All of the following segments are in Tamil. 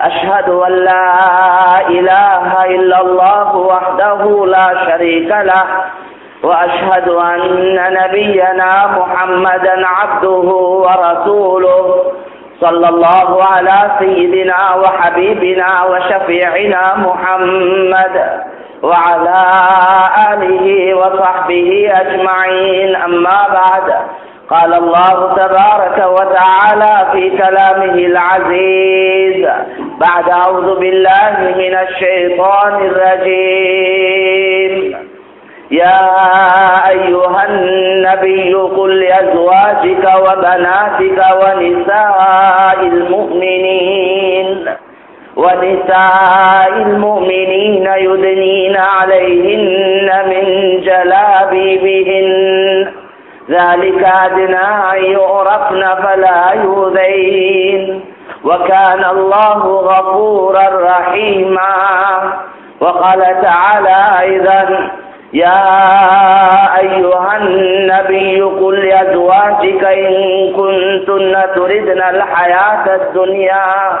أشهد أن لا إله إلا الله وحده لا شريك له وأشهد أن نبينا محمدا عبده ورسوله صلى الله على سيدنا وحبيبنا وشفيعنا محمد وعلى آله وصحبه أجمعين. أما بعد قال الله تبارك وتعالى في كلامه العزيز بعد أعوذ بالله من الشيطان الرجيم. يا أيها النبي قل لأزواجك وبناتك ونساء المؤمنين ونساء المؤمنين يدنين عليهن من جلابيبهن ذلك أدنى أن يعرفن فلا يؤذين. وكان الله غفورا رحيما. وقال تعالى أيضا يا أيها النبي قل لأزواجك إن كنتن تردن الحياة الدنيا.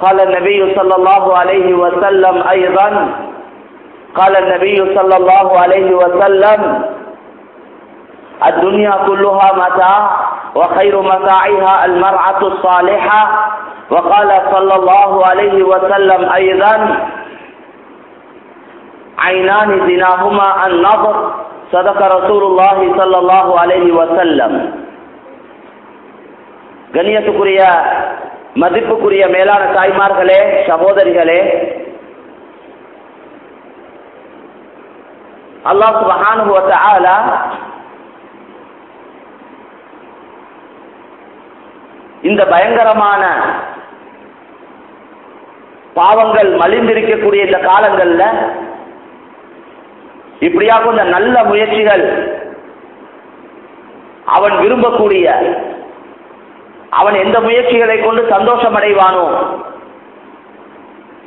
قال النبي صلى الله عليه وسلم أيضا قال النبي صلى الله عليه وسلم الدنيا كلها متاع وخير متاعها المرأة الصالحة وقال صلى الله عليه وسلم أيضا عينان زناهما النظر صدق رسول الله صلى الله عليه وسلم கண்ணியத்துக்குரிய மதிப்புக்குரிய மேலான தாய்மார்களே சகோதரிகளே அல்லாஹ் சுபஹானுஹு ஆலா இந்த பயங்கரமான பாவங்கள் மலிந்திருக்கக்கூடிய இந்த காலங்கள்ல இப்படியாக இந்த நல்ல முயற்சிகள் அவன் விரும்பக்கூடிய அவன் எந்த முயற்சிகளை கொண்டு சந்தோஷம் அடைவானோ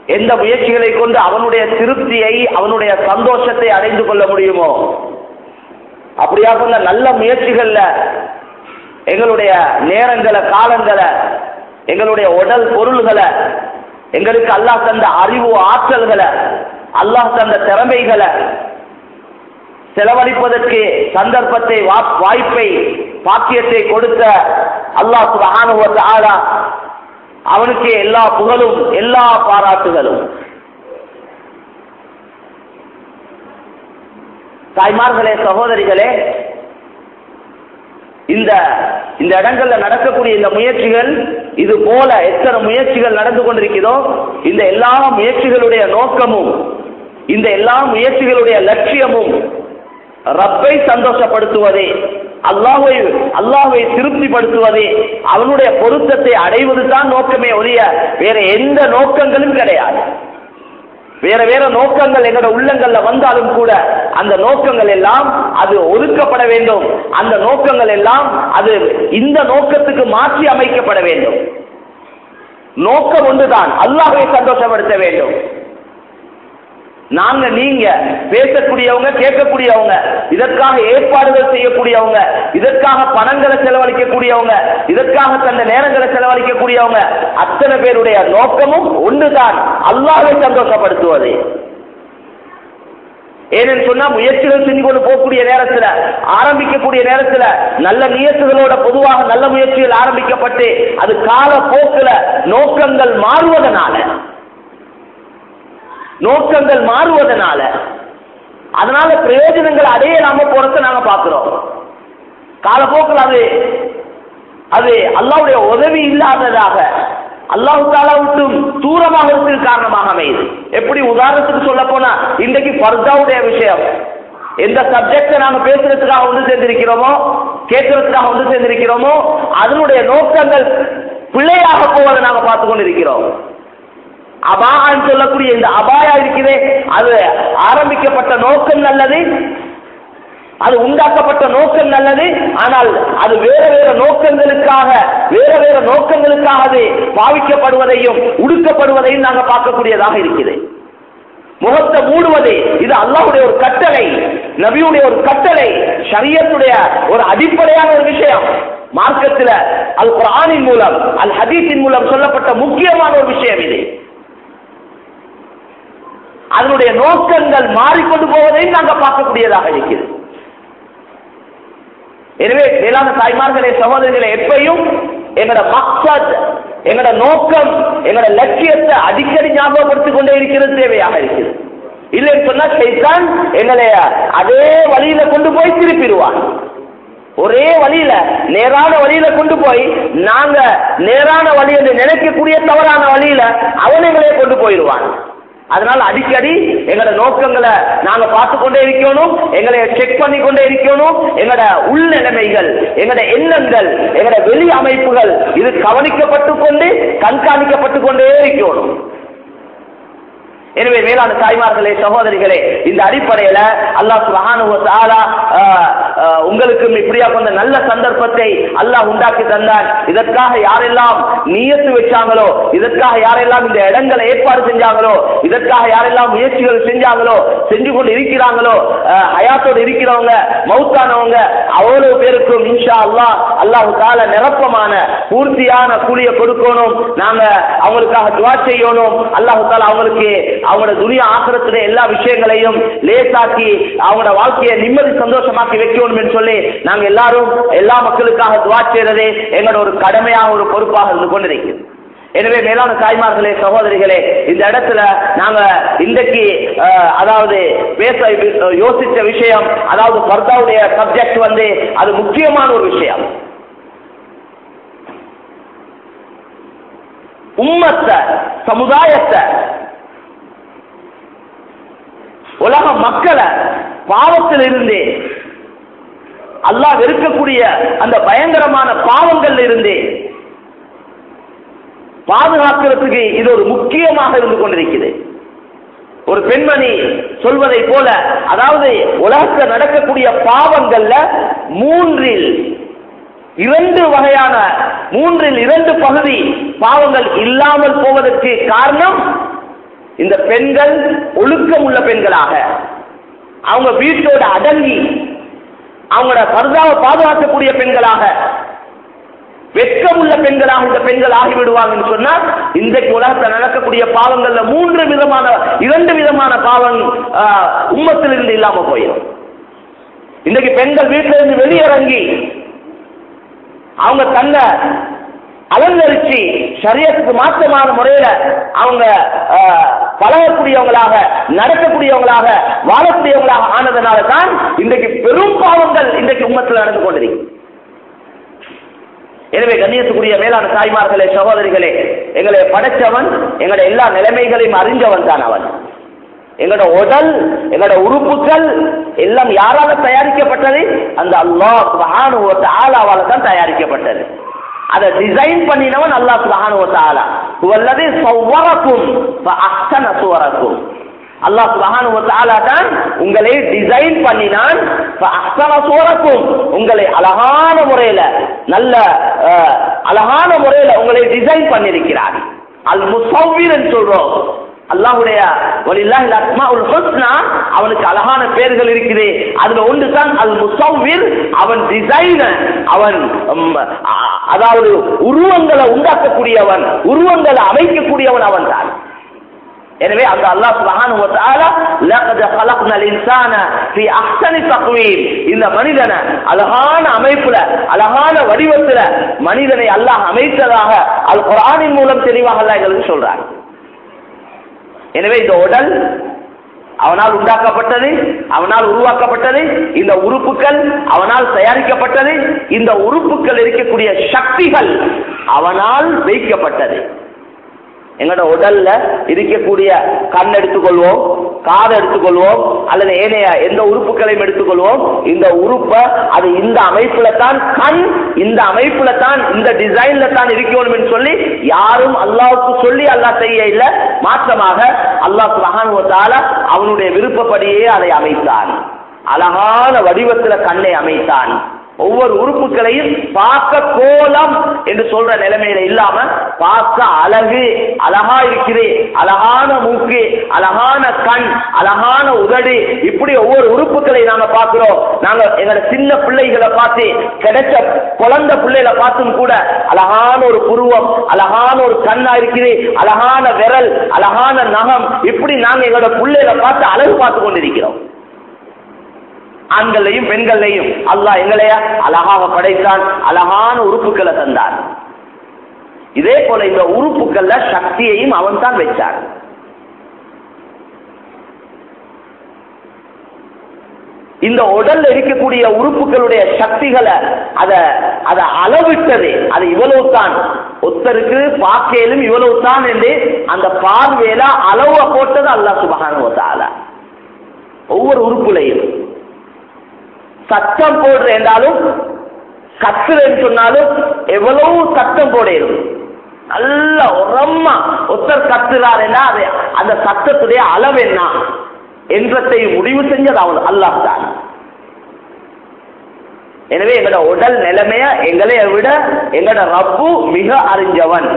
எந்த முயற்சிகளை கொண்டு அவனுடைய திருப்தியை அவனுடைய சந்தோஷத்தை அடைந்து கொள்ள முடியுமோ அப்படியாக சொன்ன நல்ல முயற்சிகள்ல எங்களுடைய நேரங்களை காலங்களை எங்களுடைய உடல் பொருள்களை எங்களுக்கு அல்லாஹ் தந்த அறிவு ஆற்றல்களை அல்லாஹ் தந்த திறமைகளை செலவழிப்பதற்கு சந்தர்ப்பத்தை வாய்ப்பை பாக்கியத்தை கொடுத்த அல்லாஹ் சுபஹானுவத் ஆலா அவனுக்கு எல்லா புகழும் எல்லா பாராட்டுகளும். தாய்மார்களே சகோதரிகளே இந்த இந்த இடங்கள்ல நடக்கக்கூடிய இந்த முயற்சிகள் இது போல எத்தனை முயற்சிகள் நடந்து கொண்டிருக்கிறதோ இந்த எல்லா முயற்சிகளுடைய நோக்கமும் இந்த எல்லா முயற்சிகளுடைய லட்சியமும் ரப்பை சந்தோஷப்படுத்துவதே அல்லாஹை அல்லாஹை திருப்திப்படுத்துவதே அவனுடைய பொருத்தத்தை அடைவது தான் நோக்கமே ஒழிய வேற எந்த நோக்கங்களும் கிடையாது. வேற வேற நோக்கங்கள் எங்களோட உள்ளங்கள்ல வந்தாலும் கூட அந்த நோக்கங்கள் எல்லாம் அது ஒதுக்கப்பட வேண்டும். அந்த நோக்கங்கள் எல்லாம் அது இந்த நோக்கத்துக்கு மாற்றி அமைக்கப்பட வேண்டும். நோக்கம் ஒன்றுதான். அல்லாஹை சந்தோஷப்படுத்த வேண்டும். நாங்க நீங்க பேசக்கூடியவங்க கேட்கக்கூடியவங்க இதற்காக ஏற்பாடுகள் செய்யக்கூடியவங்க இதற்காக பணங்களை செலவழிக்கக்கூடியவங்க இதற்காக தந்த நேரங்களை செலவழிக்கக்கூடியவங்க அத்தனை பேருடைய நோக்கமும் ஒன்றுதான். அல்லாவை சந்தோஷப்படுத்துவது. ஏன்னு சொன்னா முயற்சிகள் செஞ்சு கொண்டு போகக்கூடிய நேரத்துல ஆரம்பிக்கக்கூடிய நேரத்துல நல்ல முயற்சிகளோட பொதுவாக நல்ல முயற்சிகள் ஆரம்பிக்கப்பட்டு அது கால போக்குல நோக்கங்கள் மாறுவதனால நோக்கங்கள் மாறுவதனால அதனால பிரயோஜனங்கள் அடையலாம போறத நாங்க பாக்குறோம். காலப்போக்கில் அது அது அல்லாவுடைய உதவி இல்லாததாக அல்லாஹு தாலா தூரமாக இருக்கிற காரணமாக அமையுது. எப்படி உதாரணத்துக்கு சொல்ல போனா இன்றைக்கு பர்தாவுடைய விஷயம். எந்த சப்ஜெக்ட நாம பேசுறதுக்காக வந்து சேர்ந்திருக்கிறோமோ கேட்கறதுக்காக வந்து சேர்ந்திருக்கிறோமோ அதனுடைய நோக்கங்கள் பிள்ளையாக போவதை நாங்க பார்த்து கொண்டிருக்கிறோம். அபான்னு சொல்லக்கூடிய இந்த அபாயா இருக்குதே அது ஆரம்பிக்கப்பட்ட நோக்கம் நல்லது அது உண்டாக்கப்பட்ட நோக்கம் நல்லது ஆனால் அது வேற வேற நோக்கங்களுக்காக வேற வேற நோக்கங்களுக்காக அது பாவிக்கப்படுவதையும் உடுக்கப்படுவதையும் நாங்கள் பார்க்கக்கூடியதாக இருக்குது. முகத்தை மூடுவது இது அல்லாவுடைய ஒரு கட்டளை நபியுடைய ஒரு கட்டளை சரியத்துடைய ஒரு அடிப்படையான ஒரு விஷயம். மார்க்கத்தில் அல் குரானின் மூலம் அல் ஹதீஸின் மூலம் சொல்லப்பட்ட முக்கியமான ஒரு விஷயம் இது. அதனுடைய நோக்கங்கள் மாறிக்கொண்டு போவதையும் நாங்கள் பார்க்கக்கூடியதாக இருக்கிறது. எனவே மேலான தாய்மார்களே சகோதரிகளை எப்பையும் எங்களோட மக்சத் எங்களோட நோக்கம் எங்களோட லட்சியத்தை அடிக்கடி ஞாபகப்படுத்திக் கொண்டே இருக்கிறது தேவையாக இருக்கிறது. இல்லைன்னு சொன்னா சைத்தான் எங்களை அதே வழியில கொண்டு போய் திருப்பிடுவான் ஒரே வழியில நேரான வழியில கொண்டு போய் நாங்க நேரான வழி என்று நினைக்கக்கூடிய தவறான வழியில அவன் எங்களையே கொண்டு போயிடுவான். அதனால அடிக்கடி எங்களோட நோக்கங்களை நாங்க பார்த்து கொண்டே இருக்கணும் எங்களை செக் பண்ணி கொண்டே இருக்கணும். எங்களோட உள்நிலைமைகள் எங்களோட எண்ணங்கள் எங்களோட வெளி அமைப்புகள் இது கவனிக்கப்பட்டு கொண்டு கண்காணிக்கப்பட்டு கொண்டே இருக்கணும். எனவே மேலான தாய்மார்களே சகோதரிகளே இந்த அடிப்படையில அல்லாஹ் சுபஹானஹு உங்களுக்கும் இப்படியா கொண்ட நல்ல சந்தர்ப்பத்தை அல்லாஹ் உண்டாக்கி தந்தார் இதற்காக யாரெல்லாம் நியத்து வச்சாங்களோ இதற்காக யாரெல்லாம் இந்த இடங்களை ஏற்பாடு செஞ்சாங்களோ இதற்காக யாரெல்லாம் முயற்சிகள் செஞ்சாங்களோ செஞ்சு கொண்டு இருக்கிறாங்களோ அயாத்தோடு ஹயாத்தோடு இருக்கிறவங்க மௌத்தானவங்க அவ்வளவு பேருக்கும் இன்ஷா அல்லாஹ் அல்லாஹ் கால நிரப்பமான பூர்த்தியான கூலியை கொடுக்கணும். நாங்க அவங்களுக்காக துவா செய்யணும். அல்லாஹ் தாலா அவங்களுக்கு அவங்களோட துனியா ஆசிரத்துல எல்லா விஷயங்களையும் லேசாக்கி அவங்களோட வாழ்க்கையை நிம்மதி சந்தோஷமாக்கி வைக்கணும் என்று சொல்லி நாங்க எல்லாரும் எல்லா மக்களுக்காக துவா செய்யறதே எங்களோட ஒரு கடமையாக ஒரு பொறுப்பாக இருந்து கொண்டிருக்கிறது. எனவே மேலான தாய்மார்களே சகோதரிகளே இந்த இடத்துல நாங்க இன்றைக்கு அதாவது பேச யோசிச்ச விஷயம் அதாவது பர்தாவுடைய சப்ஜெக்ட் வந்து அது முக்கியமான ஒரு விஷயம். உம்மத்தை சமுதாயத்தை உலக மக்களை பாவத்தில் இருந்தே அல்லாஹ் வெறுக்கக்கூடிய அந்த பயங்கரமான பாவங்கள்ல இருந்து பாதுகாக்கிறதுக்கு இது ஒரு முக்கியமாக இருந்து கொண்டிருக்கிறது. ஒரு பெண்மணி சொல்வதை போல அதாவது உலகத்தில் நடக்கக்கூடிய பாவங்கள்ல மூன்றில் இரண்டு வகையான மூன்றில் இரண்டு பகுதி பாவங்கள் இல்லாமல் போவதற்கு காரணம் இந்த பெண்கள் ஒழுக்கம் உள்ள பெண்களாக. அவங்க வீட்டோட அடங்கி அவங்களோட பர்தாவை பாதுகாக்கக்கூடிய பெண்களாக வெட்கம் உள்ள பெண்களாக இந்த பெண்கள் ஆகிவிடுவாங்கன்னு சொன்னா இன்றைக்கு உலகத்தில் நடக்கக்கூடிய பாவங்கள்ல மூன்று விதமான இரண்டு விதமான பாவம் உம்மத்தில் உம்மத்திலிருந்து இல்லாம போயிடும். இன்றைக்கு பெண்கள் வீட்டிலிருந்து வெளியிறங்கி அவங்க தன்னை அலங்கரிச்சு சரியத்துக்கு மாற்றமான முறையில அவங்க ஆஹ், பழகக்கூடியவங்களாக நடக்கக்கூடியவங்களாக வாழக்கூடியவங்களாக ஆனதுனால தான் இன்றைக்கு பெரும் பாவங்கள் இன்றைக்கு உம்மத்தில் நடந்து கொண்டிருக்கு எனவே கண்ணியத்துக்குரிய மேலான தாய்மார்களே சகோதரிகளே எங்களை படைச்சவன் எங்களோட எல்லா நிலைமைகளையும் அறிஞ்சவன் தான் அவன். எங்களோட உடல் எங்களோட உறுப்புகள் எல்லாம் யாரால தயாரிக்கப்பட்டது? அந்த அல்லாஹ் சுபஹானஹு வ தான் தயாரிக்கப்பட்டது. அதை டிசைன் பண்ணினவன் அல்லாஹ் சுபஹானஹு வ தஆலா வல்லதி சவ்வரக்கும் ஃபஅஹ்சன சுவரக்கும். அல்லாஹ் சுபஹானஹு வ தஆலா தான் உங்களை டிசைன் பண்ணினான் ஃபஅஹ்சன சுவரக்கும். உங்களை அழகான முறையில நல்ல அஹ், அழகான முறையில உங்களை டிசைன் பண்ணியிருக்கிறார். அல் முசவ்விர் சொல்றோம். அல்லாஹ்வுடைய வலில்லாஹி அஸ்மாஉல் ஹுஸ்னா அவனுக்கு அழகான பேர்கள் இருக்குது. அதுல ஒன்று தான் அல் முசவ்விர் அவன் டிசைனர் அவன் அதாவது உருவங்களை உண்டாக்கக்கூடியவன் உருவங்களை அமைக்கக்கூடியவன் அவன் தான். எனவே அந்த அல்லாஹ் சுபஹானஹு வ தஆலா லaqad கலக்னல் இன்சான ஃபீ அஹ்சனி தக்வீம். இந்த மனிதனை அழகான அமைப்புல அழகான வடிவத்துல மனிதனை அல்லாஹ் அமைத்ததாக அல் குர்ஆனின் மூலம் தெளிவாக அல்லாஹ் எங்களுக்கு சொல்றாங்க எனவே இந்த உடல் அவனால் உண்டாக்கப்பட்டது அவனால் உருவாக்கப்பட்டது இந்த உறுப்புகள் அவனால் தயாரிக்கப்பட்டது இந்த உறுப்புகள் இருக்கக்கூடிய சக்திகள் அவனால் வைக்கப்பட்டது. எங்களோட உடல்ல இருக்கக்கூடிய கண் எடுத்துக்கொள்வோம் காதை எடுத்துக்கொள்வோம் அல்லது ஏனைய எந்த உறுப்புகளையும் எடுத்துக்கொள்வோம். இந்த உறுப்பை அது இந்த அமைப்புல தான் கண் இந்த அமைப்புல தான் இந்த டிசைன்ல தான் இருக்கணும் சொல்லி யாரும் அல்லாவுக்கு சொல்லி அல்லாஹ் செய்ய இல்லை. மாற்றமாக அல்லாஹ் மகானுவத்தால அவனுடைய விருப்பப்படியே அதை அமைத்தான். அழகான வடிவத்துல கண்ணை அமைத்தான். ஒவ்வொரு உறுப்புகளையும் பார்க்க கோலம் என்று சொல்ற நிலைமையில இல்லாம பார்க்க அழகு அழகா இருக்குது அழகான மூக்கு அழகான கண் அழகான உதடு இப்படி ஒவ்வொரு உறுப்புகளை நாங்க பார்க்கிறோம். நாங்க எங்களோட சின்ன பிள்ளைகளை பார்த்து கிடைச்ச குழந்தை பிள்ளைகளை பார்த்தும் கூட அழகான ஒரு புருவம் அழகான ஒரு கண்ணா இருக்குது அழகான விரல் அழகான நகம் இப்படி நாங்க எங்களோட பிள்ளைகளை பார்த்து அழகு பார்த்து கொண்டிருக்கிறோம். ஆண்களையும் பெண்களையும். அல்லாஹ் எங்களையா அழகாக படைத்தான் அழகான உறுப்புகளை தந்தான் இதே போல இந்த உறுப்புகள்ல சக்தியையும் அவன் தான் வச்சான். இந்த உடல்ல இருக்கக்கூடிய உறுப்புகளுடைய சக்திகளை அதை அதை அளவிட்டது. அது இவ்வளவு தான் ஒருத்தருக்கு பார்க்கையிலும் இவ்வளவு தான் என்று அந்த பார்வையில அளவை போட்டது அல்லாஹ் சுபகான ஒவ்வொரு உறுப்புலையும். சத்தம் போடுற என்றாலும் கத்துறேன்னு சொன்னாலும் எவ்வளவு சத்தம் போடையும் நல்ல உரம்மா ஒருத்தர் கத்துறாருன்னா அது அந்த சத்தத்துடைய அளவு என்ன? என்றத்தை முடிவு செஞ்சது அவன் அல்லாஹ் தான் எனவே எங்களோட உடல் நிலைமைய எங்களை விட எங்களோட ரப்பு மிக அறிஞ்சவன்.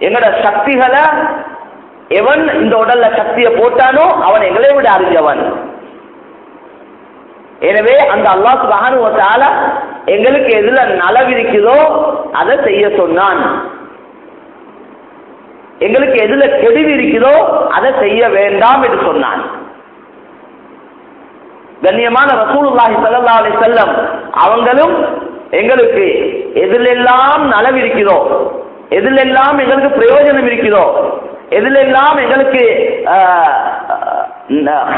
எங்களோட சக்திகளை எவன் இந்த உடல்ல சக்தியை போட்டானோ அவன் எங்களை விட அறிஞ்சவன். எனவே அந்த அல்லாஹ் சுபஹானுவத்தால எங்களுக்கு எதுல நலவிருக்குதோ அதை செய்ய சொன்னான். எங்களுக்கு எதுல கெடுவி இருக்குதோ அதை செய்ய வேண்டாம் என்று சொன்னான். கண்ணியமான ரசூலுல்லாஹி சல்லா அலி செல்லம் அவங்களும் எங்களுக்கு எதிலெல்லாம் நலவு இருக்கிறோம் எதிலெல்லாம் எங்களுக்கு பிரயோஜனம் இருக்கிறோ எதிலெல்லாம் எங்களுக்கு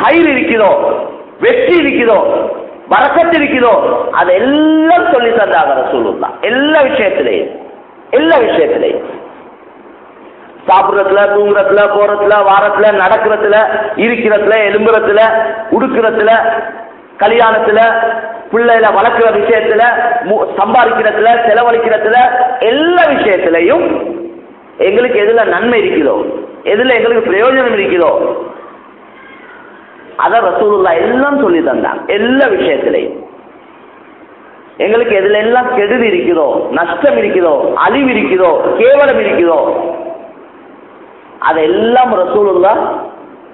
ஹைர் இருக்கிறோ வெற்றி இருக்கிறதோ வரக்கத்து இருக்கிறதோ அதெல்லாம் சொல்லி தந்தாங்க ரசூலுல்லா எல்லா விஷயத்திலையும். எல்லா விஷயத்திலையும். சாப்பிட்றதுல தூங்குறதுல போறதுல வாரத்துல நடக்கிறதுல இருக்கிறதுல எலும்புறதுல உடுக்கிறதுல கல்யாணத்துல பிள்ளைல வளர்க்கிற விஷயத்துல சம்பாதிக்கிறதுல செலவழிக்கிறதுல எல்லா விஷயத்திலையும் எங்களுக்கு எதுல நன்மை இருக்குதோ எதுல எங்களுக்கு பிரயோஜனம் இருக்குதோ அதை ரசூலுல்லா எல்லாம் சொல்லி தந்தாங்க எல்லா விஷயத்திலையும். எங்களுக்கு எதுல எல்லாம் கெடுதி இருக்குதோ நஷ்டம் இருக்குதோ அழிவு இருக்குதோ கேவலம் இருக்குதோ அதெல்லாம் ரசூலுல்லா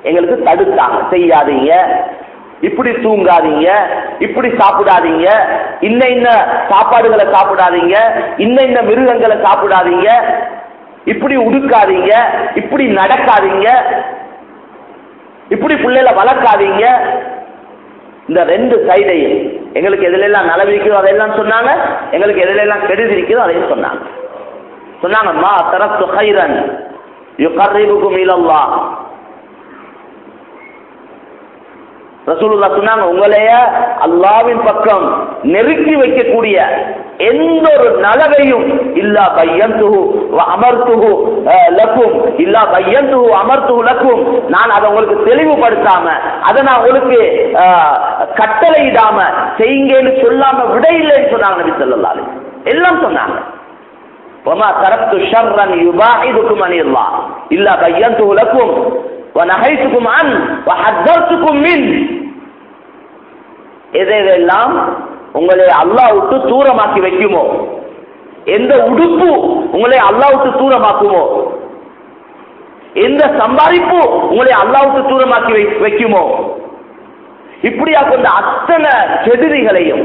எங்களுக்கு தடுத்தாங்க. செய்யாதீங்க. இப்படி தூங்காதீங்க. இப்படி சாப்பிடாதீங்க. இன்ன இன்ன சாப்பாடுகளை சாப்பிடாதீங்க. இன்ன இன்ன மிருகங்களை சாப்பிடாதீங்க. இப்படி உடுக்காதீங்க. இப்படி நடக்காதீங்க. இப்படி பிள்ளைல வளர்க்காதீங்க. இந்த ரெண்டு சைடையும். எங்களுக்கு எதுல எல்லாம் நலவிக்கிறதோ அதையெல்லாம் சொன்னாங்க. எங்களுக்கு எதுல எல்லாம் கெடுதி இருக்கிறதோ அதையும் சொன்னாங்க. சொன்னாங்க மா தரத்து ஹைரன் யுகர்ரிபுக்கும் இலல்லாஹ். ரசூலுல்லா சொன்னாங்க உங்களைய அல்லாவின் பக்கம் நெருக்கி வைக்கக்கூடிய எந்த ஒரு நலவையும் இல்லா பையன்துகு அமர்த்துகு லக்கும். இல்லா பையன்துகு அமர்த்து லக்கும். நான் அதை உங்களுக்கு தெளிவுபடுத்தாம அதை நான் உங்களுக்கு கட்டளையிடாம செய்யுங்கன்னு சொல்லாம விட இல்லைன்னு சொன்னாங்க நபி சொல்லலாலு எல்லாம் சொன்னாங்க. ஒமா கரத்து ஷர்ரன் யுபாஹிதுக்கும் அனில்லா இல்லா பையன்துகு லக்கும். ونهيتكم عنه وحذرتكم منه எதையெல்லாம் உங்களை அல்லாஹ் விட்டு தூரமாக்கி வைக்குமோ எந்த உடுப்பு உங்களை அல்லாஹ் விட்டு தூரமாக்குமோ எந்த சம்பாதிப்பு உங்களை அல்லாஹ் விட்டு தூரமாக்கி வைக்குமோ இப்படியா கொண்ட அத்தனை கெடுதிகளையும்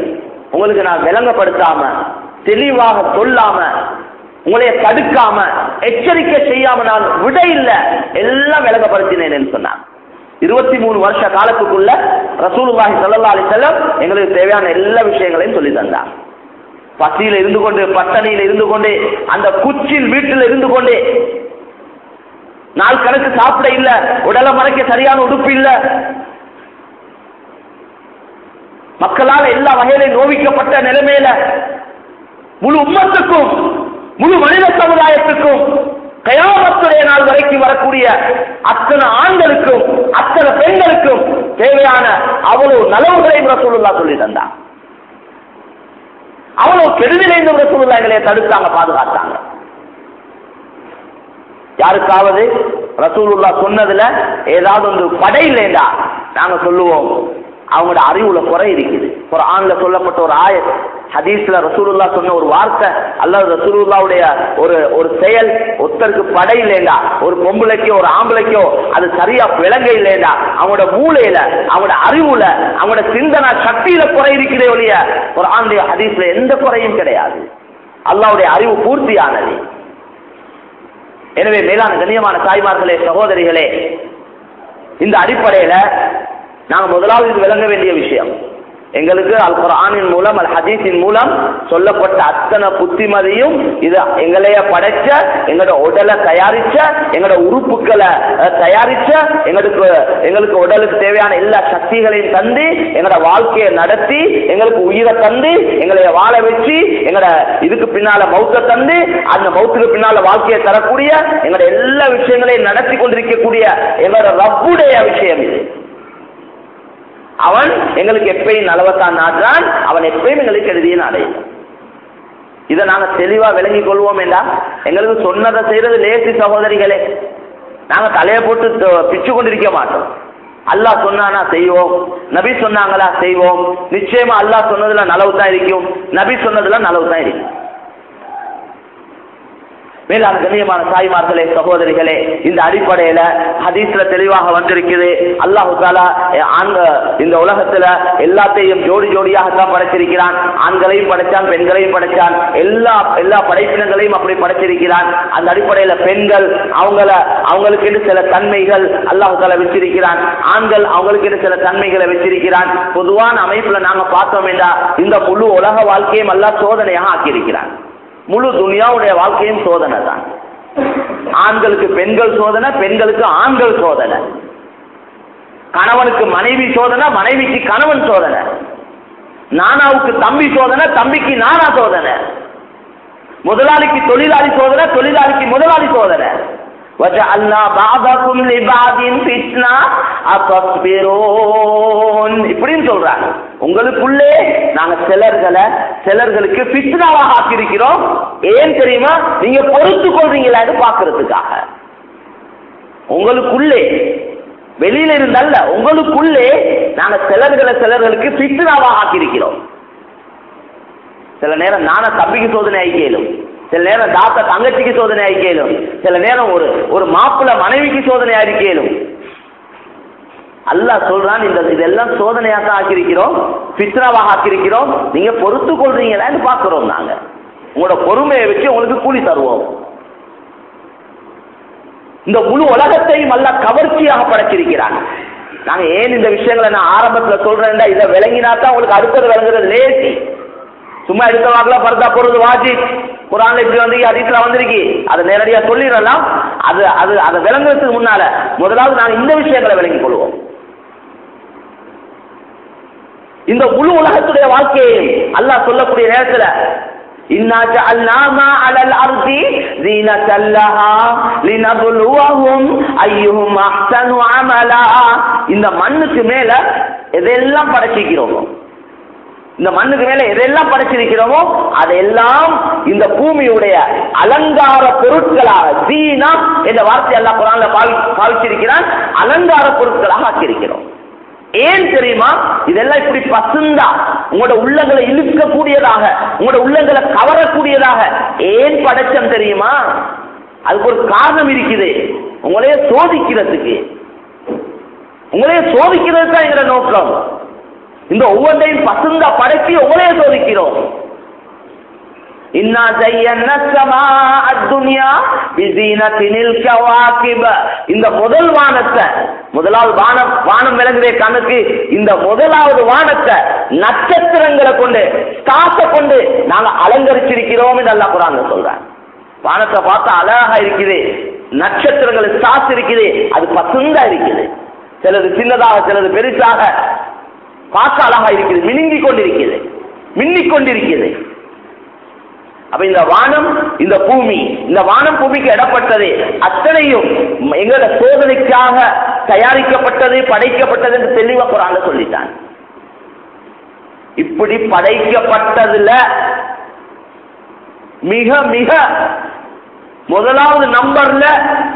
உங்களுக்கு நான் விளங்கப்படுத்தாம தெளிவாக சொல்லாம உங்களைய தடுக்காம எச்சரிக்கை செய்யாம நான் விட இல்ல எல்லாம் விளங்கப்படுத்தினேன் சொன்னான் இருபத்தி மூணு வருஷ காலத்துக்குள்ள ரசூலுல்லாஹி சல்லா அலி செல்லம் எங்களுக்கு தேவையான எல்லா விஷயங்களையும் சொல்லி தந்தார். பசியில இருந்து கொண்டு பட்டணியில இருந்து கொண்டு அந்த குச்சில் வீட்டில் இருந்து கொண்டே நாள் கணக்கு சாப்பிட இல்ல உடலை மறைக்க சரியான உடுப்பு இல்ல. மக்களால் எல்லா வகையிலும் நோவிக்கப்பட்ட நிலைமையில முழு உம்மத்துக்கும் முழு மனித சமுதாயத்துக்கும் கயாமத்துடைய நாள் வரைக்கும் வரக்கூடிய அத்தனை ஆண்களுக்கும் அத்தனை பெண்களுக்கும் தேவையான அவ்வளவு நலவுகளையும் ரசூலுல்லா சொல்லி தந்தார் அவ்வளவு கெடுதலைந்து ரசூலுல்லா எங்களை தடுத்தாங்க பாதுகாத்தாங்க. யாருக்காவது ரசூலுல்லா சொன்னதுல ஏதாவது ஒன்று படை இல்லைண்டா நாங்க சொல்லுவோம். அவங்களோட அறிவுல குறை இருக்குது. ஒரு ஆண்ல சொல்லப்பட்ட ஒரு ஆய ஹதீஸ்ல ரசூலுல்லா சொன்ன ஒரு வார்த்தை அல்லது ரசூலுல்லாவுடைய ஒரு ஒரு செயல் ஒருத்தருக்கு படை இல்லைண்டா ஒரு பொம்பளைக்கோ ஒரு ஆம்பளைக்கோ அது சரியா விளங்க இல்லைண்டா அவங்களோட மூளையில அவங்களோட அறிவுல அவங்களோட சிந்தனை சக்தியில குறை இருக்கிறே ஒழிய ஒரு ஆண்டுடைய ஹதீஸ்ல எந்த குறையும் கிடையாது. அல்லாவுடைய அறிவு பூர்த்தியானது. எனவே மேலான கண்ணியமான தாய்மார்களே சகோதரிகளே இந்த அடிப்படையில நாங்கள் முதலாவது இது விளங்க வேண்டிய விஷயம். எங்களுக்கு அல் குரானின் மூலம் அல் ஹதீஸின் மூலம் சொல்லப்பட்ட அத்தனை புத்திமதியும் இது எங்களைய படைச்ச எங்களோட உடலை தயாரிச்ச எங்களோட உறுப்புகளை தயாரிச்ச எங்களுக்கு எங்களுக்கு உடலுக்கு தேவையான எல்லா சக்திகளையும் தந்து எங்களோட வாழ்க்கையை நடத்தி எங்களுக்கு உயிரை தந்து எங்களை வாழ வச்சு எங்களோட இதுக்கு பின்னால மௌத்த தந்து அந்த மௌத்துக்கு பின்னால வாழ்க்கையை தரக்கூடிய எங்களோட எல்லா விஷயங்களையும் நடத்தி கொண்டிருக்கக்கூடிய எங்களோட ரப்புடைய விஷயம் இது. அவன் எங்களுக்கு எப்பயும் நலவத்தான் நாடுறான் அவன் எப்பயும் எங்களுக்கு எழுதிய நாடையும் இதை நாங்க தெளிவா விளங்கிக் கொள்வோம் என்றா? எங்களுக்கு சொன்னதை செய்யறது லேசி சகோதரிகளே. நாங்க தலையை போட்டு பிச்சு கொண்டிருக்க மாட்டோம். அல்லாஹ் சொன்னானா செய்வோம். நபி சொன்னாங்களா செய்வோம். நிச்சயமா அல்லாஹ் சொன்னதுல நலவு தான் இருக்கும். நபி சொன்னதுல நலவு தான் இருக்கும். மேலான கண்ணியமான தாய்மார்களே சகோதரிகளே இந்த அடிப்படையில ஹதீஸ்ல தெளிவாக வந்திருக்குது. அல்லாஹு தாலா இந்த உலகத்துல எல்லாத்தையும் ஜோடி ஜோடியாகத்தான் படைச்சிருக்கிறான். ஆண்களையும் படைச்சான் பெண்களையும் படைச்சான். எல்லா எல்லா படைப்பினங்களையும் அப்படி படைச்சிருக்கிறான். அந்த அடிப்படையில பெண்கள் அவங்கள அவங்களுக்கு சில தன்மைகள் அல்லாஹு தாலா வச்சிருக்கிறான். ஆண்கள் அவங்களுக்கு சில தன்மைகளை வச்சிருக்கிறான். பொதுவான அமைப்புல நாங்க பார்த்தோம் என்றா இந்த முழு உலக வாழ்க்கையும் அல்லாஹ் சோதனையாக ஆக்கியிருக்கிறான். முழு துனியாவுடைய வாழ்க்கையும் சோதனை தான். ஆண்களுக்கு பெண்கள் சோதனை பெண்களுக்கு ஆண்கள் சோதனை. கணவனுக்கு மனைவி சோதனை மனைவிக்கு கணவன் சோதனை. நானாவுக்கு தம்பி சோதனை தம்பிக்கு நானா சோதனை. முதலாளிக்கு தொழிலாளி சோதனை தொழிலாளிக்கு முதலாளி சோதனை. وَجَعَلْنَا بَعْضَكُمْ لِبَعْضٍ فِتْنَةً أَتَصْبِرُونَ இப்படின்னு சொல்றாங்க உங்களுக்குள்ளே நாங்க சிலர்களை சிலர்களுக்கு ஃபித்னாவாக ஆக்கியிருக்கிறோம் ஏன் தெரியுமா நீங்க பொறுத்து கொள்றீங்களான்னு பாக்குறதுக்காக உங்களுக்குள்ளே வெளியில இருந்தல்ல உங்களுக்குள்ளே நாங்க சிலர்களை சிலர்களுக்கு ஃபித்னாவாக ஆக்கியிருக்கிறோம் சில நேரம் நான தம்பிக்கு சோதனை ஆகிக்கலும் சில நேரம் தாத்தா தங்கச்சிக்கு சோதனை கேளும் சில நேரம் ஒரு ஒரு மாப்பிள்ள மனைவிக்கு சோதனை கேளும் அல்லாஹ் சொல்றான் இந்த இதெல்லாம் சோதனையாக தான் ஆக்கியிருக்கிறோம் பித்ராவாக ஆக்கியிருக்கிறோம். நீங்க பொறுத்து கொள்றீங்களான்னு பாக்குறோம் நாங்க. உங்களோட பொறுமையை வச்சு உங்களுக்கு கூலி தருவோம். இந்த முழு உலகத்தையும் அல்ல கவர்ச்சியாக படைச்சிருக்கிறாங்க நாங்க ஏன் இந்த விஷயங்களை நான் ஆரம்பத்துல சொல்றேன்டா இதை விளங்கினா தான் உங்களுக்கு அடுத்தது விளங்குறது லேசி. சும்மா எடுத்த வாக்கில் பர்தா போறது வாஜி குரான்ல இப்படி வந்து அதிகத்துல வந்திருக்கு. அதை நேரடியா சொல்லிடலாம். அது அது அதை விளங்குறதுக்கு முன்னால முதலாவது நாங்கள் இந்த விஷயங்களை விளங்கி கொள்வோம். இந்த முழு உலகத்துடைய வாழ்க்கையை அல்லாஹ் சொல்லக்கூடிய நேரத்துல இந்த மண்ணுக்கு மேல எதெல்லாம் படைச்சிக்கிறோம் இந்த மண்ணுக்கு மேல எதெல்லாம் படைச்சிருக்கிறோமோ அதெல்லாம் இந்த பூமியுடைய அலங்கார பொருட்களாக தீனா என்ற வார்த்தை எல்லா குரான்ல பாவி- பாவிச்சிருக்கிறான். அலங்கார பொருட்களாக ஆக்கியிருக்கிறோம். ஏன் தெரியுமா? இதெல்லாம் இப்படி பசுந்தா உங்களோட உள்ளங்களை இழுக்கக்கூடியதாக உங்களோட உள்ளங்களை கவரக்கூடியதாக. ஏன் படைச்சம் தெரியுமா? அதுக்கு ஒரு காரணம் இருக்குது. உங்களையே சோதிக்கிறதுக்கு. உங்களையே சோதிக்கிறது தான் எங்களோட நோக்கம். இந்த ஒவ்வொன்றையும் பசுந்தா படைச்சி உங்களையே சோதிக்கிறோம். இன்னா ஜய்யன்னா ஸமாஅ துன்யா பிஸீனத்தினில் கவாகிப. இந்த முதல் வானத்தை முதலாவது வானம் வானம் விளங்குதே கணக்கு இந்த முதலாவது வானத்தை நட்சத்திரங்களை கொண்டு ஸ்டார்ஸை கொண்டு நாங்க அலங்கரிச்சிருக்கிறோம் என்று அல்லாஹ் குரான்ல சொல்றேன். வானத்தை பார்த்தா அழகா இருக்குது நட்சத்திரங்கள் ஸ்டார்ஸ் இருக்குது அது பசுந்தா இருக்குது. சிலது சின்னதாக சிலது பெருசாக பார்க்க அழகா இருக்குது மினுங்கி கொண்டிருக்கிறது மின்னிக் கொண்டிருக்கிறது. அப்ப இந்த வானம் இந்த பூமி இந்த வானம் பூமிக்கு இடப்பட்டது அத்தனையும் எங்களோட சோதனைக்காக தயாரிக்கப்பட்டது படைக்கப்பட்டது என்று தெளிவா குரான் சொல்லிட்டான் இப்படி படைக்கப்பட்டதுல மிக மிக முதலாவது நம்பர்ல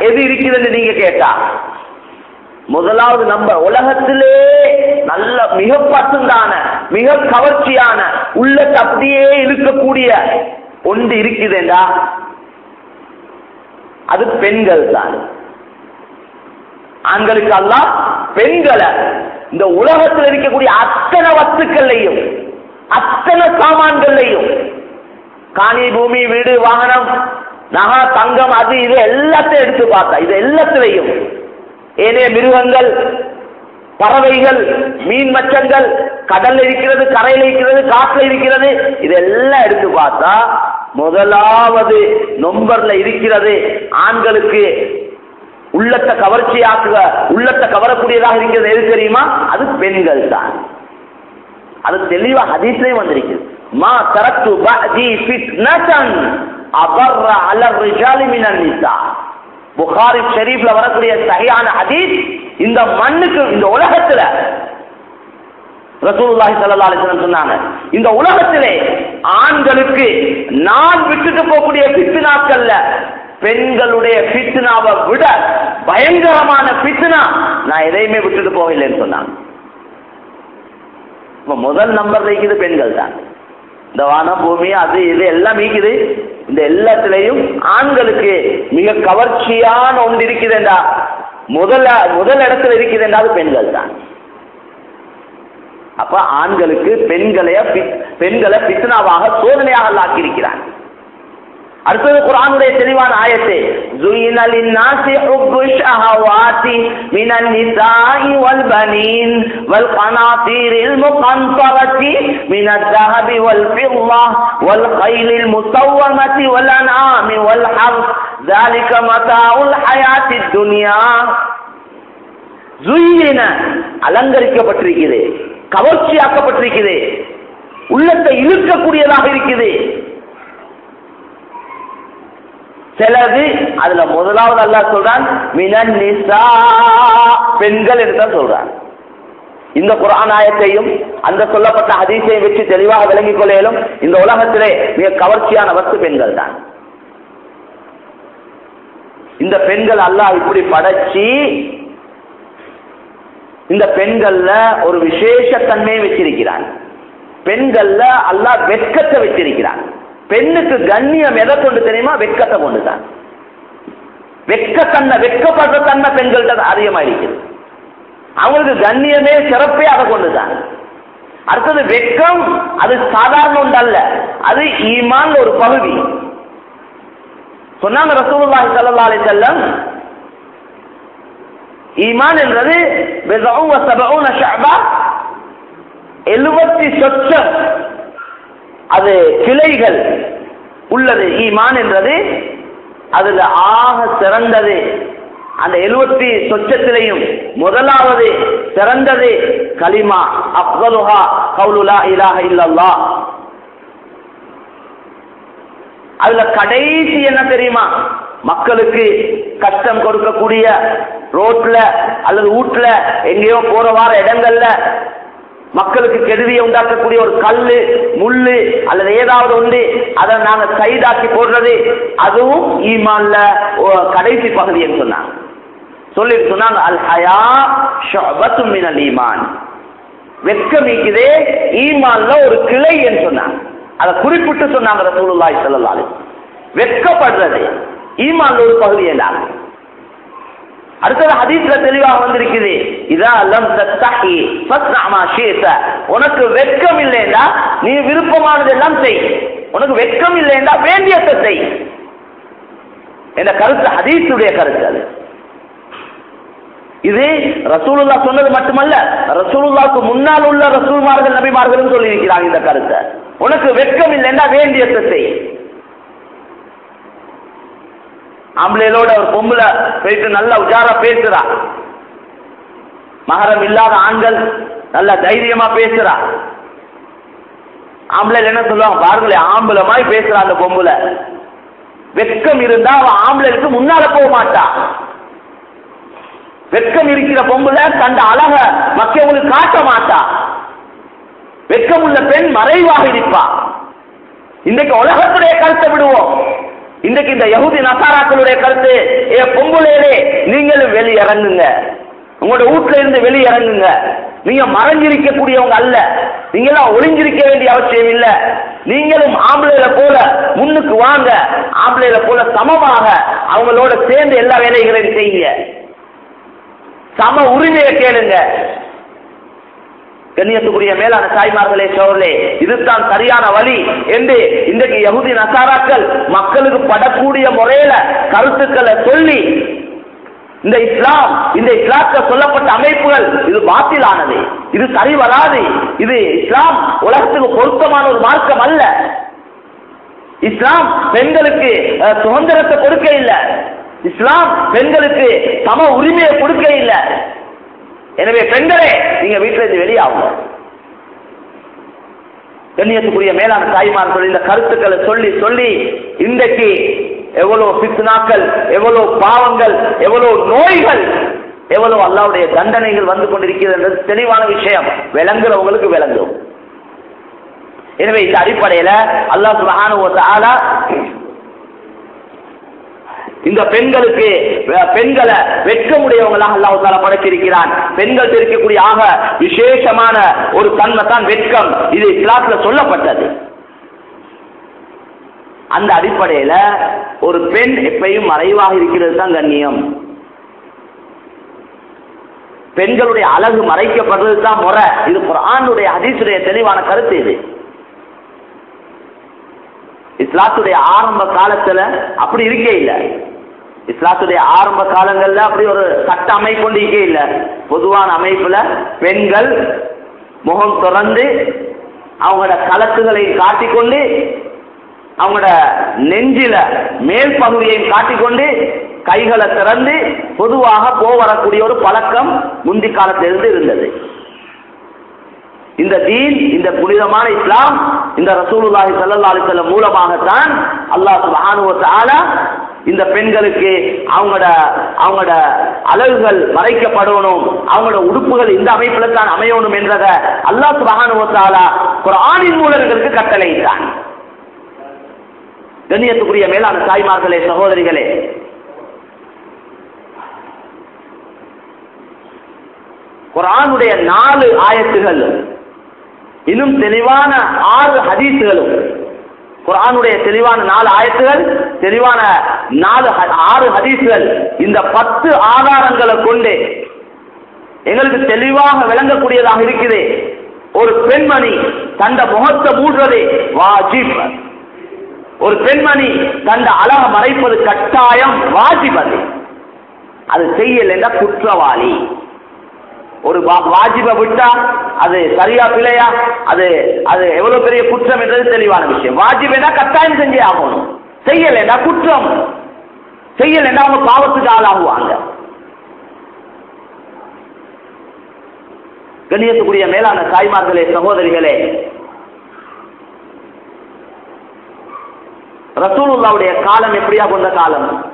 எது இருக்குதுன்னு நீங்க கேட்டா முதலாவது நம்ம உலகத்திலே நல்ல மிக பசுந்தான மிக கவர்ச்சியான உள்ள அப்படியே இருக்கக்கூடிய ஒன்று இருக்குதுண்டா அது பெண்கள் தான். ஆண்களுக்கு அல்ல பெண்களை. இந்த உலகத்தில் இருக்கக்கூடிய அத்தனை வஸ்துக்கள்லையும் அத்தனை சாமான்கள்லையும் காணி பூமி வீடு வாகனம் நகா தங்கம் அது இது எல்லாத்தையும் எடுத்து பார்த்தா இது எல்லாத்திலையும் ஏனைய மிருகங்கள் பறவைகள் மீன் மச்சங்கள் கடல்ல இருக்கிறது கரையில இருக்கிறது காற்றுல இருக்கிறது இதெல்லாம் எடுத்து பார்த்தா முதலாவது நொம்பர்ல இருக்கிறது ஆண்களுக்கு உள்ளத்தை கவர்ச்சியாக்குக உள்ளத்தை கவரக்கூடியதாக இருக்கிறது எது தெரியுமா? அது பெண்கள் தான். அது தெளிவா ஹதீஸ்லயும் வந்திருக்குது. மா தரத்து அபர்ற அலர் அபர்ர நிசா. புகாரி ஷெரீப்ல வரக்கூடிய சரியான ஹதீஸ் இந்த மண்ணுக்கு இந்த உலகத்துல ரசூலுல்லாஹி சல்லா அலைஹி சொன்னாங்க. இந்த உலகத்திலே ஆண்களுக்கு நான் விட்டுட்டு போகக்கூடிய ஃபித்னாக்கள்ல பெண்களுடைய ஃபித்னாவை விட பயங்கரமான ஃபித்னா நான் எதையுமே விட்டுட்டு போகலைன்னு சொன்னாங்க. முதல் நம்பர் வைக்கிறது பெண்கள் தான் இந்த வானம் பூமி அது இது எல்லாம் மீக்குது இந்த எல்லாத்திலையும் ஆண்களுக்கு மிக கவர்ச்சியான ஒன்று இருக்குதுண்டா முதல்ல முதல் இடத்துல இருக்குதுண்டா அது பெண்கள் தான் அப்ப ஆண்களுக்கு பெண்களை பெண்களை பித்னாவாக சோதனையாக ஆக்கியிருக்கிறான் அடுத்தது குரானுடைய தெளிவான ஆயத்து زُيِّنَ لِلنَّاسِ حُبُّ الشَّهَوَاتِ مِنَ النِّسَاءِ وَالْبَنِينَ وَالْقَنَاطِيرِ الْمُقَنطَرَةِ مِنَ الذَّهَبِ وَالْفِضَّةِ وَالْخَيْلِ الْمُسَوَّمَةِ وَالْأَنْعَامِ وَالْحَرْثِ ذَلِكَ مَتَاعُ الْحَيَاةِ الدُّنْيَا زُيِّنَ அலங்கரிக்கப்பட்டிருக்கிறது கவர்ச்சியாக்கப்பட்டிருக்கிறது உள்ளத்தை இழுக்கக்கூடியதாக இருக்குது சிலது அதுல முதலாவது அல்லாஹ் சொல்றான் மினன் நிசா பெண்கள் என்று தான் சொல்றான். இந்த குரான் ஆயத்தையும் அந்த சொல்லப்பட்ட அதிசயம் வச்சு தெளிவாக விளங்கிக் கொள்ளையிலும் இந்த உலகத்திலே மிக கவர்ச்சியான வஸ்து பெண்கள் தான். இந்த பெண்கள் அல்லாஹ் இப்படி படைச்சி இந்த பெண்கள்ல ஒரு விசேஷத்தன்மையை வச்சிருக்கிறான். பெண்கள்ல அல்லாஹ் வெட்கத்தை வச்சிருக்கிறான். பெண்ணுக்கு கண்ணியம் எதை கொண்டு தெரியுமா? வெட்கத்தை கொண்டு தான். வெட்கத்தன்மை வெட்கப்படுற தன்மை பெண்கள்கிட்ட அதிகமாக இருக்குது அவங்களுக்கு கண்ணியமே சிறப்பே அதை கொண்டு தான். அடுத்தது வெட்கம் அது சாதாரண ஒன்று அல்ல அது ஈமான் ஒரு பகுதி. சொன்னாங்க ரசூலுல்லாஹி ஸல்லல்லாஹு அலைஹி வஸல்லம் ஈமான் என்றது பிதஉ வ சபஊன ஷஅபா 70 சொச்சம் அது கிளைகள் உள்ளது ஈமான் என்றது. அதுல ஆக சிறந்தது. அந்த எழுபத்தி சொச்சத்திலையும் முதலாவது சிறந்தது கலிமா அப்தலுஹா கவுலுலா இலாக இல்லல்லா அதுல கடைசி என்ன தெரியுமா? மக்களுக்கு கஷ்டம் கொடுக்கக்கூடிய ரோட்ல அல்லது வீட்டுல எங்கேயோ போற வார இடங்கள்ல மக்களுக்கு கெடுதியை உண்டாக்கக்கூடிய ஒரு கல்லு முள்ளு அல்லது ஏதாவது உண்டு அதை நாங்க கைதாக்கி போடுறது. அதுவும் ஈமான்ல ஒ- கடைசி பகுதின்னு சொன்னாங்க. சொல்லி சொன்னாங்க அல் ஹயா ஷுஅபத்து மினல் ஈமான். வெட்கம் ஈமான்ல ஒரு கிளை என்று சொன்னாங்க. அதை குறிப்பிட்டு சொன்னாங்க ரசூலுல்லாய் ஸல்லல்லாஹு வெக்கப்படுறது வெட்கப்படுறது. ஈமான்ல ஒரு பகுதி என்றாங்க அடுத்தது ஹதீஸ்ல தெளிவாக வந்திருக்குது. இதா லம் தத்தஹி ஃபஸ்னா மா ஷீத உனக்கு வெட்கம் இல்லைன்னா நீ விருப்பமானதெல்லாம் செய். உனக்கு வெட்கம் இல்லைன்னா வேண்டியத்தை செய். என்ற கருத்து ஹதீஸுடைய கருத்து அது. இது ரசூலுல்லா சொன்னது மட்டுமல்ல ரசூலுல்லாக்கு முன்னால் உள்ள ரசூல்மார்கள் நபிமார்கள் சொல்லி இருக்கிறாங்க இந்த கருத்தை. உனக்கு வெட்கம் இல்லைன்னா வேண்டியத்தை செய். ஆம்பளைகளோட ஒரு பொம்பளை போயிட்டு நல்ல உஜாரா பேசுறா. மகரம் இல்லாத ஆண்கள் நல்ல தைரியமா பேசுறா. ஆம்பளை என்ன சொல்லுவாங்க? பாருங்களேன் ஆம்பளை மாதிரி பேசுறா அந்த பொம்பளை. வெட்கம் இருந்தா அவன் ஆம்பளைக்கு முன்னால போக மாட்டா. வெட்கம் இருக்கிற பொம்பளை கண்ட அழக மக்களுக்கு காட்ட மாட்டா. வெட்கம் உள்ள பெண் மறைவாக இருப்பா. இன்னைக்கு உலகத்துடைய கருத்தை விடுவோம். இன்றைக்கு இந்த யகுதி நசாராக்களுடைய கருத்து ஏ பொம்புலேலே நீங்களும் வெளியிறங்குங்க. உங்களோட வீட்டுல இருந்து வெளியிறங்குங்க. நீங்க மறைஞ்சிருக்கக்கூடியவங்க அல்ல. நீங்களாம் ஒளிஞ்சிருக்க வேண்டிய அவசியம் இல்ல. நீங்களும் ஆம்பளைல போல முன்னுக்கு வாங்க. ஆம்பளைல போல சமமாக அவங்களோட சேர்ந்து எல்லா வேலைகளையும் செய்யுங்க. சம உரிமையை கேளுங்க. கண்ணியத்துக்குரிய மேலான தாய்மார்களே சோழர்களே இதுதான் சரியான வழி என்று இன்றைக்கு யகுதி நசாராக்கள் மக்களுக்கு படக்கூடிய முறையில கருத்துக்களை சொல்லி இந்த இஸ்லாம் இந்த இஸ்லாத்தில் சொல்லப்பட்ட அமைப்புகள் இது பாத்திலானது. இது சரி வராது. இது இஸ்லாம் உலகத்துக்கு பொருத்தமான ஒரு மார்க்கம் அல்ல. இஸ்லாம் பெண்களுக்கு சுதந்திரத்தை கொடுக்க இல்லை. இஸ்லாம் பெண்களுக்கு சம உரிமையை கொடுக்க இல்லை. எனவே பெண்களே நீங்க வீட்டில இருந்து வெளியாகும் கண்ணியத்துக்குரிய மேலான தாய்மார்கள் இந்த கருத்துக்களை சொல்லி சொல்லி இன்றைக்கு எவ்வளவு பித்னாக்கள் எவ்வளவு பாவங்கள் எவ்வளவு நோய்கள் எவ்வளவு அல்லாவுடைய தண்டனைகள் வந்து கொண்டிருக்கிறது என்றது தெளிவான விஷயம். விளங்குறவங்களுக்கு விளங்கும் எனவே இந்த அடிப்படையில அல்லாஹ் சுபஹானஹு இந்த பெண்களுக்கு பெண்களை பெண்களை வெட்கமுடையவங்களாக அல்லாஹ் தாலா படைச்சிருக்கிறான் பெண்கள் இருக்கக்கூடிய ஆக விசேஷமான ஒரு தன்மை தான் வெட்கம். இது இஸ்லாத்துல சொல்லப்பட்டது. அந்த அடிப்படையில ஒரு பெண் எப்பயும் மறைவாக இருக்கிறது தான் கண்ணியம். பெண்களுடைய அழகு மறைக்கப்படுறது தான் முறை. இது குர்ஆனுடைய அதிசுடைய தெளிவான கருத்து இது. இஸ்லாத்துடைய ஆரம்ப காலத்துல அப்படி இருக்கே இல்லை. இஸ்லாத்துடைய ஆரம்ப காலங்கள்ல அப்படி ஒரு சட்ட அமைப்பு கொண்டு இல்லை. பொதுவான அமைப்புல பெண்கள் முகம் திறந்து அவங்களோட கலக்குகளை காட்டிக்கொண்டு அவங்களோட நெஞ்சில மேல் பகுதியையும் காட்டிக்கொண்டு கைகளை திறந்து பொதுவாக போவரக்கூடிய ஒரு பழக்கம் முந்தி காலத்திலிருந்து இருந்தது. இந்த தீன் இந்த புனிதமான இஸ்லாம் இந்த ரசூலுல்லாஹி சல்லா அலைஹி மூலமாகத்தான் அல்லாஹ் சுப்ஹானஹு இந்த பெண்களுக்கு அவங்களோட அவங்களோட அழகுகள் மறைக்கப்படணும் அவங்களோட உடுப்புகள் இந்த அமைப்புல தான் அமையணும் என்றத அல்லாஹ் சுபகானுவத்தாலா ஒரு ஆணின் மூலர்களுக்கு மூலம் எங்களுக்கு கட்டளையிட்டான். கண்ணியத்துக்குரிய மேலான தாய்மார்களே சகோதரிகளே குரானுடைய நாலு ஆயத்துகள் இன்னும் தெளிவான ஆறு ஹதீஸுகளும் குரானுடைய தெளிவான நாலு ஆயத்துகள் தெளிவான நாலு ஹ- ஆறு ஹதீஸ்கள் இந்த பத்து ஆதாரங்களை கொண்டு எங்களுக்கு தெளிவாக விளங்கக்கூடியதாக இருக்குது. ஒரு பெண்மணி தந்த முகத்தை மூடுறது வாஜிப். ஒரு பெண்மணி தந்த அழக மறைப்பது கட்டாயம் வாஜிப் அது. அது செய்யலைன்னா குற்றவாளி. ஒரு வா- வாஜிபை விட்டா அது சரியா பிழையா? அது அது எவ்வளவு பெரிய குற்றம் என்றது தெளிவான விஷயம். வாஜிபைனா கட்டாயம் செஞ்சே ஆகணும். செய்யலைன்னா குற்றம். செய்யலைன்னா அவங்க பாவத்துக்கு ஆளாகுவாங்க. கண்ணியத்துக்குரிய மேலான தாய்மார்களே சகோதரிகளே ரசூலுல்லாவுடைய காலம் எப்படியா கொண்ட காலம்?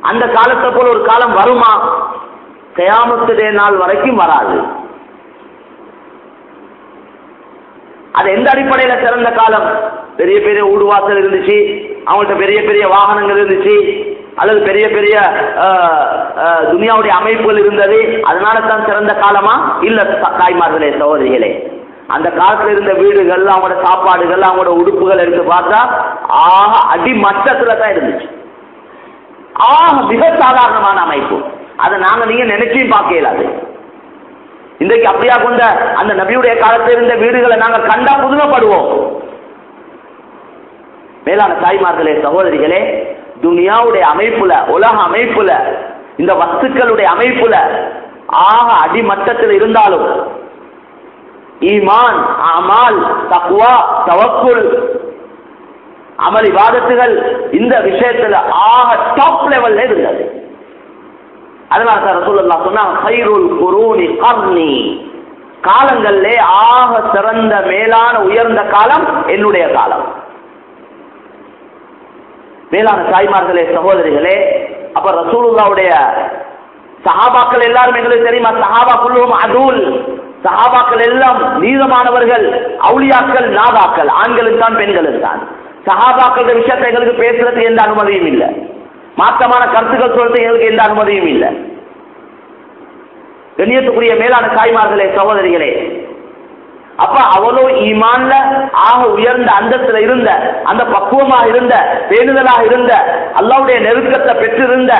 அந்த காலத்தை போல ஒரு காலம் வருமா? கயாமத்துடைய நாள் வரைக்கும் வராது அது எந்த அடிப்படையில சிறந்த காலம் பெரிய பெரிய ஊடுவாசல் இருந்துச்சு அவங்கள்ட்ட பெரிய பெரிய வாகனங்கள் இருந்துச்சு அல்லது பெரிய பெரிய துனியாவுடைய அமைப்புகள் இருந்தது அதனால தான் சிறந்த காலமா இல்ல தாய்மார்களே சகோதரிகளே அந்த காலத்துல இருந்த வீடுகள் அவங்களோட சாப்பாடுகள் அவங்களோட உடுப்புகள் எடுத்து பார்த்தா ஆக அடிமட்டத்துல தான் இருந்துச்சு ஆக மிக சாதாரணமான அமைப்பு அதை நாங்க நீங்க நினைச்சும் பார்க்க இயலாது. இன்றைக்கு அப்படியா கொண்ட அந்த நபியுடைய காலத்தில் இருந்த வீடுகளை நாங்க கண்டா புதுமைப்படுவோம். மேலான தாய்மார்களே சகோதரிகளே துனியாவுடைய அமைப்புல உலக அமைப்புல இந்த வஸ்துக்களுடைய அமைப்புல ஆக அடிமட்டத்தில் இருந்தாலும் ஈமான் அமால் தக்குவா தவக்குள் அமல் இபாதத்துகள் இந்த விஷயத்துல ஆக டாப் லெவல்ல இருந்தது. அதனால தான் ரசூல்லா சொன்னாங்க ஹைருல் குரூனி கர்னி காலங்களிலே ஆக சிறந்த மேலான உயர்ந்த காலம் என்னுடைய காலம். மேலான தாய்மார்களே சகோதரிகளே அப்ப ரசூலுல்லாவுடைய சஹாபாக்கள் எல்லாரும் எங்களுக்கு தெரியுமா? சஹாபா குழுவும் அதுல். சஹாபாக்கள் எல்லாம் நீதமானவர்கள் அவுளியாக்கள் நாதாக்கள் ஆண்களுக்கு தான் பெண்களுக்கு தான். சஹாபாக்கள் விஷயத்தை எங்களுக்கு பேசுறதுக்கு எந்த அனுமதியும் இல்லை. மாற்றமான கருத்துக்கள் சொல்றது எங்களுக்கு எந்த அனுமதியும் இல்லை. கண்ணியத்துக்குரிய மேலான தாய்மார்களே சகோதரிகளே அப்ப அவ்வளவு ஈமான்ல ஆக உயர்ந்த அந்தத்துல இருந்த அந்த பக்குவமாக இருந்த பேணுதலாக இருந்த அல்லாவுடைய நெருக்கத்தை பெற்றிருந்த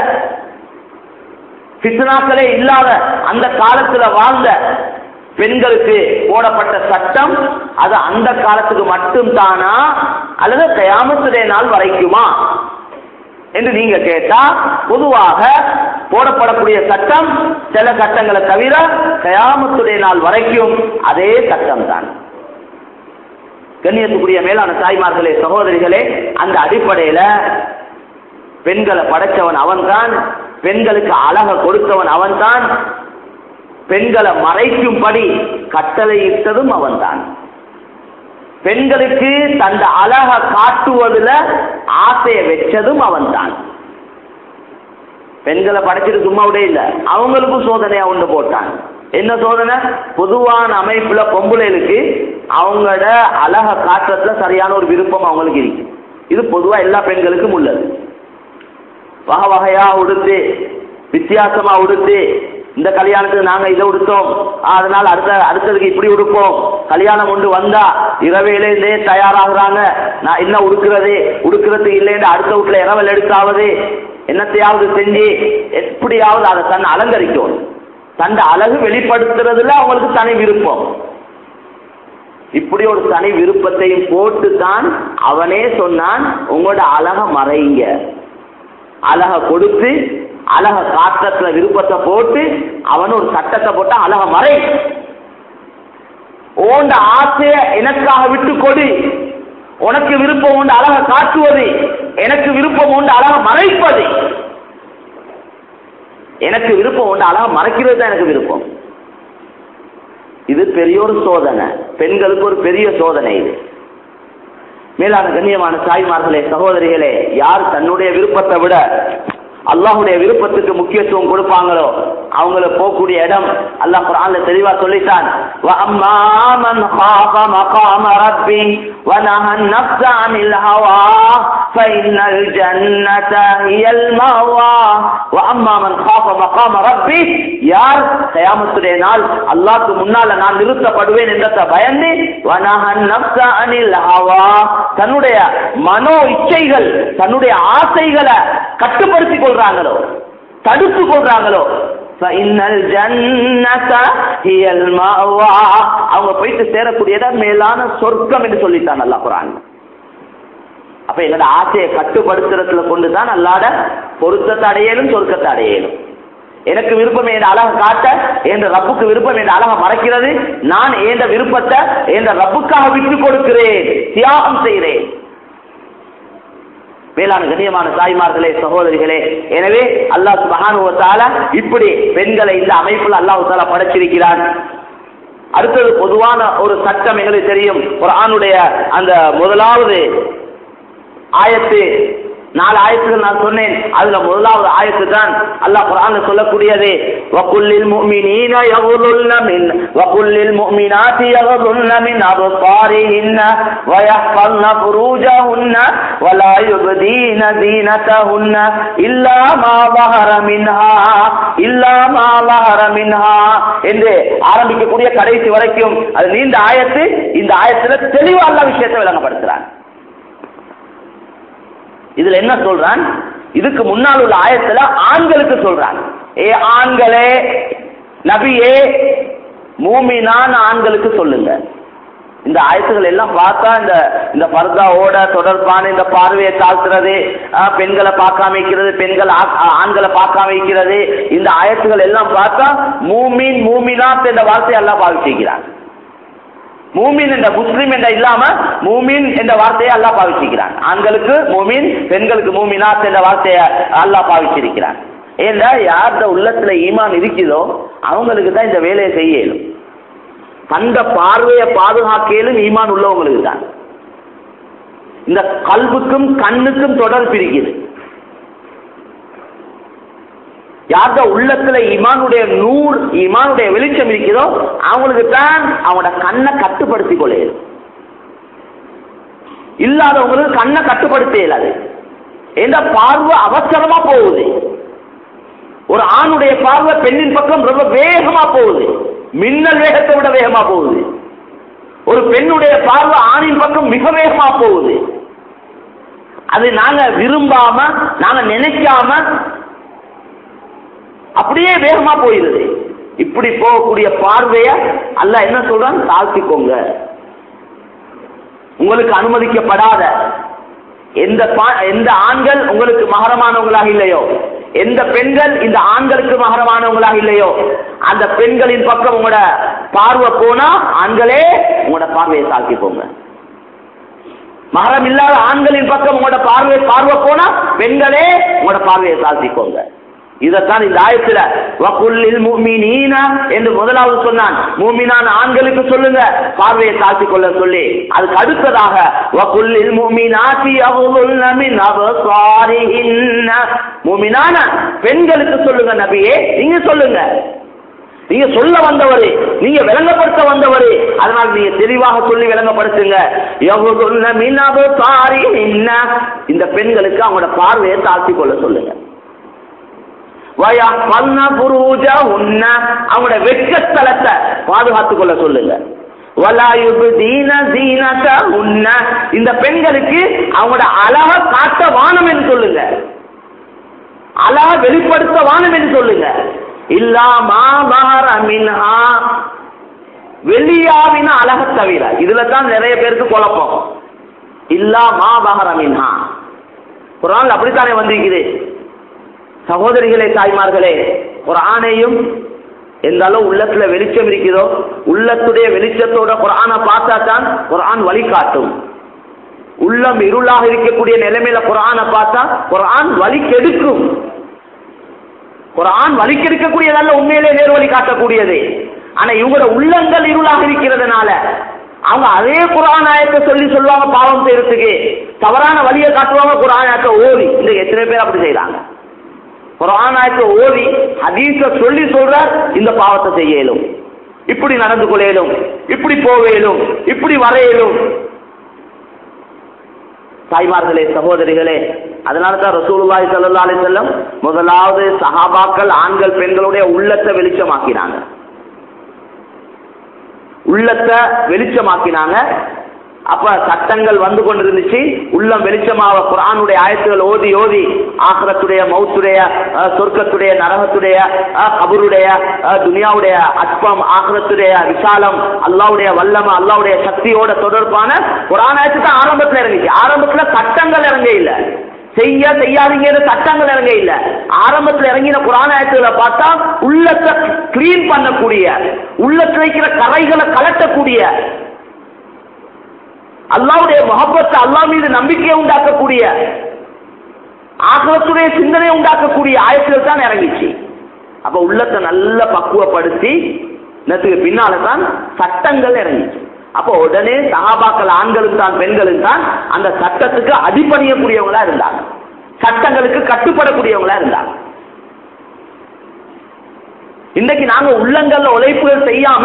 பித்னாக்களே இல்லாத அந்த காலத்துல வாழ்ந்த பெண்களுக்கு போடப்பட்ட சட்டம் அது அந்த காலத்துக்கு மட்டும் தானா அல்லது கயாமத்துடைய நாள் வரைக்குமா? என்று நீங்க கேட்டா பொதுவாக போடப்படக்கூடிய சட்டம் சில சட்டங்களை தவிர கயாமத்துடைய நாள் வரைக்கும் அதே சட்டம் தான் கண்ணியத்துக்குரிய மேலான தாய்மார்களே சகோதரிகளே அந்த அடிப்படையில பெண்களை படைச்சவன் அவன்தான் பெண்களுக்கு அழக கொடுத்தவன் அவன்தான் பெண்களை மறைக்கும்படி கட்டளையிட்டதும் அவன்தான். பெண்களுக்கு தந்த அழக காட்டுவதுல ஆசையை வச்சதும் அவன்தான். பெண்களை படைச்சிட்டு சும்மா விட இல்ல. அவங்களுக்கும் சோதனையா ஒன்று போட்டான். என்ன சோதனை? பொதுவான அமைப்புல பொம்பளைகளுக்கு அவங்களோட அழக காட்டுறதுல சரியான ஒரு விருப்பம் அவங்களுக்கு இருக்கு. இது பொதுவா எல்லா பெண்களுக்கும் உள்ளது. வகை வகையா உடுத்து வித்தியாசமா உடுத்து இந்த கல்யாணத்துக்கு நாங்க இதை உடுத்தோம். அதனால அடுத்த அடுத்ததுக்கு இப்படி உடுப்போம். கல்யாணம் கொண்டு வந்தா இரவையிலேருந்தே தயாராகிறாங்க. நான் என்ன உடுக்கிறது? உடுக்கிறது இல்லைன்னு அடுத்த வீட்டுல இரவல் எடுத்தாவது? என்னத்தையாவது செஞ்சு எப்படியாவது அதை தன்னை அலங்கரிக்கும். தன் அழகு வெளிப்படுத்துறதுல அவங்களுக்கு தனி விருப்பம். இப்படி ஒரு தனி விருப்பத்தையும் போட்டு தான் அவனே சொன்னான் உங்களோட அழக மறைங்க. அழக கொடுத்து அழக காற்றத்துல விருப்பத்தை போட்டு அவன் ஒரு சட்டத்தை போட்டா அழக மறை. ஓண்ட ஆசைய எனக்காக விட்டு கொடு. உனக்கு விருப்பம் உண்டு அழக காட்டுவது. எனக்கு விருப்பம் உண்டு அழக மறைப்பது. எனக்கு விருப்பம் உண்டு அழக மறைக்கிறது தான் எனக்கு விருப்பம். இது பெரிய ஒரு சோதனை. பெண்களுக்கு ஒரு பெரிய சோதனை இது. மேலான கண்ணியமான தாய்மார்களே சகோதரிகளே யார் தன்னுடைய விருப்பத்தை விட அல்லாஹுடைய விருப்பத்துக்கு முக்கியத்துவம் கொடுப்பாங்களோ அவங்கள போகக்கூடிய இடம் அல்லாஹ் குரான்ல தெளிவா சொல்லித்தான் وَأَمَّا مَنْ خَافَ مَقَامَ رَبِّهِ وَنَهَى النَّفْسَ عَنِ الْهَوَى فَإِنَّ الْجَنَّةَ هِيَ الْمَأْوَى وَأَمَّا مَنْ خَافَ مَقَامَ رَبِّهِ யார் கயாமத்துடைய நாள் அல்லாஹ்க்கு முன்னால நான் நிறுத்தப்படுவேன் என்றதை பயந்து وَنَهَى النَّفْسَ عَنِ الْهَوَى தன்னுடைய மனோ இச்சைகள் தன்னுடைய ஆசைகளை கட்டுப்படுத்திக் கொள்றாங்களோ தடுத்து கொள்றாங்களோ அவங்க போயிட்டு சேரக்கூடியதா மேலான சொர்க்கம் என்று சொல்லித்தான் அல்லா குரான் அப்ப என்னோட ஆசையை கட்டுப்படுத்துறதுல கொண்டுதான் அல்லாட பொருத்தத்தை அடையலும் சொர்க்கத்தை அடையலும். எனக்கு விருப்பம் என் அழக காட்ட என்ற ரப்புக்கு விருப்பம் என்ற அழக மறைக்கிறது நான் என்ற விருப்பத்தை என்ற ரப்புக்காக விட்டு கொடுக்கிறேன் தியாகம் செய்கிறேன். மேலான கண்ணியமான தாய்மார்களே சகோதரிகளே. எனவே அல்லாஹ் சுபஹானுவத்தால இப்படி பெண்களை இந்த அமைப்புல அல்லாஹால படைச்சிருக்கிறான். அடுத்தது பொதுவான ஒரு சட்டம் எங்களுக்கு தெரியும். ஒரு ஆணுடைய அந்த முதலாவது ஆயத்து நாலு ஆயத்துக்கு நான் சொன்னேன். அதுல முதலாவது ஆயத்து தான் அல்லாஹ் குரான் சொல்லக்கூடியது வக்குல்லில் முஃமினீன யகுலுல்ல மின் வக்குல்லில் முஃமினாத்தி யகுலுல்ல மின் அபசாரிஹின்ன வயஹ்ஃபல்ன ஃபுரூஜஹுன்ன வலா யுபதீன தீனதஹுன்ன இல்லா மா ظஹர மின்ஹா இல்லா மா ظஹர மின்ஹா என்று ஆரம்பிக்கக்கூடிய கடைசி வரைக்கும் அது நீண்ட ஆயத்து இந்த ஆயத்துல தெளிவா அல்லாஹ் விஷயத்தை விளங்கப்படுத்துறாங்க இதுல என்ன சொல்றான்? இதுக்கு முன்னால் உள்ள ஆயத்துல ஆண்களுக்கு சொல்றான். ஏ ஆண்களே நபியே மூமினான் ஆண்களுக்கு சொல்லுங்க. இந்த ஆயத்துகள் எல்லாம் பார்த்தா இந்த இந்த பர்தாவோட தொடர்பான இந்த பார்வையை தாழ்த்துறது பெண்களை பார்க்காம வைக்கிறது பெண்கள் ஆ- ஆண்களை பார்க்காம வைக்கிறது இந்த ஆயத்துகள் எல்லாம் பார்த்தா மூமின் மூமினாத் என்ற வார்த்தை எல்லாம் பாவிச்சிருக்கிறான். மூமின் என்ற முஸ்லீம் என்ற இல்லாம மூமின் என்ற வார்த்தையை அல்லாஹ் பாவிச்சிருக்கிறான். ஆண்களுக்கு மூமின் பெண்களுக்கு மூமினாத் என்ற வார்த்தையை அல்லாஹ் பாவிச்சிருக்கிறான். ஏன்னா யார்கிட்ட உள்ளத்துல ஈமான் இருக்குதோ அவங்களுக்கு தான் இந்த வேலையை செய்ய இயலும். அந்த பார்வையை பாதுகாக்கலும் ஈமான் உள்ளவங்களுக்கு தான். இந்த கல்வுக்கும் கண்ணுக்கும் தொடர்பு இருக்குது. யார்கிட்ட உள்ளத்துல இமானுடைய நூல் இமானுடைய வெளிச்சம் இருக்கிறோ அவங்களுக்கு தான் அவங்களோட கண்ணை கட்டுப்படுத்தி கொள்ள இல்லாதவங்களுக்கு கண்ணை கட்டுப்படுத்த இயலாது எந்த பார்வை அவசரமா போகுது. ஒரு ஆணுடைய பார்வை பெண்ணின் பக்கம் ரொம்ப வேகமா போகுது. மின்னல் வேகத்தை விட வேகமா போகுது. ஒரு பெண்ணுடைய பார்வை ஆணின் பக்கம் மிக வேகமா போகுது. அது நாங்க விரும்பாம நாங்க நினைக்காம அப்படியே வேகமா போயிருது. இப்படி போகக்கூடிய பார்வைய அல்ல என்ன சொல்றான்? தாழ்த்திக்கோங்க. உங்களுக்கு அனுமதிக்கப்படாத எந்த பா- எந்த ஆண்கள் உங்களுக்கு மகரமானவங்களாக இல்லையோ எந்த பெண்கள் இந்த ஆண்களுக்கு மகரமானவங்களாக இல்லையோ அந்த பெண்களின் பக்கம் உங்களோட பார்வை போனா ஆண்களே உங்களோட பார்வையை தாழ்த்திக்கோங்க. மகரம் இல்லாத ஆண்களின் பக்கம் உங்களோட பார்வை பார்வை போனா பெண்களே உங்களோட பார்வையை தாழ்த்திக்கோங்க. இதைத்தான் இந்த ஆயத்துல வகுல்லில் முஃமினீன என்று முதலாவது சொன்னான். மூமினான ஆண்களுக்கு சொல்லுங்க. பார்வையை தாழ்த்திக் கொள்ள சொல்லி. அதுக்கு அடுத்ததாக வகுல்லில் முஃமினாத்தி யகுதுல்ன மின் அப்சாரிஹின்ன. மூமினான பெண்களுக்கு சொல்லுங்க நபியே நீங்க சொல்லுங்க. நீங்க சொல்ல வந்தவரு நீங்க விளங்கப்படுத்த வந்தவரு அதனால நீங்க தெளிவாக சொல்லி விளங்கப்படுத்துங்க. யகுதுல்ன மின் என்ன இந்த பெண்களுக்கு அவங்களோட பார்வையை தாழ்த்தி கொள்ள சொல்லுங்க. அவங்களோட வெட்கஸ்தலத்தை பாதுகாத்துக் கொள்ள சொல்லுங்க. இந்த பெண்களுக்கு அவங்களோட அழக காட்ட வானம் என்று சொல்லுங்க. அழக வெளிப்படுத்த வானம் என்று சொல்லுங்க. இல்லா வெளியாவின அழக தவிர. இதுல தான் நிறைய பேருக்கு குழப்பம். இல்லா மா மஹர குரான் அப்படித்தானே வந்திருக்குது. சகோதரிகளே தாய்மார்களே குரானையும் எந்த அளவு உள்ளத்துல வெளிச்சம் இருக்குதோ உள்ளத்துடைய வெளிச்சத்தோட குரானை பார்த்தா தான் குரான் வழிகாட்டும். உள்ளம் இருளாக இருக்கக்கூடிய நிலைமையில குரானை பார்த்தா குரான் வழி கெடுக்கும் குரான் வழி கெடுக்கக்கூடியதல்ல உண்மையிலே நேர்வழி காட்டக்கூடியது. ஆனா இவங்களோட உள்ளங்கள் இருளாக இருக்கிறதுனால அவங்க அதே குரான் ஆயத்தை சொல்லி சொல்லுவாங்க பாவம் செய்யறதுக்கு. தவறான வழியை காட்டுவாங்க குரான் ஆயத்தை ஓடி இந்த எத்தனை பேர் அப்படி செய்யறாங்க குரானாய்க்கு ஓதி ஹதீஸ சொல்லி சொல்றார் இந்த பாவத்தை செய்யலும். இப்படி நடந்து கொள்ளையிலும் இப்படி போக இப்படி வரையிலும். தாய்மார்களே சகோதரிகளே அதனால தான் ரசூலுல்லாஹி ஸல்லல்லாஹு அலைஹி வஸல்லம் முதலாவது சஹாபாக்கள் ஆண்கள் பெண்களுடைய உள்ளத்தை வெளிச்சமாக்கினாங்க. உள்ளத்தை வெளிச்சமாக்கினாங்க. அப்ப சட்டங்கள் வந்து கொண்டிருந்துச்சு. உள்ளம் வெளிச்சமாக குரானுடைய ஆயத்துகள் ஓதி ஓதி ஆகரத்துடைய மௌத்துடைய சொர்க்கத்துடைய நரகத்துடைய அஹ், கபருடைய துனியாவுடைய அற்பம் ஆகரத்துடைய விசாலம் அல்லாவுடைய வல்லம அல்லாவுடைய சக்தியோட தொடர்பான குரான் ஆயத்து தான் ஆரம்பத்துல இறங்கிச்சு. ஆரம்பத்துல சட்டங்கள் இறங்க இல்ல. செய்ய செய்யாதீங்க சட்டங்கள் இறங்க இல்ல. ஆரம்பத்துல இறங்கின புராண ஆயத்துகளை பார்த்தா உள்ளத்தை கிளீன் பண்ணக்கூடிய உள்ளத்துல இருக்கிற கரைகளை கலட்டக்கூடிய அல்லாவுடைய முகப்பத்தை அல்லா மீது நம்பிக்கையை உண்டாக்கக்கூடிய ஆகலத்துடைய சிந்தனை உண்டாக்கக்கூடிய ஆயத்தில் தான் இறங்கிச்சு. அப்ப உள்ளத்தை நல்லா பக்குவப்படுத்தி நேற்றுக்கு பின்னால தான் சட்டங்கள் இறங்கிச்சு. அப்ப உடனே சகாபாக்கள் ஆண்களும் தான் பெண்களும் தான் அந்த சட்டத்துக்கு அடிப்பணியக்கூடியவங்களா இருந்தாங்க. சட்டங்களுக்கு கட்டுப்படக்கூடியவங்களா இருந்தாங்க. இன்னைக்கு நாங்க உள்ளங்கள்ல உழைப்புகள் செய்யாம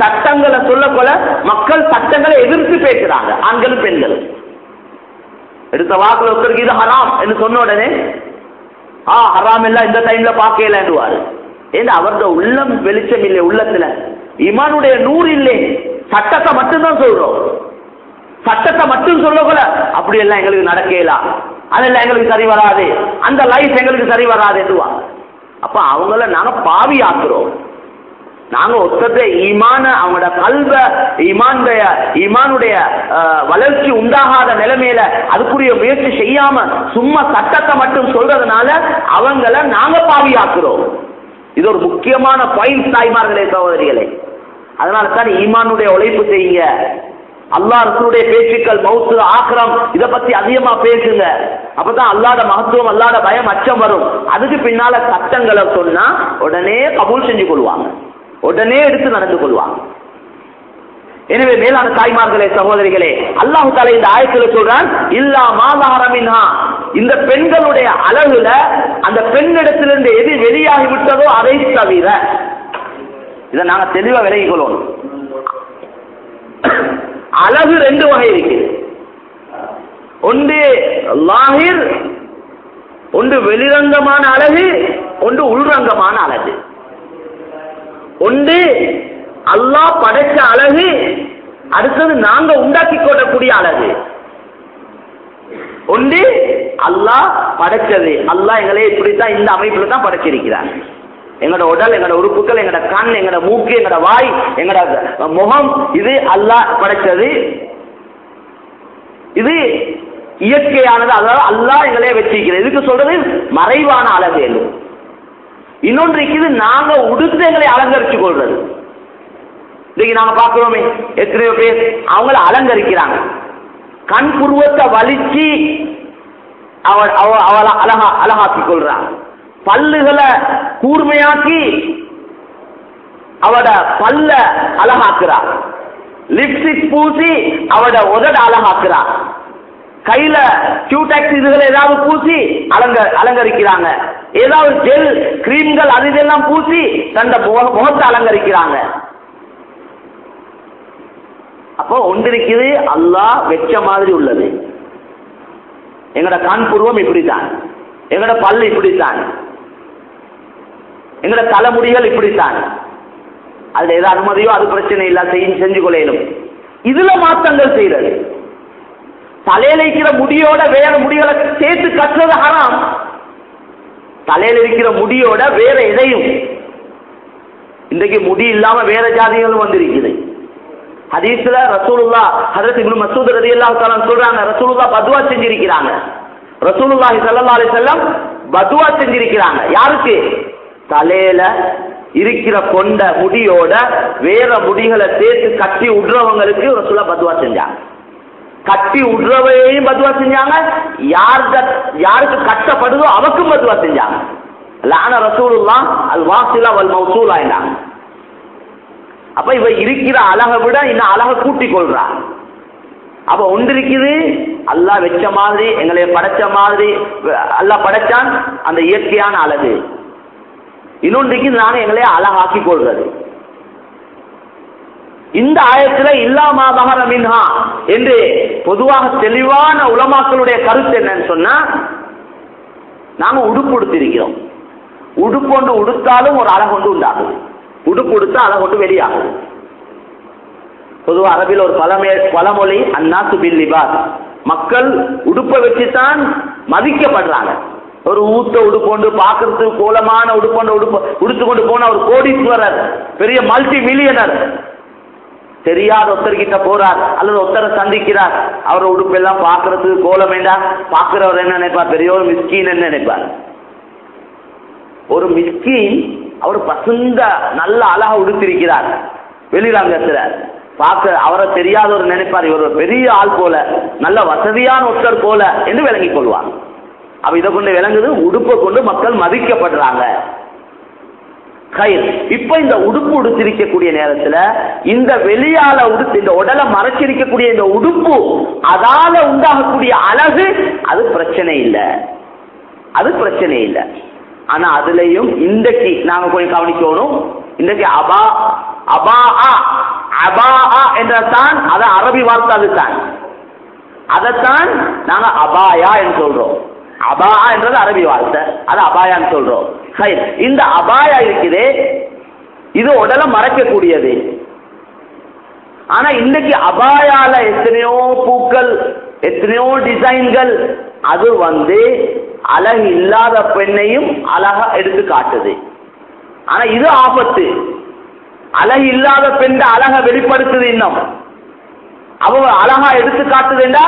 சட்டங்களை சொல்லக்கொள்ள மக்கள் சட்டங்களை எதிர்த்து பேசுறாங்க ஆண்களும் பெண்களும் எடுத்த வாக்குல ஒருத்தருக்கு இது ஹராம் என்று சொன்ன உடனே ஆ ஹராம் எல்லாம் இந்த டைம்ல பார்க்கலன்னுவாரு ஏன்னா அவரது உள்ளம் வெளிச்சம் இல்லை உள்ளத்துல. இமானுடைய நூறு இல்லை. சட்டத்தை மட்டும்தான் சொல்றோம். சட்டத்தை மட்டும் சொல்லக்கூட அப்படி எல்லாம் எங்களுக்கு நடக்கலாம் அதெல்லாம் எங்களுக்கு சரி வராது. அந்த லைஃப் எங்களுக்கு சரி வராது என்றுவாங்க. அப்ப அவங்கள நாங்க பாவி ஆக்குறோம் நாங்க ஒத்தத்தை ஈமான அவங்களோட கல்வ ஈமானுடைய ஈமானுடைய வளர்ச்சி உண்டாகாத நிலைமையில அதுக்குரிய முயற்சி செய்யாம சும்மா சட்டத்தை மட்டும் சொல்றதுனால அவங்கள நாங்க பாவி ஆக்குறோம் இது ஒரு முக்கியமான பாயிண்ட் தாய்மார்களே சகோதரிகளே. அதனால தான் ஈமானுடைய உழைப்பு செய்யுங்க. அல்லாஹ் ரசூடைய பேச்சுக்கள் மவுத்து ஆக்கிரம் இதை பத்தி அதிகமா பேசுங்க. அப்பதான் அல்லாத மகத்துவம் அல்லாட பயம் அச்சம் வரும். அதுக்கு பின்னால சட்டங்களை சொன்னா உடனே கபூல் செஞ்சு கொள்வாங்க. உடனே எடுத்து நடந்து கொள்வாங்க. எனவே மேலான தாய்மார்களே சகோதரிகளே அல்லாஹு தலை இந்த ஆயத்துல சொல்றான் இல்லா மாதாரமின்ஹா இந்த பெண்களுடைய அழகுல அந்த பெண்ணிடத்திலிருந்து எது வெளியாகி விட்டதோ அதை தவிர இதை நாங்க தெளிவா விலகிக் கொள்ளணும் அழகு ரெண்டு வகை இருக்குது. ஒன்று லாகிர் ஒன்று வெளிரங்கமான அழகு ஒன்று உள்ரங்கமான அழகு. ஒன்று அல்லாஹ் படைச்ச அழகு அடுத்தது நாங்க உண்டாக்கி கொள்ளக்கூடிய அழகு. ஒன்று அல்லாஹ் படைச்சது. அல்லாஹ் எங்களை இப்படித்தான் இந்த அமைப்புல தான் படைச்சிருக்கிறார். எங்களோட உடல் எங்களோட உறுப்புகள் எங்களோட கண் எங்களோட மூக்கு எங்களோட வாய் எங்களோட முகம் இது அல்லாஹ் படைச்சது இது இயற்கையானது. அதாவது அல்லாஹ் எங்களே வச்சிருக்கிறது இதுக்கு சொல்றது மறைவான அழகு இன்னொன்று இருக்குது நாங்க உடுத்து எங்களை அலங்கரிச்சு கொள்றது இன்னைக்கு நாங்க பாக்குறோமே எத்தனையோ பேர் அவங்கள அலங்கரிக்கிறாங்க. கண் புருவத்தை வலிச்சு அவள் அவள் அவளை அழகா அழகாக்கி கொள்றாங்க. பல்லுகளை கூர்மையாக்கி அவட பல்ல அழகாக்குறா லிப்ஸ்டிக் பூசி அவட உதட அழகாக்குறா கையில கியூடாக்ஸ் இதுகளை ஏதாவது பூசி அலங்க அலங்கரிக்கிறாங்க. ஏதாவது ஜெல் கிரீம்கள் அது இதெல்லாம் பூசி தந்த முக- முகத்தை அலங்கரிக்கிறாங்க. அப்போ ஒன்றிருக்குது அல்லாஹ் வெச்ச மாதிரி உள்ளது. எங்களோட கண் பூர்வம் இப்படித்தான். எங்களோட பல்லு இப்படித்தான். எங்களோட தலைமுடிகள் இப்படித்தான். அதுல எது அனுமதியோ அது பிரச்சனை இல்ல செய்யும் செஞ்சு கொள்ளையிலும் இதுல மாற்றங்கள் செய்யறது தலையில இருக்கிற முடியோட வேற முடிகளை சேர்த்து கட்டுறது ஹராம். தலையில இருக்கிற முடியோட வேற எதையும். இன்றைக்கு முடி இல்லாம வேற ஜாதிகளும் வந்திருக்குது. ஹதீஸ்ல ரசூலுல்லா ஹதரத் இப்னு மசூத் ரலியல்லாஹு தஆலா சொல்றாங்க ரசூலுல்லா பதுவா செஞ்சிருக்கிறாங்க. ரசூலுல்லாஹி ஸல்லல்லாஹு அலைஹி வஸல்லம் பதுவா செஞ்சிருக்கிறாங்க. யாருக்கு? தலையில இருக்கிற கொண்ட முடியோட வேற முடிகளை சேர்த்து கட்டி விடுறவங்களுக்கு ரசூலா பதுவா செஞ்சாங்க கட்டி விடுறவையும் பதுவா செஞ்சாங்க. யாருக்கு யாருக்கு கட்டப்படுதோ அவக்கும் பதுவா செஞ்சாங்க லான ரசூலுல்லா அது வாசிலா வல் மௌசூலா என்றாங்க அப்ப இவ இருக்கிற அழகை விட இன்னும் அழகை கூட்டி கொள்றா. அப்ப ஒன்று இருக்குது அல்லாஹ் வச்ச மாதிரி எங்களை படைச்ச மாதிரி அல்லாஹ் படைச்சான் அந்த இயற்கையான அழகு. இன்னொன்றைக்கு நானும் எங்களை அழகாக்கி கொள்றது. இந்த ஆயத்துல இல்லாமா மகர மின்ஹா என்று பொதுவாக தெளிவான உலமாக்களுடைய கருத்து என்னன்னு சொன்னா நாம உடுப்பு உடுத்திருக்கிறோம். உடுப்பு ஒன்று உடுத்தாலும் ஒரு அழகொண்டு ஒன்று உண்டாகுது. உடுப்பு உடுத்தா அழகொண்டு வெளியாகும் வெளியாகுது. பொதுவா அரபில் ஒரு பழமே பழமொழி அந்நாத்து பில்லிபாத் மக்கள் உடுப்பை வச்சுத்தான் மதிக்கப்படுறாங்க. ஒரு ஊத்த உடுப்பொண்டு பார்க்கறதுக்கு கோலமான உடுப்பொண்டு உடுப்பு உடுத்து கொண்டு போன ஒரு கோடீஸ்வரர் பெரிய மல்டி மில்லியனர் தெரியாத ஒருத்தர்கிட்ட போறார் அல்லது ஒருத்தரை சந்திக்கிறார். அவரை உடுப்பு எல்லாம் பார்க்கறதுக்கு கோலம் வேண்டாம் பார்க்கிறவர் என்ன நினைப்பார்? பெரிய ஒரு மிஸ்கீன் என்ன நினைப்பார்? ஒரு மிஸ்கின் அவர் பசுந்த நல்ல அழகா உடுத்திருக்கிறார். வெளிரங்கத்துல. பார்க்க அவரை தெரியாதவர் நினைப்பார். இவர் ஒரு பெரிய ஆள் போல நல்ல வசதியான ஒருத்தர் போல என்று விளங்கிக் கொள்வார். அப்ப இதை கொண்டு விளங்குது உடுப்பை கொண்டு மக்கள் மதிக்கப்படுறாங்க. கயிர் இப்ப இந்த உடுப்பு உடுத்திருக்கக்கூடிய நேரத்துல இந்த வெளியால உடுத்து இந்த உடலை மறைச்சிருக்கக்கூடிய இந்த உடுப்பு அதால உண்டாகக்கூடிய அழகு அது பிரச்சனை இல்லை. அது பிரச்சனை இல்லை. ஆனா அதுலயும் இன்றைக்கு நாங்க கொஞ்சம் கவனிக்கணும். இன்றைக்கு அபா அபா அபா என்றதான் அத அரபி வார்த்தை அதுதான். அதைத்தான் நாங்க அபாயா என்று சொல்றோம். அபாயா என்றது அரபி வார்த்தை. அது அபாயான்னு சொல்றோம். சரி இந்த அபாயா இருக்குது இது உடலை மறைக்கக்கூடியது. ஆனா இன்னைக்கு அபாயால எத்தனையோ பூக்கள் எத்தனையோ டிசைன்கள் அது வந்து அழகு இல்லாத பெண்ணையும் அழகா எடுத்து காட்டுது. ஆனா இது ஆபத்து. அழகு இல்லாத பெண் அழக வெளிப்படுத்துது இன்னும். அவ அழகா எடுத்து காட்டுதுண்டா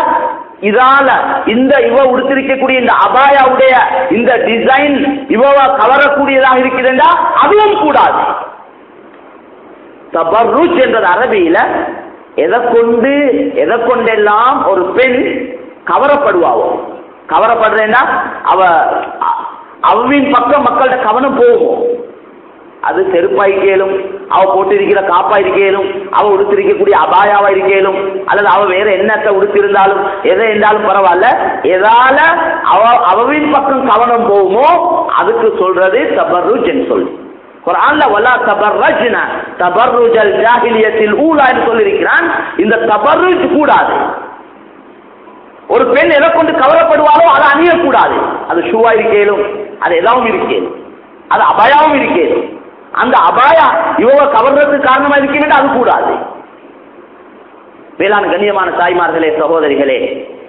இதால இந்த இவ உடுத்திருக்கக்கூடிய இந்த அபாயாவுடைய இந்த டிசைன் இவ கவரக்கூடியதாக இருக்கிறதா அதுவும் கூடாது. தபர்ருஜ் என்றது அரபியில எதை கொண்டு எதை கொண்டெல்லாம் ஒரு பெண் கவரப்படுவாவோ? கவரப்படுறேன்னா அவ அவின் பக்கம் மக்கள்கிட்ட கவனம் போகும். அது செருப்பா இருக்கேலும் அவ போட்டிருக்கிற காப்பா இருக்கேலும் அவ உடுத்திருக்கக்கூடிய அபாயாவா இருக்கேலும் அல்லது அவ வேற என்னத்தை உடுத்திருந்தாலும் எதை இருந்தாலும் பரவாயில்ல. எதால அவ அவவின் பக்கம் கவனம் போகுமோ அதுக்கு சொல்றது தபர்ருஜ்னு சொல்லி. குர்ஆன்ல வலா தபர்ரஜ்ன தபர்ருஜல் ஜாஹிலியத்தில் ஊலா என்று சொல்லியிருக்கிறான். இந்த தபர்ருஜ் கூடாது. ஒரு பெண் எதை கொண்டு கவலைப்படுவாரோ அதை அணியக்கூடாது. அது ஷூவா இருக்கேலும் அது எதாவும் இருக்கேலும் அது அபாயாவும் இருக்கேலும் அந்த அபாயா இவங்க கவர்றதுக்கு காரணமா இருக்கணும் அது கூடாது. வேளாண் கண்ணியமான தாய்மார்களே சகோதரிகளே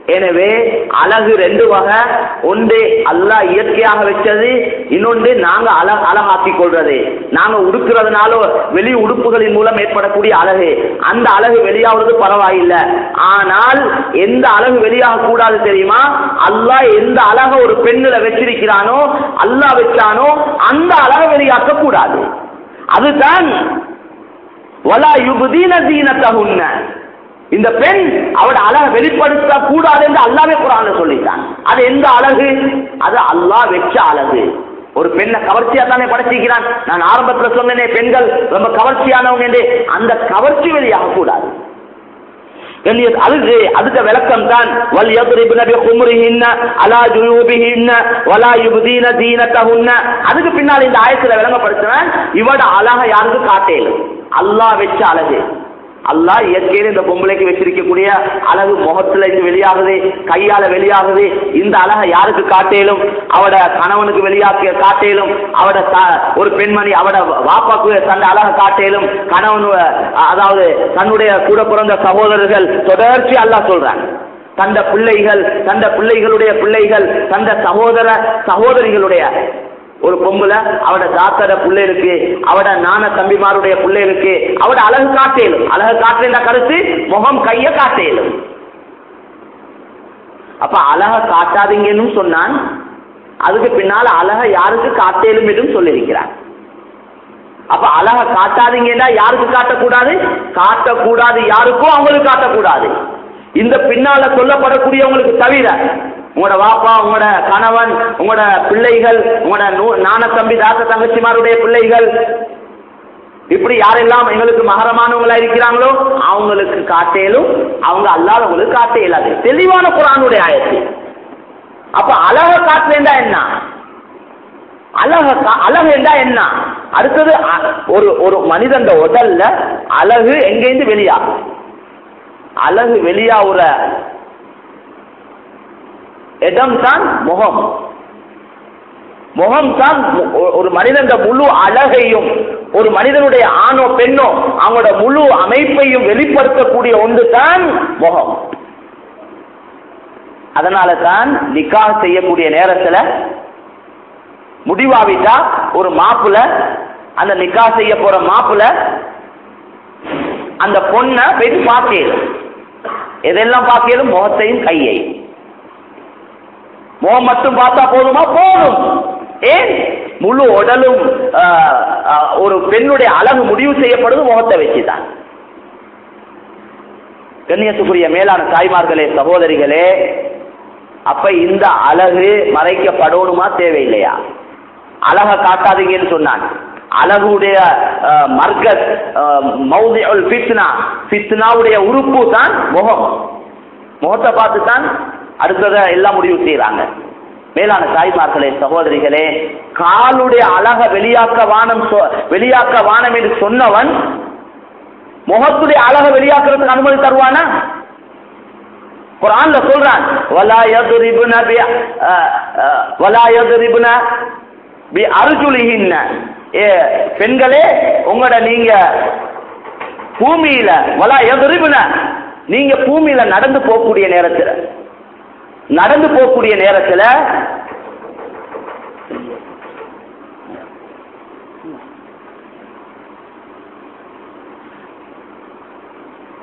எனவே அழகு ரெண்டு வகை. ஒன்று அல்லாஹ் இயற்கையாக வச்சது இன்னொன்று நாங்க அழ அழகாக்கிக் கொள்றது. நாங்க உடுக்கிறதுனால வெளி உடுப்புகளின் மூலம் ஏற்படக்கூடிய அழகு. அந்த அழகு வெளியாவது பரவாயில்லை. ஆனால் எந்த அழகு வெளியாக கூடாது தெரியுமா? அல்லாஹ் எந்த அழக ஒரு பெண்ணில வச்சிருக்கிறானோ அல்லாஹ் வச்சானோ அந்த அழக வெளியாக்க கூடாது. அதுதான் வலா யுபுதீன தீனத்தகுன்ன. இந்த பெண் அவட அழகை வெளிப்படுத்த கூடாது என்று அல்லாவே குரான்ல சொல்லிட்டான். அது எந்த அழகு? அது அல்லாஹ் வெச்ச அழகு. ஒரு பெண்ணை கவர்ச்சியா தானே படைச்சிக்கிறான் நான் ஆரம்பத்தில் சொன்னேன் பெண்கள் ரொம்ப கவர்ச்சியானவங்க என்று அந்த கவர்ச்சி வெளியாக கூடாது அதுக்கு விளக்கம் தான் வல் யத்ரிபுன பிகும்ரிஹின்ன அலா ஜுயூபிஹின்ன வலா யுப்தீன தீனத்தஹுன்ன. அதுக்கு பின்னால் இந்த ஆயத்துல விளங்கப்படுத்துவேன் இவட அழக யாருக்கு காட்டேலும் அல்லாஹ் வெச்ச அழகு. அல்லாஹ் இயற்கையில இந்த பொம்பளைக்கு வச்சிருக்கக்கூடிய அழகு முகத்துல இருந்து வெளியாகுது கையால வெளியாகுது. இந்த அழகை யாருக்கு காட்டேலும்? அவட கணவனுக்கு வெளியாக்க காட்டேலும் அவட த- ஒரு பெண்மணி அவட வாப்பாக்கு தன் அழகை காட்டேலும் கணவன் அதாவது தன்னுடைய கூட பிறந்த சகோதரர்கள் தொடர்ச்சி அல்லாஹ் சொல்றாங்க. தந்த பிள்ளைகள் தந்த பிள்ளைகளுடைய பிள்ளைகள் தந்த சகோதர சகோதரிகளுடைய ஒரு பொம்புல அவட பிள்ளை இருக்குது அவட நான தம்பிமாருடைய பிள்ளைகளுக்கு அவட அழகு காட்டேலும். அழகு காட்டுற கருத்து முகம் கைய காட்டேலும். அப்ப அழக காட்டாதீங்கன்னு சொன்னான். அதுக்கு பின்னால அழக யாருக்கு காட்டேலும் என்றும் சொல்லியிருக்கிறான் அப்ப அழக காட்டாதீங்கன்னா யாருக்கு காட்டக்கூடாது? காட்டக்கூடாது யாருக்கும் அவங்களுக்கு காட்டக்கூடாது. இந்த பின்னால சொல்லப்படக்கூடியவங்களுக்கு தவிர உங்களோட வாப்பா உங்களோட கணவன் உங்களோட பிள்ளைகள் உங்களோட நூ- நான தம்பி தாத்த தங்கச்சிமாருடைய பிள்ளைகள் இப்படி யாரெல்லாம் எங்களுக்கு மகரமானவங்களா இருக்கிறாங்களோ அவங்களுக்கு காட்டேலும் அவங்க அல்லாதவங்களுக்கு காட்ட இயலாது தெளிவான குரானுடைய ஆயத்து. அப்ப அழக காட்டுறேன்டா என்ன? அழக கா- அழகு என்றா என்ன? அடுத்தது ஒரு ஒரு மனிதன் உடல்ல அழகு எங்கேருந்து வெளியாகும் அழகு வெளியாகுற இடம் தான் முகம் முகம் தான் ஒரு மனிதன் முழு அழகையும் ஒரு மனிதனுடைய ஆணோ பெண்ணோ அவங்களோட முழு அமைப்பையும் வெளிப்படுத்தக்கூடிய ஒன்று தான் முகம் அதனால தான் நிக்கா செய்யக்கூடிய நேரத்துல முடிவாவிட்டா ஒரு மாப்புல அந்த நிக்கா செய்ய போற மாப்புல அந்த பொண்ணை போயிட்டு பார்க்கலும் எதெல்லாம் பார்க்கலும் முகத்தையும் கையை முகம் மட்டும் பார்த்தா போதுமா? போதும். ஏன்? முழு உடலும் ஒரு பெண்ணுடைய அழகு முடிவு செய்யப்படுவது முகத்தை வச்சுதான். கண்ணியத்துக்குரிய மேலான தாய்மார்களே சகோதரிகளே அப்ப இந்த அழகு மறைக்கப்படணுமா தேவையில்லையா? அழக காட்டாதீங்கன்னு சொன்னான் அழகுடைய மர்கத் மௌதியுல் ஃபித்னா ஃபித்னாவுடைய உறுப்பு தான் முகம். முகத்தை பார்த்து தான் அடுத்ததை எல்லாம் முடிவு செய்யறாங்க மேலான தாய்மார்களே சகோதரிகளே காலுடைய அழக வெளியாக்க வானம் சொ- வெளியாக்க வானம் என்று சொன்னவன் முகத்துடைய அழக வெளியாக்குறதுக்கு அனுமதி தருவானா? குரான்ல சொல்றான் வலா யதுரிபுன பி வலா யதுரிபுன பி அர்ஜுலிஹின்ன. ஏ பெண்களே உங்களோட நீங்க பூமியில வலா யதுரிபுன. நீங்க பூமியில நடந்து போகக்கூடிய நேரத்தில் நடந்து போகக்கூடிய நேரத்தில்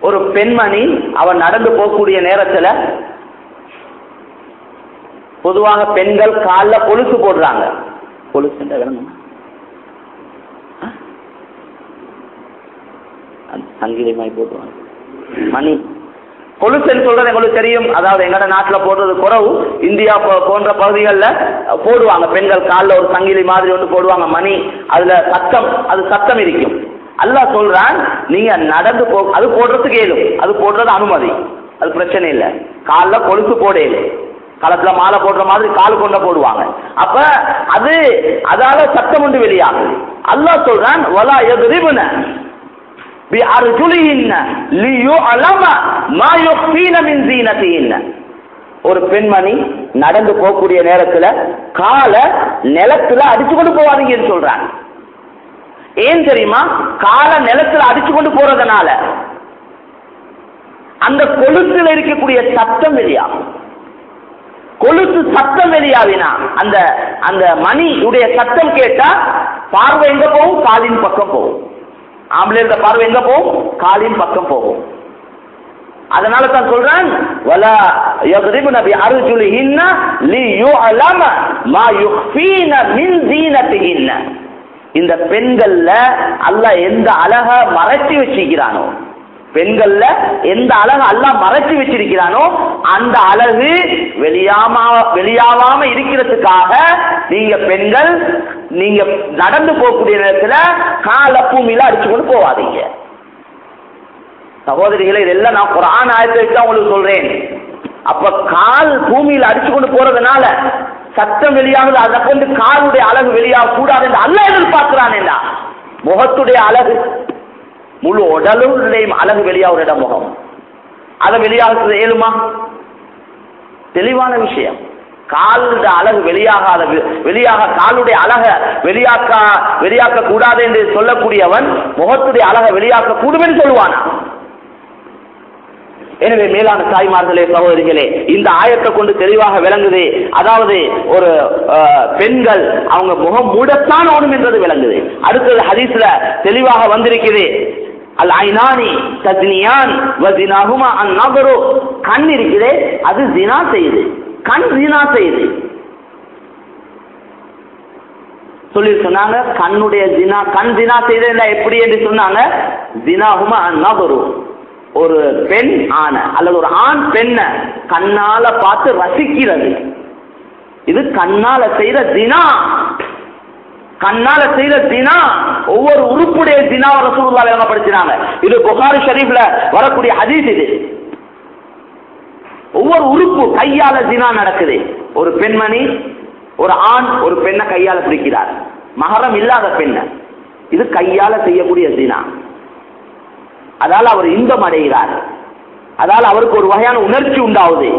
ஒரு பெண்மணி அவன் நடந்து போகக்கூடிய நேரத்தில் பொதுவாக பெண்கள் காலில் கொலுசு போடுறாங்க. கொலுசு சங்கிலிமாய் போடுவாங்க மணி. கொலுசுன்னு சொல்றது எங்களுக்கு தெரியும். அதாவது எங்கட நாட்டுல போடுறது குறவு. இந்தியா போ- போன்ற பகுதிகளில் போடுவாங்க. பெண்கள் காலில் ஒரு சங்கிலி மாதிரி ஒன்று போடுவாங்க மணி. அதுல சத்தம் அது சத்தம் இருக்கும் அல்லா சொல்றான் நீங்க நடந்து போ அது போடுறதுக்கு ஏதும். அது போடுறது அனுமதி. அது பிரச்சனை இல்லை. காலில் கொலுசு போடையில களத்துல மாலை போடுற மாதிரி கால் கொண்ட போடுவாங்க. அப்ப அது அதால சத்தம் உண்டு வெளியாகுது. அல்லா சொல்றான் வலா எதிரிபுன ஒரு பெண்மணி நடந்து போகக்கூடிய நேரத்துல கால நிலத்துல அடிச்சு கொண்டு போவாதீங்கன்னு சொல்றாங்க. ஏன் தெரியுமா? கால நிலத்துல அடிச்சு கொண்டு போறதுனால. அந்த கொலுசுல இருக்கக்கூடிய சத்தம் வெளியாகும் கொழுத்து சத்தம் வெளியாவினா அந்த அந்த மணியுடைய சத்தம் கேட்டா பார்வை எங்க போகும்? காலின் பக்கம் போகும். ஆம்பளையோட பார்வை எங்க போகும்? காலின் பக்கம் போகும். அதனால தான் சொல்றான் வலா யக்ரிபு நபி அர்ஜுலிஹின்ன லி யுஅலம மா யுஃபீன மின் தீனத்திஹின்ன. இந்த பெண்கள்ல அல்லாஹ் எந்த அழக மறைச்சி வச்சிருக்கிறானோ பெண்கள்ல எந்த அழகு அல்லா மறைச்சு வச்சிருக்கிறானோ அந்த அழகு வெளியாம வெளியாவாம இருக்கிறதுக்காக நீங்க பெண்கள் நீங்க நடந்து போகக்கூடிய நேரத்துல கால பூமியில அடிச்சு கொண்டு போவாதீங்க. சகோதரிகளை இதெல்லாம் நான் குரான் ஆயத்தை வச்சு தான் உங்களுக்கு சொல்றேன். அப்ப கால் பூமியில அடிச்சு கொண்டு போறதுனால சத்தம் வெளியாகுது அதை கொண்டு காலுடைய அழகு வெளியாக கூடாது என்று அல்ல எதிர்பார்க்கிறான் முகத்துடைய அழகு. முழு உடலுடைய அழகு வெளியாகிற இடம் முகம். அதை வெளியாகிறது ஏழுமா? தெளிவான விஷயம். காலுடைய அழகு வெளியாகாத வெளியாக காலுடைய அழக வெளியாக்க வெளியாக்க கூடாது என்று சொல்லக்கூடியவன் முகத்துடைய அழக வெளியாக்க கூடும் என்று சொல்லுவானா? எனவே மேலான தாய்மார்களே சகோதரிகளே இந்த ஆயத்தை கொண்டு தெளிவாக விளங்குது. அதாவது ஒரு பெண்கள் அவங்க முகம் மூடத்தான் ஓடும் என்றது விளங்குது. அடுத்தது ஹதீஸ்ல தெளிவாக வந்திருக்குது. அல் ஐநானி தத்னியான் வதினாகுமா அன் நபரு கண் இருக்குதே அது ஜினா செய்யுது. கண் ஜினா செய்யுது. சொல்லி சொன்னாங்க கண்ணுடைய ஜினா கண் ஜினா செய்தா எப்படி என்று சொன்னாங்க ஜினாகுமா அன் நபரு ஒரு பெண் ஆணை அல்லது ஒரு ஆண் பெண்ண கண்ணால பார்த்து ரசிக்கிறது. இது கண்ணால செய்த தினா கண்ணால செய்த தினா ஒவ்வொரு உறுப்புடைய தினாவை ரசூலுல்லாஹி விளங்கப்படுத்தினாங்க இது புகாரி ஷரீஃப்ல வரக்கூடிய ஹதீஸ் இது. ஒவ்வொரு உறுப்பு கையால தினா நடக்குது. ஒரு பெண்மணி ஒரு ஆண் ஒரு பெண்ணை கையால பிடிக்கிறார். மகரம் இல்லாத பெண்ணை. இது கையால செய்யக்கூடிய தினா. அதால அவர் இன்பம் அடைகிறார் அதால அவருக்கு ஒரு வகையான உணர்ச்சி உண்டாகுது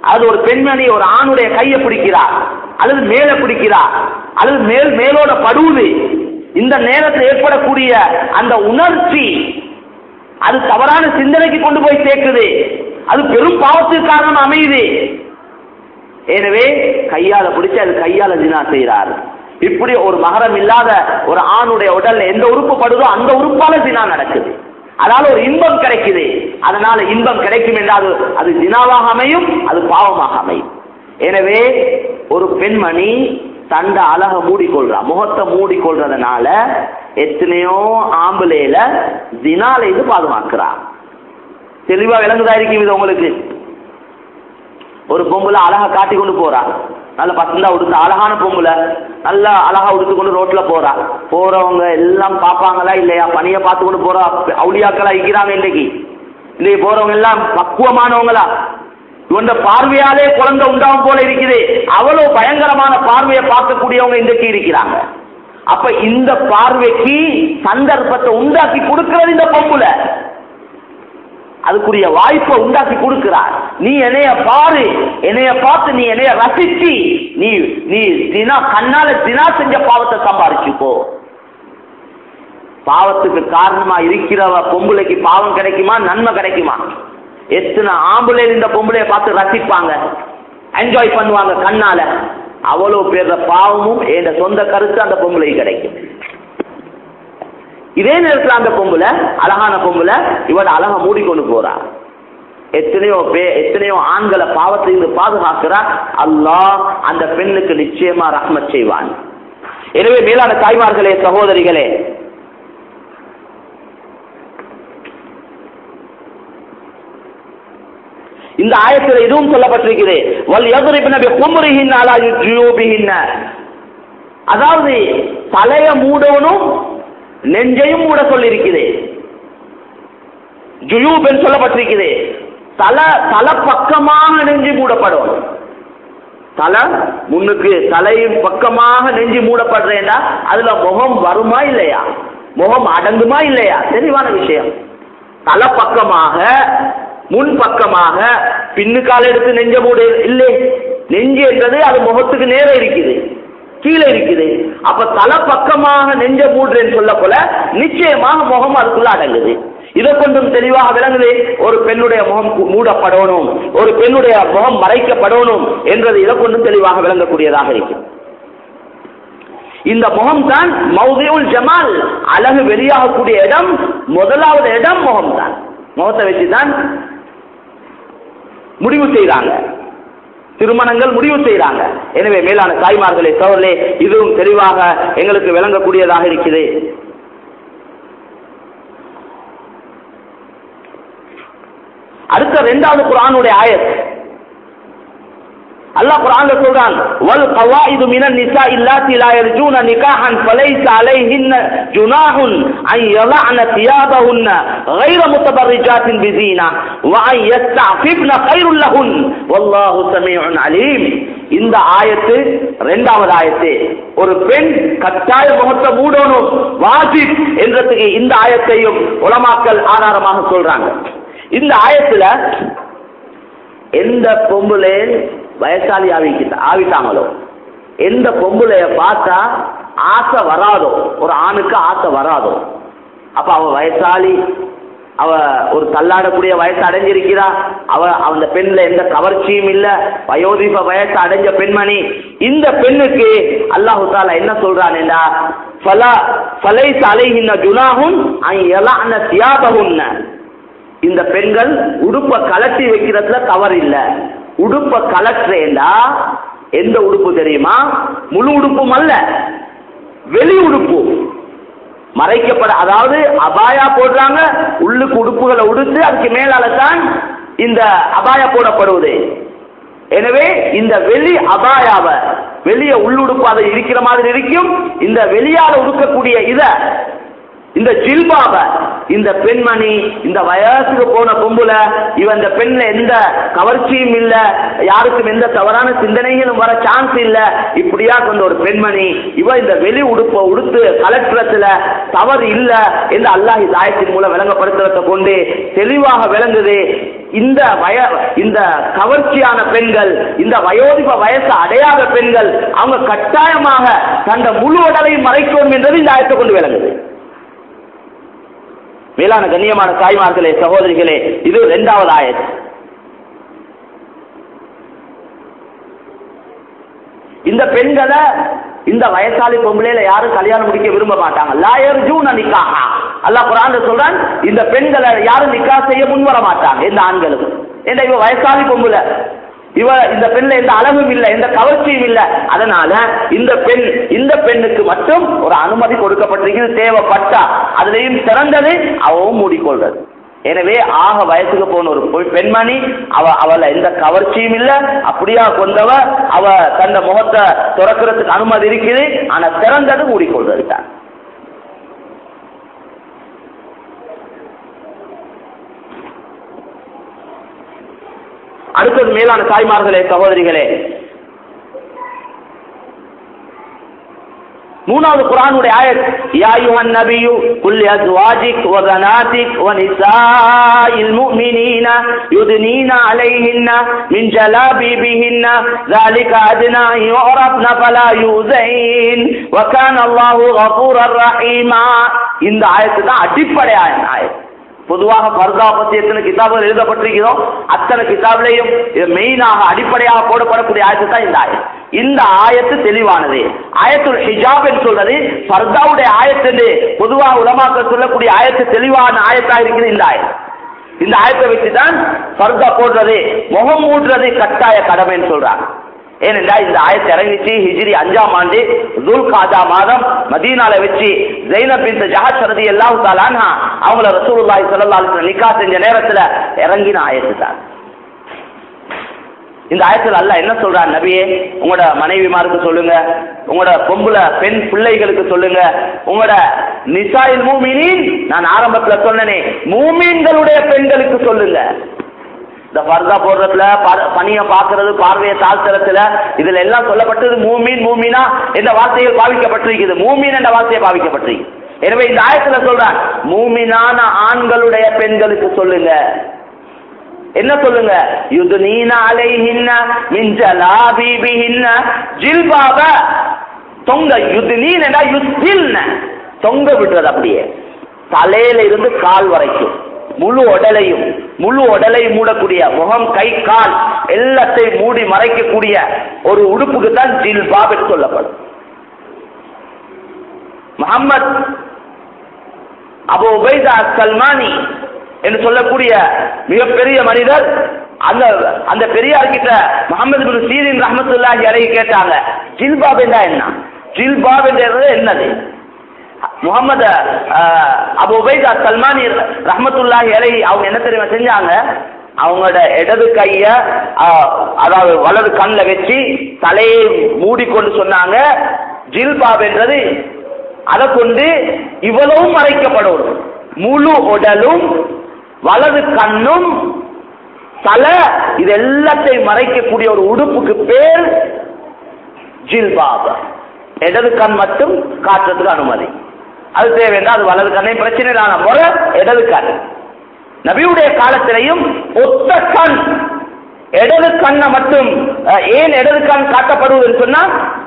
அது ஒரு பெண்மணி ஒரு ஆணுடைய கையை பிடிக்கிறார். அல்லது மேல பிடிக்கிறார். அல்லது மேல் மேலோட படுவது. இந்த நேரத்தில் ஏற்படக்கூடிய அந்த உணர்ச்சி அது தவறான சிந்தனைக்கு கொண்டு போய் சேர்க்குது. அது பெரும் பாவத்துக்கு காரணம் அமையுது. எனவே கையால பிடிச்சு அது கையால தினா செய்கிறார். இப்படி ஒரு மகரம் இல்லாத ஒரு ஆணுடைய உடல்ல எந்த உறுப்பு படுதோ அந்த உறுப்பால தினா நடக்குது. அதனால ஒரு இன்பம் கிடைக்குது. அதனால இன்பம் கிடைக்கும் என்றால் அது தினாவாக அமையும் அது பாவமாக அமையும். எனவே ஒரு பெண்மணி தண்ட அழக மூடிக்கொள்றா. முகத்தை மூடிக்கொள்றதுனால எத்தனையோ ஆம்புலேல தினால இது பாதுகாக்கிறா. தெளிவா விளங்குதா இருக்கும் இது உங்களுக்கு? ஒரு பொம்பளை அழகா காட்டி கொண்டு போறா. நல்ல பசந்தா உடுத்து அழகான பொம்புல நல்லா அழகா உடுத்து கொண்டு ரோட்ல போறா. போறவங்க எல்லாம் பாப்பாங்களா இல்லையா? பணியை பார்த்து கொண்டு போறா. அவுளியாக்களா இருக்கிறாங்க இன்னைக்கு இன்னைக்கு போறவங்க எல்லாம் பக்குவமானவங்களா. இவன் பார்வையாலே குழந்தை உண்டாகும் போல இருக்குது. அவ்வளவு பயங்கரமான பார்வையை பார்க்கக்கூடியவங்க இன்றைக்கு இருக்கிறாங்க. அப்ப இந்த பார்வைக்கு சந்தர்ப்பத்தை உண்டாக்கி கொடுக்கிறது இந்த பொம்புல அதுக்குரிய வாய்ப்பை உண்டாக்கி கொடுக்கிறார். நீ என்னைய பாரு. என்னைய பார்த்து நீ என்னைய ரசிச்சு நீ நீ தினா கண்ணால தினா செஞ்ச பாவத்தை சம்பாதிச்சுக்கோ பாவத்துக்கு காரணமா இருக்கிறவ பொம்பளைக்கு பாவம் கிடைக்குமா? நன்மை கிடைக்குமா? எத்தனை ஆம்பளை இந்த பொம்பளைய பார்த்து ரசிப்பாங்க. என்ஜாய் பண்ணுவாங்க கண்ணால. அவ்வளவு பேர் பாவமும் என் சொந்த கருத்து அந்த பொம்பளைக்கு கிடைக்கும். இதே நேரத்தில் அந்த பொம்புல அழகான பொம்புல இவன் அழகா மூடிக்கொண்டு போறா. எத்தனையோ பே எத்தனையோ ஆண்களை பாவத்திலிருந்து பாதுகாக்கிறா. அல்லாஹ் அந்த பெண்ணுக்கு நிச்சயமா ரஹ்மத் செய்வான். எனவே மேலான தாய்மார்களே சகோதரிகளே இந்த ஆயத்தில் இதுவும் சொல்லப்பட்டிருக்கிறது. வல் எதிர்ப்பினபி குமுறிகின் அதாவது தலைய மூடவனும் நெஞ்சையும் மூட சொல்லியிருக்குது ஜுயூப் என்று சொல்லப்பட்டிருக்குது. தலை தலை பக்கமாக நெஞ்சு மூடப்படும். தலை முன்னுக்கு தலையும் பக்கமாக நெஞ்சு மூடப்படுறேன்டா அதுல முகம் வருமா இல்லையா? முகம் அடங்குமா இல்லையா? தெளிவான விஷயம். தலை பக்கமாக முன் பக்கமாக பின்னு கால எடுத்து நெஞ்ச மூட இல்லை. நெஞ்சு என்றது அது முகத்துக்கு நேரம் இருக்குது. கீழே இருக்குது. அப்ப தலை பக்கமாக நெஞ்ச மூடுறேன்னு சொல்ல போல நிச்சயமாக முகம் அதுக்குள்ள அடங்குது. இதை கொண்டும் தெளிவாக விளங்குது ஒரு பெண்ணுடைய முகம் மூடப்படணும் ஒரு பெண்ணுடைய முகம் மறைக்கப்படணும் என்றது இதை கொண்டும் தெளிவாக விளங்கக்கூடியதாக இருக்கு இந்த முகம் தான் மௌதியுல் ஜமால் அழகு வெளியாகக்கூடிய இடம் முதலாவது இடம் முகம் தான். முகத்தை வச்சுதான் முடிவு செய்தாங்க. திருமணங்கள் முடிவு செய்கிறாங்க எனவே மேலான தாய்மார்களே சோழர்களே இதுவும் தெளிவாக எங்களுக்கு விளங்கக்கூடியதாக இருக்குது. அடுத்த இரண்டாவது குரானுடைய ஆயத். அல்லாஹ் குர்ஆன்ல சொல்றான் வல் கவாயிது மினன் நிசா இல்லாத்தி லா யர்ஜூன நிகாஹன் ஃபலைஸ அலைஹின்ன ஜுனாஹுன் அன் யலஅன தியாபஹுன்ன غير متبرجات بزينة وأن يستعففن خير لهن والله سميع عليم இந்த ஆயத்து இரண்டாவது ஆயத்து ஒரு பெண் கட்டாய முகத்தை மூடணும் வாஜிப் என்றதுக்கு இந்த ஆயத்தையும் உலமாக்கல் ஆதாரமாக சொல்றாங்க இந்த ஆயத்துல எந்த பொம்புளே வயசாளி ஆவிக்கிட்ட ஆவிட்டாங்களோ எந்த பொம்புளைய பார்த்தா ஆசை வராதோ ஒரு ஆணுக்கு ஆசை வராதோ அப்ப அவ வயசாளி அவ ஒரு தள்ளாடக்கூடிய வயசு அடைஞ்சிருக்கிறா அவ அந்த பெண்ல எந்த கவர்ச்சியும் இல்ல வயோதிப வயசு அடைஞ்ச பெண்மணி இந்த பெண்ணுக்கு அல்லாஹு தாலா என்ன சொல்றான்டா ஃபலா ஃபலைஸ் அலைஹின்ன எல்லாம் அன் யலஅன என்ன இந்த பெண்கள் உடுப்ப கலட்டி வைக்கிறதுல தவறு இல்லை. உடுப்ப கலட்டுறேண்டா எந்த உடுப்பு தெரியுமா? முழு உடுப்பும் அல்ல. வெளி உடுப்பு. மறைக்கப்பட அதாவது அபாயா போடுறாங்க. உள்ளுக்கு உடுப்புகளை உடுத்து அதுக்கு மேலால தான் இந்த அபாயா போடப்படுவது. எனவே இந்த வெளி அபாயாவ வெளிய உள்ளுடுப்பு அதை இருக்கிற மாதிரி இருக்கும். இந்த வெளியால உடுக்கக்கூடிய இத இந்த ஜில்பாப இந்த பெண்மணி இந்த வயசுக்கு போன பொம்புல இவன் இந்த பெண்ல எந்த கவர்ச்சியும் இல்ல யாருக்கும் எந்த தவறான சிந்தனைகளும் வர சான்ஸ் இல்ல. இப்படியா கொண்ட ஒரு பெண்மணி இவ இந்த வெளி உடுப்ப உடுத்து கலெக்டரத்துல தவறு இல்ல என்று அல்லாஹ் இந்த ஆயத்தின் மூலம் விளங்கப்படுத்துறத கொண்டு தெளிவாக விளங்குது. இந்த வய இந்த கவர்ச்சியான பெண்கள் இந்த வயோதிப வயசு அடையாத பெண்கள் அவங்க கட்டாயமாக தந்த முழு உடலையும் மறைக்கும் என்றது இந்த ஆயத்தை கொண்டு விளங்குது. மேலான கண்ணியமான தாய்மார்களே சகோதரிகளே இது இரண்டாவது ஆயத். இந்த பெண்களை இந்த வயசாளி பொம்பளையில யாரும் கல்யாணம் முடிக்க விரும்ப மாட்டாங்க. Lawyer June நிக்காஹா. அல்லாஹ் குரான் சொல்றான் இந்த பெண்களை யாரும் நிக்கா செய்ய முன் வர மாட்டாங்க இந்த ஆண்களுக்கு ஏன்னா இவ வயசாளி பொம்பளை? இவ இந்த பெண்ல எந்த அழகும் இல்லை எந்த கவர்ச்சியும் இல்லை. அதனால இந்த பெண் இந்த பெண்ணுக்கு மட்டும் ஒரு அனுமதி கொடுக்கப்பட்டிருக்கிறது தேவைப்பட்டா. அதுலயும் சிறந்தது அவவும் மூடிக்கொள்றது எனவே ஆக வயசுக்கு போன ஒரு பெண்மணி அவ அவள எந்த கவர்ச்சியும் இல்ல. அப்படியா கொண்டவ அவ தந்த முகத்தை துறக்கிறதுக்கு அனுமதி இருக்குது. ஆனா சிறந்தது மூடிக்கொள்றது தான் அடுத்தது மேலான தாய்மார்களே சகோதரிகளே மூணாவது குரானுடைய ஆயத் யா அய்யுஹன் நபியு குல் அஸ்வாஜிக் வ பனாதிக் வ நிசாஇல் முஃமினீன யுத்னீன அலைஹின்ன மின் ஜலாபிபிஹின்ன ذلك أدنى أن يعرفن فلا يؤذين وكان الله غفورا رحيما இந்த ஆயத்து தான் அடிப்படையான ஆயத் பொதுவாக பர்தா பத்தி எத்தனை கிதாபுகள் எழுதப்பட்டிருக்கிறோம் அத்தனை கிதாபிலையும் இது மெயினாக அடிப்படையாக போடப்படக்கூடிய ஆயத்து தான் இந்த ஆயத்து இந்த ஆயத்து தெளிவானது. ஆயத்துல் ஹிஜாப் என்று சொல்றது பர்தாவுடைய ஆயத்து என்று பொதுவாக உலமாக்கள் சொல்லக்கூடிய ஆயத்து தெளிவான ஆயத்தாக இருக்குது இந்த ஆயத்து இந்த ஆயத்தை வச்சுதான் பர்தா போடுறது முகம் மூடுறது கட்டாய கடமைன்னு சொல்றாங்க. ஏனென்றால் இந்த ஆயத்தை இறங்கிச்சு ஹிஜிரி அஞ்சாம் ஆண்டு துல் காஜா மாதம் மதீனால வச்சு ஜெயினப் பின் ஜஹத் சரதி எல்லாம் தாலானா அவங்கள ரசூலுல்லாஹி ஸல்லல்லாஹு அலைஹி நிக்கா செஞ்ச நேரத்துல இறங்கின ஆயத்து தான். இந்த ஆயத்தில் அல்ல என்ன சொல்றான் நபியே? உங்களோட மனைவிமாருக்கு சொல்லுங்க. உங்களோட பொம்புல பெண் பிள்ளைகளுக்கு சொல்லுங்க. உங்களோட நிசாயில் மூமினின் நான் ஆரம்பத்தில் சொன்னனே மூமீன்களுடைய பெண்களுக்கு சொல்லுங்க. இந்த பர்தா போடுறதுல ப- பனிய பாக்குறது பார்வையை தாழ்த்துறதுல இதுல எல்லாம் சொல்லப்பட்டது மூமீன் மூமீனா என்ற வார்த்தைகள் பாவிக்கப்பட்டிருக்கிறது. மூமீன் என்ற வார்த்தையை பாவிக்கப்பட்டிருக்கு எனவே இந்த ஆயத்துல சொல்றேன் மூமினான ஆண்களுடைய பெண்களுக்கு சொல்லுங்க. என்ன சொல்லுங்க? யுதுனீன அலைஹின்ன மின் ஜலாபீபிஹின்ன ஜில்பாப தொங்க யுதுனீன் யுஸ்தில்ன தொங்க விடுறது அப்படியே. தலையில இருந்து கால் வரைக்கும். முழு உடலையும் முழு உடலை மூடக்கூடிய முகம் கை கால் எல்லாத்தையும் மூடி மறைக்கக்கூடிய ஒரு உடுப்புக்கு தான் ஜில்பாப் என்று சொல்லப்படும். முகம்மது அபு உபைதா சல்மானி என்று சொல்லக்கூடிய மிகப்பெரிய மனிதர் அந்த அந்த பெரியார் கிட்ட முகமது பின் சீரின் ரஹமத்துல்லாஹி அலைஹி கேட்டாங்க ஜில்பாப் என்றா என்ன? ஜில்பாப் என்றது என்னது? முகமது அபு உபைதா சல்மானி ரஹமத்துல்லாஹி அலைஹி அவங்க என்ன தெரியுமா செஞ்சாங்க? அவங்களோட இடது கைய அதாவது வலது கண்ணில் வச்சு தலையை மூடிக்கொண்டு சொன்னாங்க. ஜில்பாப் என்றது அதை கொண்டு இவ்வளவும் மறைக்கப்படும். முழு உடலும் வலது கண்ணும் தலை இது எல்லாத்தையும் மறைக்கக்கூடிய ஒரு உடுப்புக்கு பேர் ஜில்பாப். இடது கண் மட்டும் காட்டுறதுக்கு அனுமதி. அது தேவைன்னா அது வலது கண்ணை பிரச்சனை இல்லாத முறை இடது கண். நபியுடைய காலத்திலையும் ஒத்த கண். இடது கண்ணை மட்டும் ஏன் இடது கண் காட்டப்படுவதுன்னு சொன்னா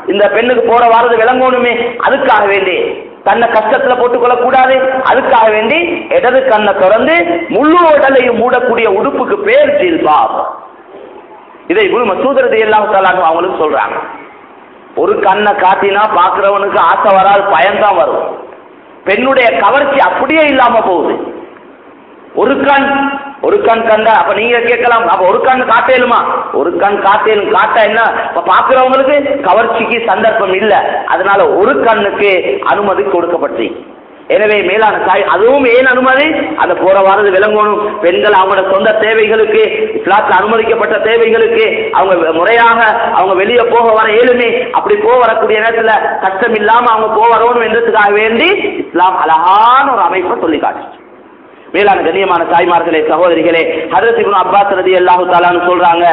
இந்த பெண்ணுக்கு போற வாரது விளங்கணுமே அதுக்காக வேண்டி. தன்னை கஷ்டத்துல போட்டுக்கொள்ள கூடாது அதுக்காக வேண்டி இடது கண்ணை திறந்து முழு உடலையும் மூடக்கூடிய உடுப்புக்கு பேர் ஜில்பாப். இதை குரு மசூதரது எல்லாம் அவங்களுக்கு சொல்றாங்க. ஒரு கண்ணை காட்டினா பாக்குறவனுக்கு ஆசை வராது பயம்தான் வரும். பெண்ணுடைய கவர்ச்சி அப்படியே இல்லாம போகுது. ஒரு கண் ஒரு கண் கண்டா அப்ப நீங்க கேட்கலாம் அப்ப ஒரு கண் காட்டேலுமா? ஒரு கண் காட்டேலும் காட்ட என்ன? இப்ப பாக்குறவங்களுக்கு கவர்ச்சிக்கு சந்தர்ப்பம் இல்ல. அதனால ஒரு கண்ணுக்கு அனுமதி கொடுக்கப்பட்டு எனவே மேலான தாய் அதுவும் ஏன் அனுமதி? அந்த போற வாரது விளங்கணும். பெண்கள் அவங்களோட சொந்த தேவைகளுக்கு இஸ்லாத்தில் அனுமதிக்கப்பட்ட தேவைகளுக்கு அவங்க முறையாக அவங்க வெளியே போக வர ஏழுமே அப்படி போக வரக்கூடிய நேரத்துல கஷ்டம் இல்லாம அவங்க போக வரணும் என்றதுக்காக வேண்டி இஸ்லாம் அழகான ஒரு அமைப்பை சொல்லி காட்டுச்சு மேலான கண்ணியமான தாய்மார்களே சகோதரிகளே ஹரத் இப்னு அப்பாஸ் ரதி அல்லாஹு தாலான்னு சொல்றாங்க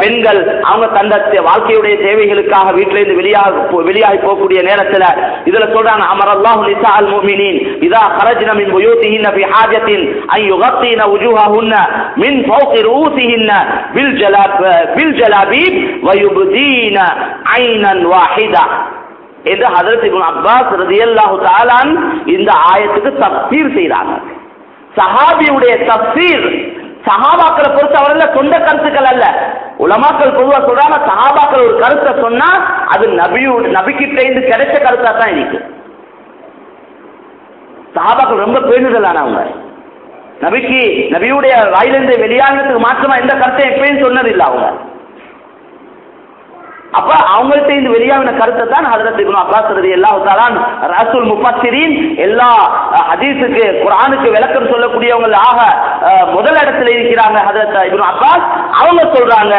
பெண்கள் அவங்க தந்த வாழ்க்கையுடைய தேவைகளுக்காக வீட்டிலிருந்து வெளியாக வெளியாகி போகக்கூடிய நேரத்துல இதுல சொல்றாங்க அமர் அல்லாஹு நிசா அல் மோமினின் இதா ஹரஜ்ன மின் புயூத்திஹின்ன பி ஹாஜத்தின் ஐ யுகத்தின உஜுஹஹுன்ன மின் ஃபௌகி ரூசிஹின்ன பில் ஜலா பில் ஜலாபி வயுபுதீன ஐனன் வாஹிதா. என்று ஹதரத் இப்னு அப்பாஸ் ரதியல்லாஹு தாலான் இந்த ஆயத்துக்கு தப்பீர் செய்கிறாங்க சஹாபியுடைய தப்சீர் சஹாபாக்களை பொறுத்தவரையில சொந்த கருத்துக்கள் அல்ல. உலமாக்கள் பொதுவாக சொல்றாங்க சஹாபாக்கள் ஒரு கருத்தை சொன்னா அது நபியு நபிக்கிட்ட இருந்து கிடைச்ச கருத்தா தான் இருக்கு. சஹாபாக்கள் ரொம்ப பேணுதலானவங்க. நபிக்கு நபியுடைய வாயிலிருந்து வெளியானதுக்கு மாற்றமா எந்த கருத்தையும் எப்பயும் சொன்னதில்லை அவங்க. அப்ப அவங்கள்ட்ட இந்த வெளியாகின கருத்தை தான் ஹதரத் இப்னு அப்பாஸ் ரதி அல்லாஹ் தஆலான் ரசூல் முஃபஸ்ஸிரீன் எல்லா ஹதீஸுக்கு குரானுக்கு விளக்கம் சொல்லக்கூடியவங்க ஆக முதல் இடத்துல இருக்கிறாங்க ஹதரத் இப்னு அப்பாஸ் அவங்க சொல்றாங்க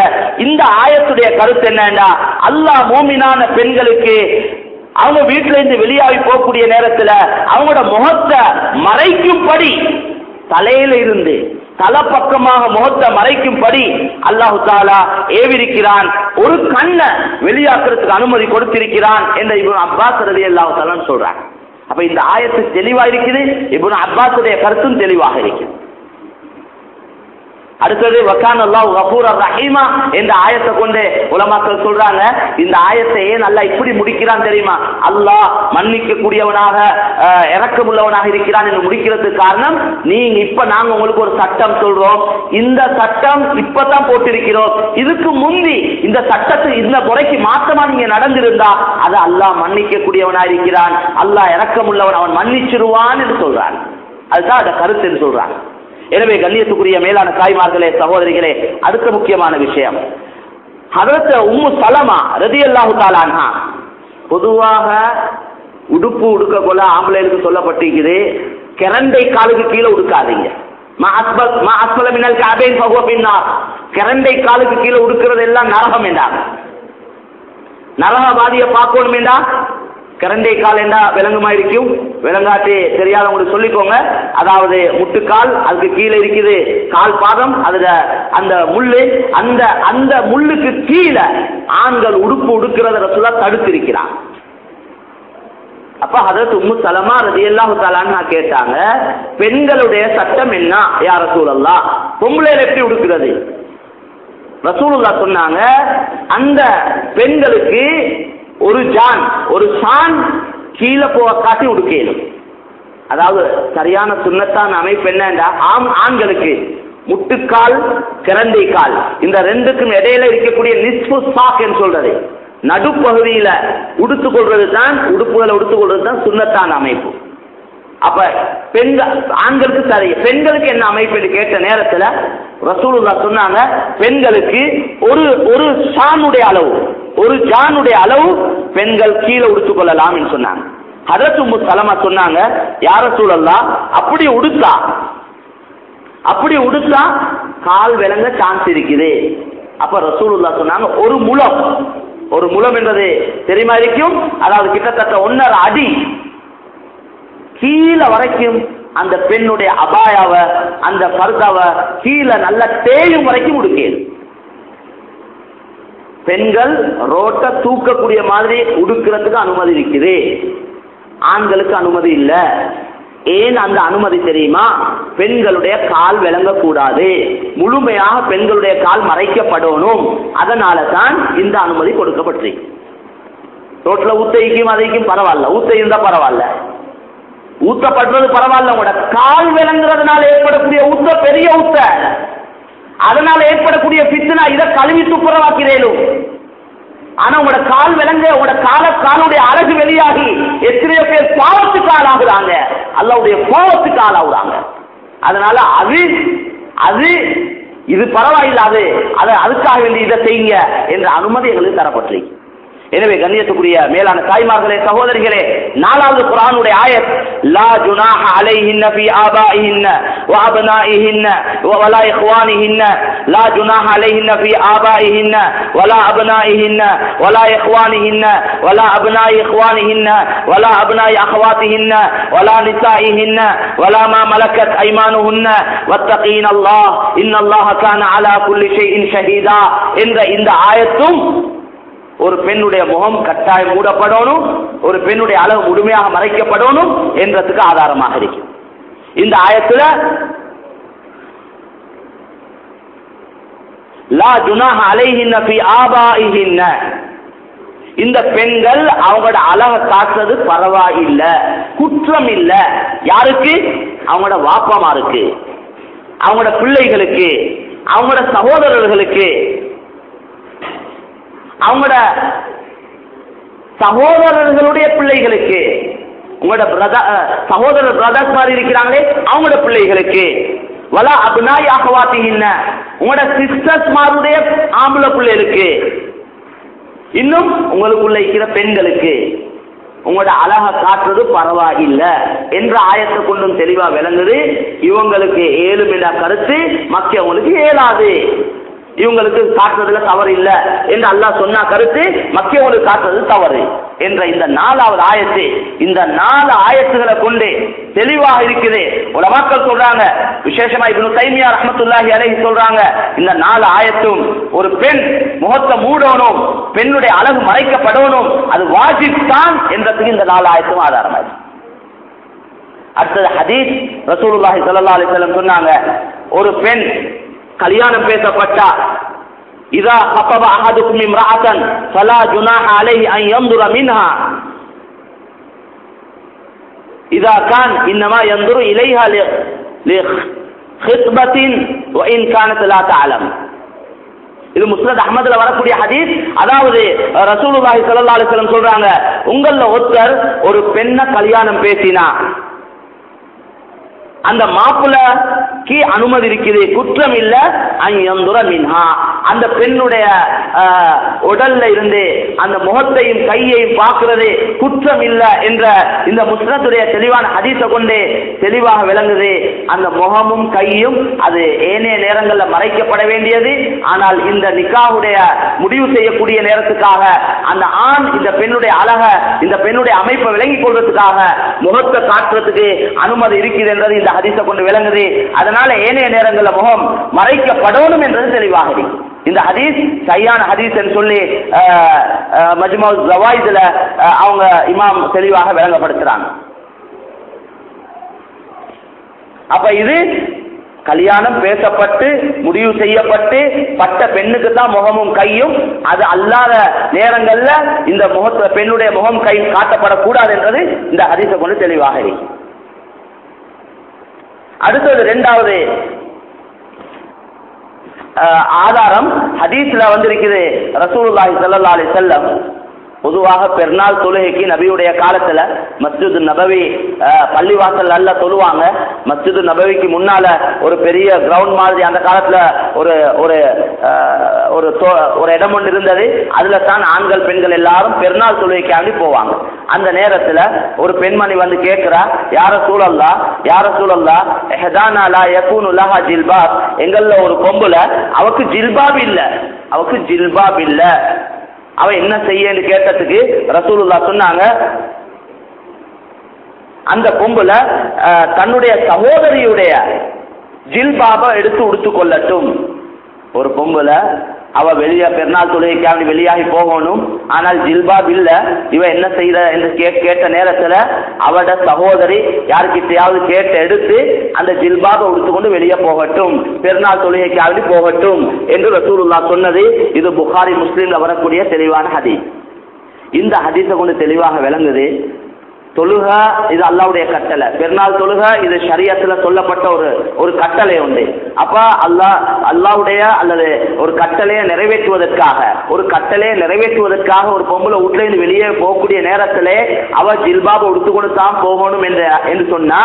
இந்த ஆயத்துடைய கருத்து என்னன்னா அல்லாஹ் மூமினான பெண்களுக்கு அவங்க வீட்டுல இருந்து வெளியாகி போகக்கூடிய நேரத்துல அவங்களோட முகத்தை மறைக்கும்படி தலையில இருந்து தலப்பக்கமாக முகத்தை மறைக்கும்படி அல்லாஹு தாலா ஏவிருக்கிறான். ஒரு கண்ணை வெளியாக்குறதுக்கு அனுமதி கொடுத்திருக்கிறான் என்ற இவன் அப்பாஸ் ரவி அல்லாஹு தாலான்னு சொல்றான் அப்ப இந்த ஆயத்து தெளிவா இருக்குது இப்னு அப்பாசுடைய கருத்தும் தெளிவாக இருக்குது. அடுத்தது வக்கான் அல்லாஹ் கபூர் ரஹீமா என்ற ஆயத்தை கொண்டு உலமாக்கள் சொல்றாங்க. இந்த ஆயத்தை ஏன் நல்லா இப்படி முடிக்கிறான் தெரியுமா? அல்லாஹ் மன்னிக்க கூடியவனாக அஹ், இருக்கிறான் என்று முடிக்கிறதுக்கு காரணம் நீங்க இப்ப நாங்க உங்களுக்கு ஒரு சட்டம் சொல்றோம். இந்த சட்டம் இப்பதான் போட்டிருக்கிறோம். இதுக்கு முந்தி இந்த சட்டத்தை இந்த முறைக்கு மாற்றமா நீங்க நடந்திருந்தா அது அல்லாஹ் மன்னிக்க கூடியவனா இருக்கிறான். அல்லாஹ் இறக்கமுள்ளவன் அவன் மன்னிச்சிருவான் என்று சொல்றான் அதுதான் அந்த கருத்து என்று சொல்றாங்க. எனவே கண்ணியத்துக்குரிய மேலான தாய்மார்களே சகோதரிகளே அடுத்த முக்கியமான விஷயம். அதற்கு உம்மு சலமா ரதி அல்லாஹு தாலானா பொதுவாக உடுப்பு உடுக்க கொள்ள ஆம்பளைகளுக்கு சொல்லப்பட்டிருக்குது. கிரண்டை காலுக்கு கீழே உடுக்காதீங்க. மா கரண்டை காலுக்கு கீழே உடுக்கிறது எல்லாம் நரகம் என்றார். நரகவாதியை பார்க்கணும் என்றா கரண்டை கால் என்றா விலங்குமா இருக்கும்? விலங்காட்டு தெரியாதவங்களுக்கு சொல்லிக்கோங்க. அதாவது முட்டுக்கால் அதுக்கு கீழே இருக்குது கால் பாதம் அதுல அந்த முள்ளு. அந்த அந்த முள்ளுக்கு கீழே ஆண்கள் உடுப்பு உடுக்கிறத ரசூலா தடுத்திருக்கிறான் அப்ப அதற்கு உம்மு சலமா ரதி அல்லாஹு கேட்டாங்க பெண்களுடைய சட்டம் என்ன யார சூழல்லா பொம்பளையில எப்படி உடுக்கிறது? ரசூலுல்லா சொன்னாங்க அந்த பெண்களுக்கு ஒரு ஜான் ஒரு சான் கீழே போக காட்டி உடுக்கணும் அதாவது சரியான சுண்ணத்தான அமைப்பு என்னண்டா ஆம் ஆண்களுக்கு முட்டுக்கால் கிரண்டை கால். இந்த ரெண்டுக்கும் இடையில இருக்கக்கூடிய நிஸ்பு சாக் என்று சொல்றது. நடுப்பகுதியில உடுத்துக் கொள்வது தான் உடுப்புகளை உடுத்துக் கொள்வது தான் சுண்ணத்தான அமைப்பு. அப்ப பெண்கள் ஆண்களுக்கு சரி பெண்களுக்கு என்ன அமைப்பு கேட்ட நேரத்துல ரசூலுல்லா சொன்னாங்க பெண்களுக்கு ஒரு ஒரு சானுடைய அளவு. ஒரு ஜானுடைய அளவு பெண்கள் கீழே உடுத்துக் கொள்ளலாம் என்று சொன்னாங்க. ஹதரத் உம்மு சலமா சொன்னாங்க யார சூழல்லா அப்படி உடுத்தா? அப்படி உடுத்தா கால் விளங்க சான்ஸ் இருக்குது. அப்ப ரசூலுல்லா சொன்னாங்க ஒரு முலம் ஒரு முலம் என்பது தெரியுமா இருக்கும்? அதாவது கிட்டத்தட்ட ஒன்னரை அடி. கீழே வரைக்கும் அந்த பெண்ணுடைய அபாயாவை அந்த பர்தாவை கீழே நல்ல தேயும் வரைக்கும் உடுக்கேது பெண்கள் ரோட்டை தூக்கக்கூடிய மாதிரி உடுக்கிறதுக்கு அனுமதி இருக்குது. ஆண்களுக்கு அனுமதி இல்லை. ஏன் அந்த அனுமதி தெரியுமா? பெண்களுடைய கால் விளங்கக்கூடாது. முழுமையாக பெண்களுடைய கால் மறைக்கப்படணும். அதனால தான் இந்த அனுமதி கொடுக்கப்பட்டிருக்கு ரோட்ல ஊத்தைக்கும் அதைக்கும் பரவாயில்ல. ஊத்தை இருந்தா பரவாயில்ல. ஊத்தப்படுறது பரவாயில்ல உங்களோட. கால் விளங்குறதுனால ஏற்படக்கூடிய ஊத்த பெரிய ஊத்த. அதனால ஏற்படக்கூடிய பித்துனா இதை கழுவி துப்புரவாக்கிறேனும் ஆனா உங்களோட கால் விளங்க உங்களோட கால காலுடைய அழகு வெளியாகி எத்தனையோ பேர் பாவத்துக்கு ஆளாகுறாங்க. அல்லாவுடைய கோபத்துக்கு ஆளாகுறாங்க. அதனால அது அது இது பரவாயில்லாது. அதை அதுக்காக வேண்டி இதை செய்யுங்க என்ற அனுமதி எங்களுக்கு தரப்பட்டிருக்கு. எனவே கண்ணியத்துக்குரிய மேலான தாய்மார்களே சகோதரிகளே நாலாவது குரானுடைய ஆயத் லா ஜுனாஹ அலைஹின்ன ஃபி ஆபாஇஹின்ன வ அப்னாஇஹின்ன வ வலா இக்வானிஹின்ன லா ஜுனாஹ அலைஹின்ன ஃபி ஆபாஇஹின்ன வலா அப்னாஇஹின்ன வலா இக்வானிஹின்ன வலா அப்னாஇ இக்வானிஹின்ன வலா அப்னாஇ அഖவாத்திஹின்ன வலா நிசாஇஹின்ன வலா மா மலக்கத் ஐமானுஹுன்ன வத்தகீன அல்லாஹ் இன்னல்லாஹ கான அலா குல்லி ஷைஇன் ஷஹீதா என்ற இந்த ஆயத்தும் ஒரு பெண்ணுடைய முகம் கட்டாயம் மூடப்படணும் ஒரு பெண்ணுடைய அளவு முழுமையாக மறைக்கப்படணும் என்றதுக்கு ஆதாரமாக இருக்கு இந்த ஆயத்துல லா ஜுனாஹ அலைஹின்ன ஃபி ஆபாஇஹின்ன இந்த பெண்கள் அவங்களோட அழக காட்டுறது பரவாயில்ல குற்றம் இல்ல. யாருக்கு? அவங்களோட வாப்பமாருக்கு அவங்களோட பிள்ளைகளுக்கு அவங்களோட சகோதரர்களுக்கு. அவங்களோட சகோதரர்களுடைய பிள்ளைகளுக்கு உங்களோட பிரதர் சகோதரர் பிரதர்ஸ் மாதிரி இருக்கிறாங்களே அவங்களோட பிள்ளைகளுக்கு. வலா அபிநாய் ஆகவாத்தீங்க உங்களோட சிஸ்டர்ஸ் மாருடைய ஆம்பளை பிள்ளைகளுக்கு. இன்னும் உங்களுக்குள்ள இருக்கிற பெண்களுக்கு உங்களோட அழக காட்டுறது பரவாயில்ல என்ற ஆயத்தை கொண்டும் தெளிவா விளங்குது. இவங்களுக்கு ஏழும் என்ற கருத்து மக்கியவங்களுக்கு ஏழாது. இவங்களுக்கு காட்டுறதுல தவறு இல்லை என்று அல்லாஹ் சொன்னா கருத்து மக்கியவங்களுக்கு காட்டுறது தவறு என்ற இந்த நாலாவது ஆயத்து இந்த நாலு ஆயத்துகளை கொண்டு தெளிவாக இருக்குது. உலமாக்கள் சொல்றாங்க விசேஷமா இப்னு தைமியா ரஹமத்துல்லாஹி அலைஹி சொல்றாங்க இந்த நாலு ஆயத்தும் ஒரு பெண் முகத்தை மூடணும் பெண்ணுடைய அழகு மறைக்கப்படணும் அது வாஜிப் தான் என்றதுக்கு இந்த நாலு ஆயத்தும் ஆதாரமாயிருக்கு. அடுத்தது ஹதீஸ் ரசூலுல்லாஹி ஸல்லல்லாஹு அலிசல்லம் சொன்னாங்க ஒரு பெண் கல்யாணம் பேசப்பட்டா. இதா ஹப்பப அஹதுக்கும் இம்ராஅத்தன் ஃபலா ஜுனாஹ அலை அன் யம்துர மின்ஹா. இதா கான் இன்னமா யந்துரு இலைஹா லி ஹித்பத்தின் வ இன் கானத் லா இது முஸ்லத் அஹமதுல வரக்கூடிய ஹதீஸ். அதாவது ரசூலுல்லாஹி ஸல்லல்லாஹு அலைஹி வஸல்லம் சொல்றாங்க உங்கள ஒருத்தர் ஒரு பெண்ணை கல்யாணம் பேசினா அந்த மாப்பிள்ளைக்கு அனுமதி இருக்குது. குற்றம் இல்ல. மின்ஹா. அந்த பெண்ணுடைய உடல்ல இருந்து அந்த முகத்தையும் கையையும் பார்க்கிறது. குற்றம் இல்ல என்ற இந்த முஸ்லத்துடைய தெளிவான ஹதீஸை கொண்டு தெளிவாக விளங்குது. அந்த முகமும் கையும் அது ஏனைய நேரங்களில் மறைக்கப்பட வேண்டியது. ஆனால் இந்த நிக்காவுடைய முடிவு செய்யக்கூடிய நேரத்துக்காக அந்த ஆண் இந்த பெண்ணுடைய அழக இந்த பெண்ணுடைய அமைப்பை விளங்கிக் கொள்வதற்காக முகத்தை காட்டுறதுக்கு அனுமதி இருக்குது என்றது இந்த ஹதீஸை கொண்டு விளங்குது. அதனால ஏனைய நேரங்களில் முகம் மறைக்கப்படணும் என்றது தெளிவாக இருக்கு. இந்த ஹதீஸ் சரியான ஹதீஸ் என்று சொல்லி மஜ்மா ஜவாயிதுல அவங்க இமாம் தெளிவாக விளங்கப்படுத்துறாங்க. அப்ப இது கல்யாணம் பேசப்பட்டு முடிவு செய்யப்பட்டு பட்ட பெண்ணுக்கு தான் முகமும் கையும் அது அல்லாத நேரங்கள்ல இந்த முகத்துல பெண்ணுடைய முகம் கை காட்டப்படக்கூடாது என்றது இந்த ஹதீஸை கொண்டு தெளிவாக இருக்கு அடுத்தது ரெண்டாவது ஆதாரம் ஹதீஸ்ல வந்திருக்குது ரசூலுல்லாஹி சல்லா அலி செல்லம் பொதுவாக பெருநாள் தொழுகைக்கு நபியுடைய காலத்துல மஸ்ஜிது நபவி பள்ளிவாசல் அல்ல தொழுவாங்க. மஸ்ஜிது நபவிக்கு முன்னால ஒரு பெரிய கிரவுண்ட் மாதிரி அந்த காலத்துல ஒரு ஒரு ஒரு ஒரு இடம் ஒன்று இருந்தது. அதுல தான் ஆண்கள் பெண்கள் எல்லாரும் பெருநாள் தொழுகைக்காண்டி போவாங்க. அந்த நேரத்துல ஒரு பெண்மணி வந்து கேட்கிறா யார சூழல்லா யார சூழல்லா ஹெதானாலா லா யகூனு லஹா ஜில்பாப். எங்கள்ல ஒரு கொம்புல அவக்கு ஜில்பாப் இல்ல. அவக்கு ஜில்பாப் இல்ல. அவ என்ன செய்யன்னு கேட்டதுக்கு ரசூலுல்லா சொன்னாங்க அந்த கொம்புல தன்னுடைய சகோதரியுடைய ஜில்பாபை எடுத்து உடுத்து கொள்ளட்டும். ஒரு பொம்புல அவ வெளிய பெருநாள் தொழுகைக்காக வெளியாகி போகணும். ஆனால் ஜில்பாப் இல்ல. இவ என்ன செய்யற என்று கேட்ட நேரத்துல அவட சகோதரி யாருக்கிட்டையாவது கேட்டு எடுத்து அந்த ஜில்பாபை உடுத்துக்கொண்டு வெளியே போகட்டும். பெருநாள் தொழுகைக்காக போகட்டும் என்று ரசூலுல்லா சொன்னது. இது புகாரி முஸ்லீம்ல வரக்கூடிய தெளிவான ஹதீஸ். இந்த ஹதீஸை கொண்டு தெளிவாக விளங்குது. தொழுக இது அல்லாவுடைய கட்டளை. பெருநாள் தொழுக இது ஷரியத்துல சொல்லப்பட்ட ஒரு ஒரு கட்டளை உண்டு. அப்ப அல்லாஹ் அல்லாவுடைய அல்லது ஒரு கட்டளையை நிறைவேற்றுவதற்காக ஒரு கட்டளையை நிறைவேற்றுவதற்காக ஒரு பொம்பளை வீட்டுல இருந்து வெளியே போகக்கூடிய நேரத்திலே அவ ஜில்பாபை உடுத்துக்கொண்டு தான் போகணும் என்று என்று சொன்னா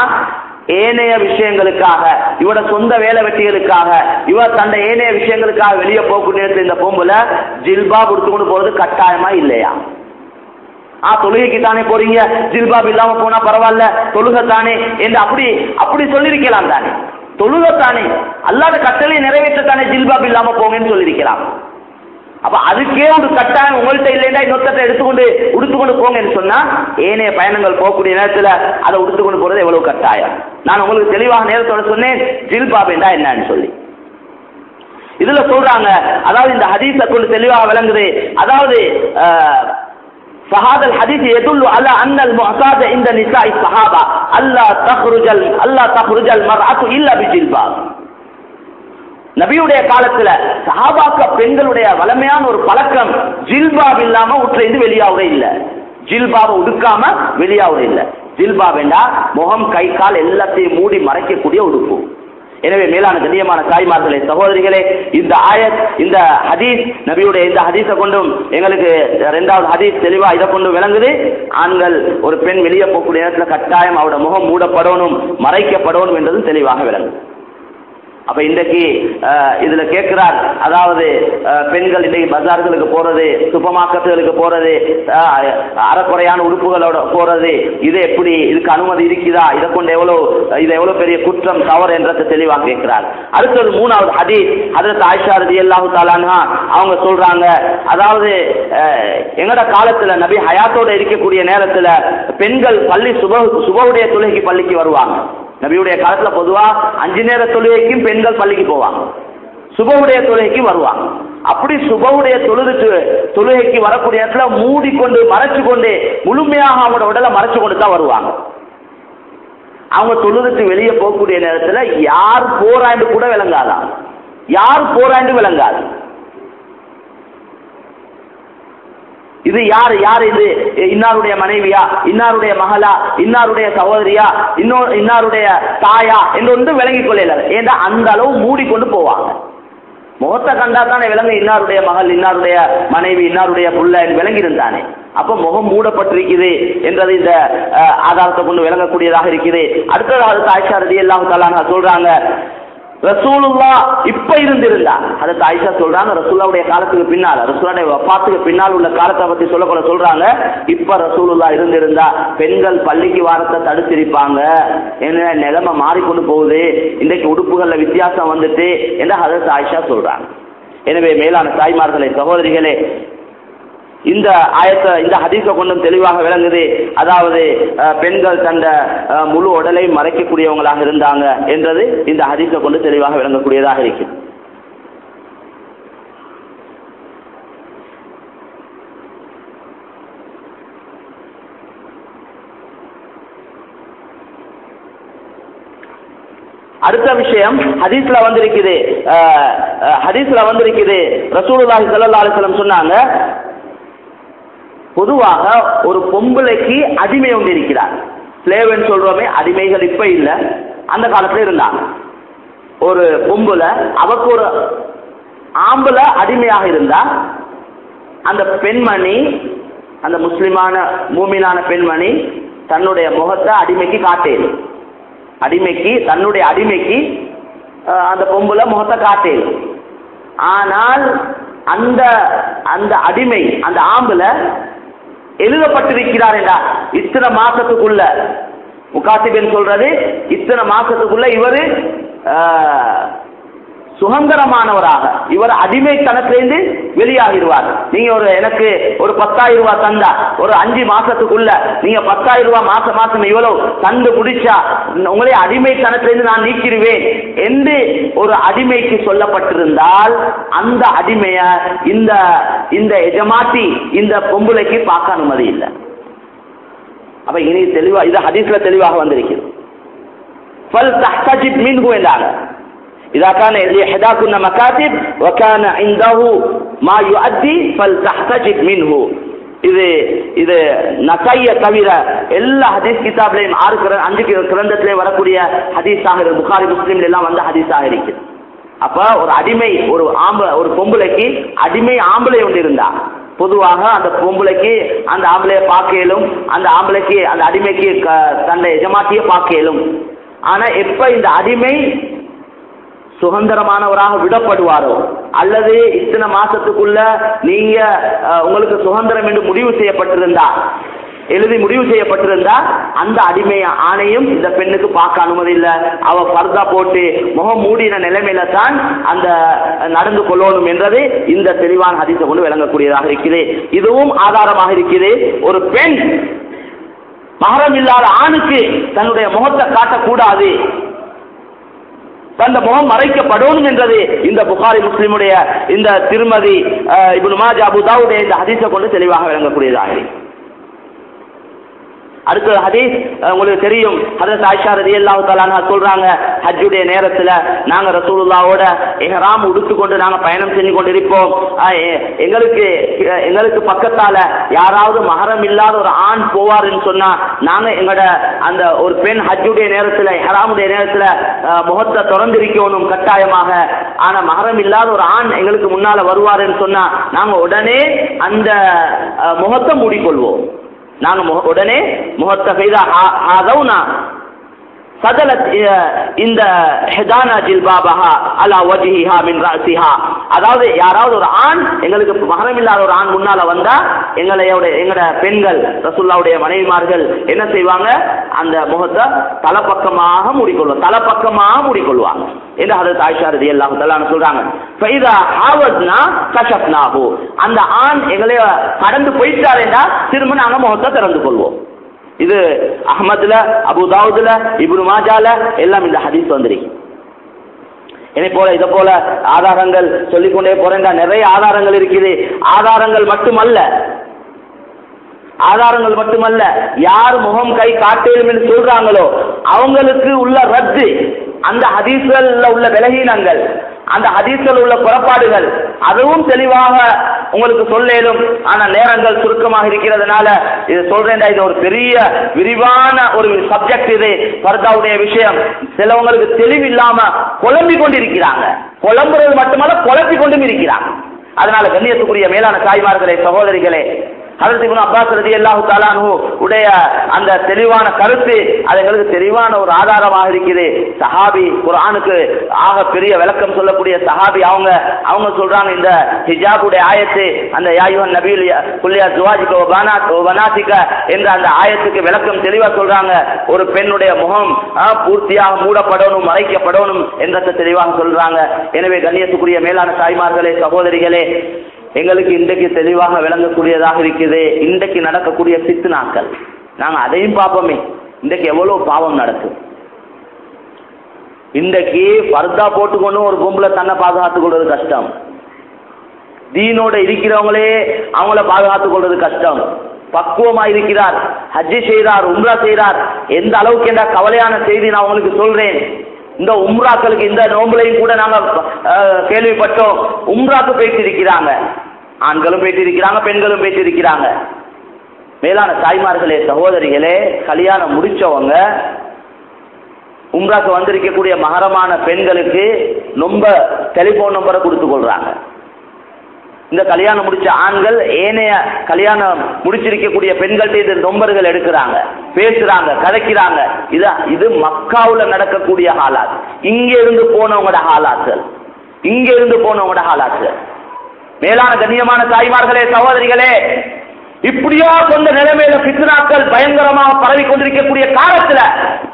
ஏனைய விஷயங்களுக்காக இவட சொந்த வேலை வெட்டிகளுக்காக இவ தந்த ஏனைய விஷயங்களுக்காக வெளியே போகக்கூடிய இந்த பொம்பளை ஜில்பாப் உடுத்துக்கொண்டு போறது கட்டாயமா இல்லையா? ஆ தொழுகைக்கு தானே போறீங்க? ஜில்பாப் இல்லாம போனா பரவாயில்ல. தொழுகை தானே என்று அப்படி அப்படி சொல்லியிருக்கலாம் தானே. தொழுகை தானே அல்லாத கட்டளை நிறைவேற்றத்தானே ஜில்பாப் இல்லாம போங்கன்னு சொல்லியிருக்கலாம். அப்ப அதுக்கே ஒரு கட்டாயம் உங்கள்கிட்ட இல்லைன்னா இன்னொருத்தத்தை எடுத்துக்கொண்டு உடுத்துக்கொண்டு போங்கன்னு சொன்னா ஏனைய பயணங்கள் போகக்கூடிய நேரத்துல அதை உடுத்துக்கொண்டு போறது எவ்வளவு கட்டாயம். நான் உங்களுக்கு தெளிவாக நேரத்தோட சொன்னேன் ஜில்பாப் என்னன்னு சொல்லி. இதுல சொல்றாங்க அதாவது இந்த ஹதீஸை கொண்டு தெளிவாக விளங்குது. அதாவது فهذا الحديث يدل على أن المعتاد عند نساء الصحابة ألا تخرج ال- ألا تخرج المرأة إلا بجلباب நபியுடைய காலத்துல சஹாபாக்க பெண்களுடைய வளமையான ஒரு பழக்கம் ஜில்பாப் இல்லாம உற்றிருந்து வெளியாவுற இல்ல ஜில்பாபை உடுக்காம வெளியாவுற இல்ல ஜில்பாப் என்றா முகம் கை கால் எல்லாத்தையும் மூடி மறைக்கக்கூடிய உடுப்பு எனவே மேலான கண்ணியமான தாய்மார்களே சகோதரிகளே இந்த ஆயத் இந்த ஹதீஸ் நபியுடைய இந்த ஹதீஸை கொண்டும் எங்களுக்கு ரெண்டாவது ஹதீஸ் தெளிவா இதை கொண்டு விளங்குது. ஆண்கள் ஒரு பெண் வெளியே போகக்கூடிய நேரத்தில் கட்டாயம் அவரோட முகம் மூடப்படணும் மறைக்கப்படணும் என்றதும் தெளிவாக விளங்குது. அப்ப இன்றைக்கு இதுல கேட்கிறார் அதாவது பெண்கள் இன்றைக்கு பஜார்களுக்கு போறது சூப்பர் மார்க்கெட்டுகளுக்கு போறது அறக்குறையான உடுப்புகளோட போறது இது எப்படி இதுக்கு அனுமதி இருக்குதா இதை கொண்டு எவ்வளவு இது எவ்வளவு பெரிய குற்றம் தவறு என்றதை தெளிவாக கேட்கிறார். அடுத்தது மூணாவது அதி ஹதரத் ஆயிஷா ரதி அல்லாஹு தாலான்ஹா அவங்க சொல்றாங்க அதாவது எங்கட காலத்துல நபி ஹயாத்தோட இருக்கக்கூடிய நேரத்துல பெண்கள் பள்ளி சுப சுபவுடைய தொழுகை பள்ளிக்கு வருவாங்க. நபியுடைய காலத்துல பொதுவா அஞ்சு நேர தொழுகைக்கும் பெண்கள் பள்ளிக்கு போவாங்க. சுபவுடைய தொழுகைக்கு வருவாங்க. அப்படி சுபவுடைய தொழுதுட்டு தொழுகைக்கு வரக்கூடிய இடத்துல மூடிக்கொண்டு மறைச்சு கொண்டு முழுமையாக அவங்களோட உடலை மறைச்சு கொண்டு தான் வருவாங்க. அவங்க தொழுதுட்டு வெளியே போகக்கூடிய நேரத்துல யார் போராண்டு கூட விளங்காதான் யார் போராண்டு விளங்காது? இது யார் யார் இது? இன்னாருடைய மனைவியா? இன்னாருடைய மகளா? இன்னாருடைய சகோதரியா? இன்னொரு இன்னாருடைய தாயா? என்று வந்து விளங்கிக் கொள்ளல. ஏன்னா அந்த அளவு மூடிக்கொண்டு போவாங்க? முகத்தை கண்டா தானே விளங்க இன்னாருடைய மகள் இன்னாருடைய மனைவி இன்னாருடைய புள்ள என்று விளங்கியிருந்தானே. அப்ப முகம் மூடப்பட்டிருக்குது என்றது இந்த ஆதாரத்தை கொண்டு விளங்கக்கூடியதாக இருக்குது. அடுத்ததாவது ஆயிஷா ரதி எல்லாம் சொல்றாங்க ரசூலுல்லா இப்ப இருந்திருந்தா. அதை ஆயிஷா சொல்றாங்க ரசூல்லாவுடைய காலத்துக்கு பின்னால் ரசூலுடைய வப்பாத்துக்கு பின்னால் உள்ள காலத்தை பத்தி சொல்ல சொல்றாங்க இப்ப ரசூலுல்லா இருந்திருந்தா பெண்கள் பள்ளிக்கு வாரத்தை தடுத்திருப்பாங்க. என்ன நிலைமை மாறிக்கொண்டு போகுது. இன்றைக்கு உடுப்புகள்ல வித்தியாசம் வந்துட்டு என்று ஹதரத் ஆயிஷா சொல்றாங்க. எனவே மேலான தாய்மார்களே சகோதரிகளே இந்த ஆயத்தை இந்த ஹதீஸை கொண்டும் தெளிவாக விளங்குது. அதாவது பெண்கள் தந்த முழு உடலை மறைக்கக்கூடியவங்களாக இருந்தாங்க என்றது இந்த ஹதீஸை கொண்டு தெளிவாக விளங்கக்கூடியதாக இருக்கு அடுத்த விஷயம் ஹதீஸ்ல வந்திருக்குது ஹதீஸ்ல வந்திருக்குது. ரசூலுல்லாஹி சல்லா அலிஸ்லம் சொன்னாங்க பொதுவாக ஒரு பொம்பளைக்கு அடிமை ஒன்று இருக்கிறார். ஸ்லேவன் சொல்றோமே அடிமைகள் இப்ப இல்ல. அந்த காலத்துல இருந்தாங்க. ஒரு பொம்பளை அவக்கு ஒரு ஆம்பளை அடிமையாக இருந்தா அந்த பெண்மணி அந்த முஸ்லிமான மூமினான பெண்மணி தன்னுடைய முகத்தை அடிமைக்கு காட்டேன். அடிமைக்கு தன்னுடைய அடிமைக்கு அந்த பொம்பளை முகத்தை காட்டேன். ஆனால் அந்த அந்த அடிமை அந்த ஆம்பளை எழுதப்பட்டிருக்கிறார் என்றார். இத்தனை மாசத்துக்குள்ள முகாசிபன் சொல்றது இத்தனை மாசத்துக்குள்ள இவரு சுதந்திரமானவராக. இவர் அடிமைத்தனத்திலிருந்து வெளியாகிடுவார். நீங்க ஒரு எனக்கு ஒரு பத்தாயிரம் ரூபாய் தந்தா ஒரு அஞ்சு மாசத்துக்குள்ள நீங்க பத்தாயிரம் ரூபாய் மாச மாசம் இவ்வளவு தந்து பிடிச்சா உங்களை அடிமைத்தனத்திலிருந்து நான் நீக்கிடுவேன் என்று ஒரு அடிமைக்கு சொல்லப்பட்டிருந்தால் அந்த அடிமைய இந்த இந்த எஜமாட்டி இந்த பொம்பளைக்கு பார்க்க அனுமதி இல்லை. அப்ப இனி தெளிவா இது ஹதீஸ்ல தெளிவாக வந்திருக்கிறது. பல் தஹ்தஜிப் மீன் என்றாங்க إذا كان لإحداكن مكاتب وكان عنده ما يؤدي فلتحتجب منه இது இது நசைய தவிர எல்லா ஹதீஸ் கிதாப்லையும் ஆறு கிர- அஞ்சு கி- கிரந்தத்திலே வரக்கூடிய ஹதீஸாக இருக்கு புகாரி முஸ்லீம்ல எல்லாம் வந்த ஹதீஸாக இருக்குது அப்ப ஒரு அடிமை ஒரு ஆம்பளை ஒரு பொம்பளைக்கு அடிமை ஆம்பளை ஒன்று இருந்தா பொதுவாக அந்த பொம்பளைக்கு அந்த ஆம்பளைய பார்க்க இயலும் அந்த ஆம்பளைக்கு அந்த அடிமைக்கு க- தன்னை எஜமாத்திய பார்க்க இயலும் ஆனா எப்ப இந்த அடிமை சுதந்திரமானவராக விடப்படுவாரோ? அல்லது இத்தனை மாசத்துக்குள்ள நீங்க உங்களுக்கு சுதந்திரம் என்று முடிவு செய்யப்பட்டிருந்தா? எழுதி முடிவு செய்யப்பட்டிருந்தா அந்த அடிமை ஆணையும் இந்த பெண்ணுக்கு பார்க்க அனுமதி இல்லை அவ பர்தா போட்டு முகம் மூடின நிலைமையில தான் அந்த நடந்து கொள்ளணும் என்றது இந்த தெளிவான ஹதீஸை கொண்டு விளங்கக்கூடியதாக இருக்குது. இதுவும் ஆதாரமாக இருக்குது. ஒரு பெண் மகரம் இல்லாத ஆணுக்கு தன்னுடைய முகத்தை காட்டக்கூடாது. அந்த முகம் மறைக்கப்படணும் என்றது இந்த புகாரி முஸ்லிமுடைய இந்த திருமதி அஹ், இப்னு மாஜா அபு தாவுடைய இந்த ஹதீஸை கொண்டு தெளிவாக விளங்கக்கூடியதாக இருக்கு. அடுத்த ஹதீஸ் உங்களுக்கு தெரியும். ஹதரத் ஆயிஷா ரலியல்லாஹு தஆலா சொல்றாங்க ஹஜ்ஜுடைய நேரத்துல நாங்க ரசூலுல்லாவோட இஹ்ராம் உடுத்துக்கொண்டு நாங்க பயணம் செஞ்சு கொண்டிருப்போம். இருப்போம் எ- எங்களுக்கு எங்களுக்கு பக்கத்தால யாராவது மகரம் இல்லாத ஒரு ஆண் போவாருன்னு சொன்னா நாங்க எங்களோட அந்த ஒரு பெண் ஹஜ்ஜுடைய நேரத்துல எஹராமுடைய நேரத்துல முகத்தை திறந்திருக்கணும் கட்டாயமாக. ஆனா மகரம் இல்லாத ஒரு ஆண் எங்களுக்கு முன்னால வருவாருன்னு சொன்னா நாங்க உடனே அந்த முகத்தை மூடிக்கொள்வோம். நாங்க உடனே முகத்தை பெய்தா ஆதவுனா சதலத் இந்த ஹெதானா ஜில்பாபஹா அலா வஜிஹா மின் ராசிஹா அதாவது யாராவது ஒரு ஆண் எங்களுக்கு மகரம் இல்லாத ஒரு ஆண் முன்னால வந்தா எங்களையோட எங்கட பெண்கள் ரசுல்லாவுடைய மனைவிமார்கள் என்ன செய்வாங்க? அந்த முகத்தை தலப்பக்கமாக மூடிக்கொள்வாங்க தலப்பக்கமாக மூடிக்கொள்வாங்க என்று ஹதரத் ஆயிஷா ரதி அல்லாஹு தலான்னு சொல்றாங்க. ஃபைதா ஹாவத்னா கஷப்னாஹு அந்த ஆண் எங்களை கடந்து போயிட்டாருன்னா திரும்ப நாங்க முகத்தை திறந்து கொள்வோம். இது அஹமதுல அபுதாவுதுல இபுனு மாஜால எல்லாம் இந்த ஹதீஸ் வந்துருக்கு. இதை போல இதை போல ஆதாரங்கள் சொல்லிக்கொண்டே போறேன் நிறைய ஆதாரங்கள் இருக்குது. ஆதாரங்கள் மட்டுமல்ல. ஆதாரங்கள் மட்டுமல்ல. யார் முகம் கை காட்டேலும் என்று சொல்றாங்களோ அவங்களுக்கு உள்ள ரத்து. அந்த ஹதீஸ்கள் உள்ள விலகீனங்கள் அந்த ஹதீஸ்கள் உள்ள புறப்பாடுகள் அதுவும் தெளிவாக உங்களுக்கு சொல்லேலும் ஆனா நேரங்கள் சுருக்கமாக இருக்கிறதுனால இது சொல்றேன்டா இது ஒரு பெரிய விரிவான ஒரு சப்ஜெக்ட் இது பர்தாவுடைய விஷயம். சிலவங்களுக்கு தெளிவில்லாம குழம்பி கொண்டிருக்கிறாங்க. குழம்புறது மட்டுமல்ல குழப்பி கொண்டும் இருக்கிறாங்க. அதனால கண்ணியத்துக்குரிய மேலான தாய்மார்களே சகோதரிகளே ஹதரத் அப்பாஸ் ரதி அல்லாஹு தாலானு உடைய அந்த தெளிவான கருத்து அது எங்களுக்கு தெளிவான ஒரு ஆதாரமாக இருக்குது. சஹாபி குரானுக்கு ஆக பெரிய விளக்கம் சொல்லக்கூடிய சஹாபி அவங்க அவங்க சொல்றாங்க இந்த ஹிஜாபுடைய ஆயத்து அந்த யாயுவன் நபியில் குல்லியா ஜுவாஜிக வபானாத் என்ற அந்த ஆயத்துக்கு விளக்கம் தெளிவா சொல்றாங்க. ஒரு பெண்ணுடைய முகம் பூர்த்தியாக மூடப்படணும் மறைக்கப்படணும் என்றதை தெளிவாக சொல்றாங்க. எனவே கண்ணியத்துக்குரிய மேலான தாய்மார்களே சகோதரிகளே எங்களுக்கு இன்றைக்கு தெளிவாக விளங்கக்கூடியதாக இருக்குது. இன்றைக்கு நடக்கக்கூடிய சித்துனாக்கள் நாங்க அதையும் பார்ப்போமே. இன்றைக்கு எவ்வளவு பாவம் நடக்கும் இன்றைக்கு பர்தா போட்டுக்கொண்டு ஒரு பொம்பளை தன்னை பாதுகாத்துக் கொள்வது கஷ்டம். தீனோட இருக்கிறவங்களே அவங்கள பாதுகாத்துக் கொள்வது கஷ்டம். பக்குவமா இருக்கிறார். ஹஜ்ஜி செய்கிறார் உம்ரா செய்கிறார் எந்த அளவுக்கு என்ற கவலையான செய்தி நான் உங்களுக்கு சொல்றேன். இந்த உம்ராக்களுக்கு இந்த நோம்புலையும் கூட நாங்க கேள்விப்பட்டோம். உம்ராக்கு போயிட்டு இருக்கிறாங்க ஆண்களும் போயிட்டு இருக்கிறாங்க பெண்களும் போயிட்டு இருக்கிறாங்க மேலான தாய்மார்களே சகோதரிகளே கல்யாணம் முடிச்சவங்க உம்ராக்கு வந்திருக்கக்கூடிய மகரமான பெண்களுக்கு ரொம்ப டெலிபோன் நம்பரை கொடுத்து கொள்றாங்க. இந்த கல்யாணம் முடிச்ச ஆண்கள் ஏனைய கல்யாணம் முடிச்சிருக்கக்கூடிய பெண்கள்கிட்ட இது நொம்பர்கள் எடுக்கிறாங்க பேசுறாங்க கதைக்கிறாங்க. இது இது மக்காவுல நடக்கக்கூடிய ஹாலாத். இங்க இருந்து போனவங்களோட ஹாலாத்துகள் இங்க இருந்து போனவங்களோட ஹாலாத்துகள் மேலான கண்ணியமான தாய்மார்களே சகோதரிகளே இப்படியா சொந்த நிலைமையில பித்னாக்கள் பயங்கரமாக பரவி கொண்டிருக்கக்கூடிய காலத்துல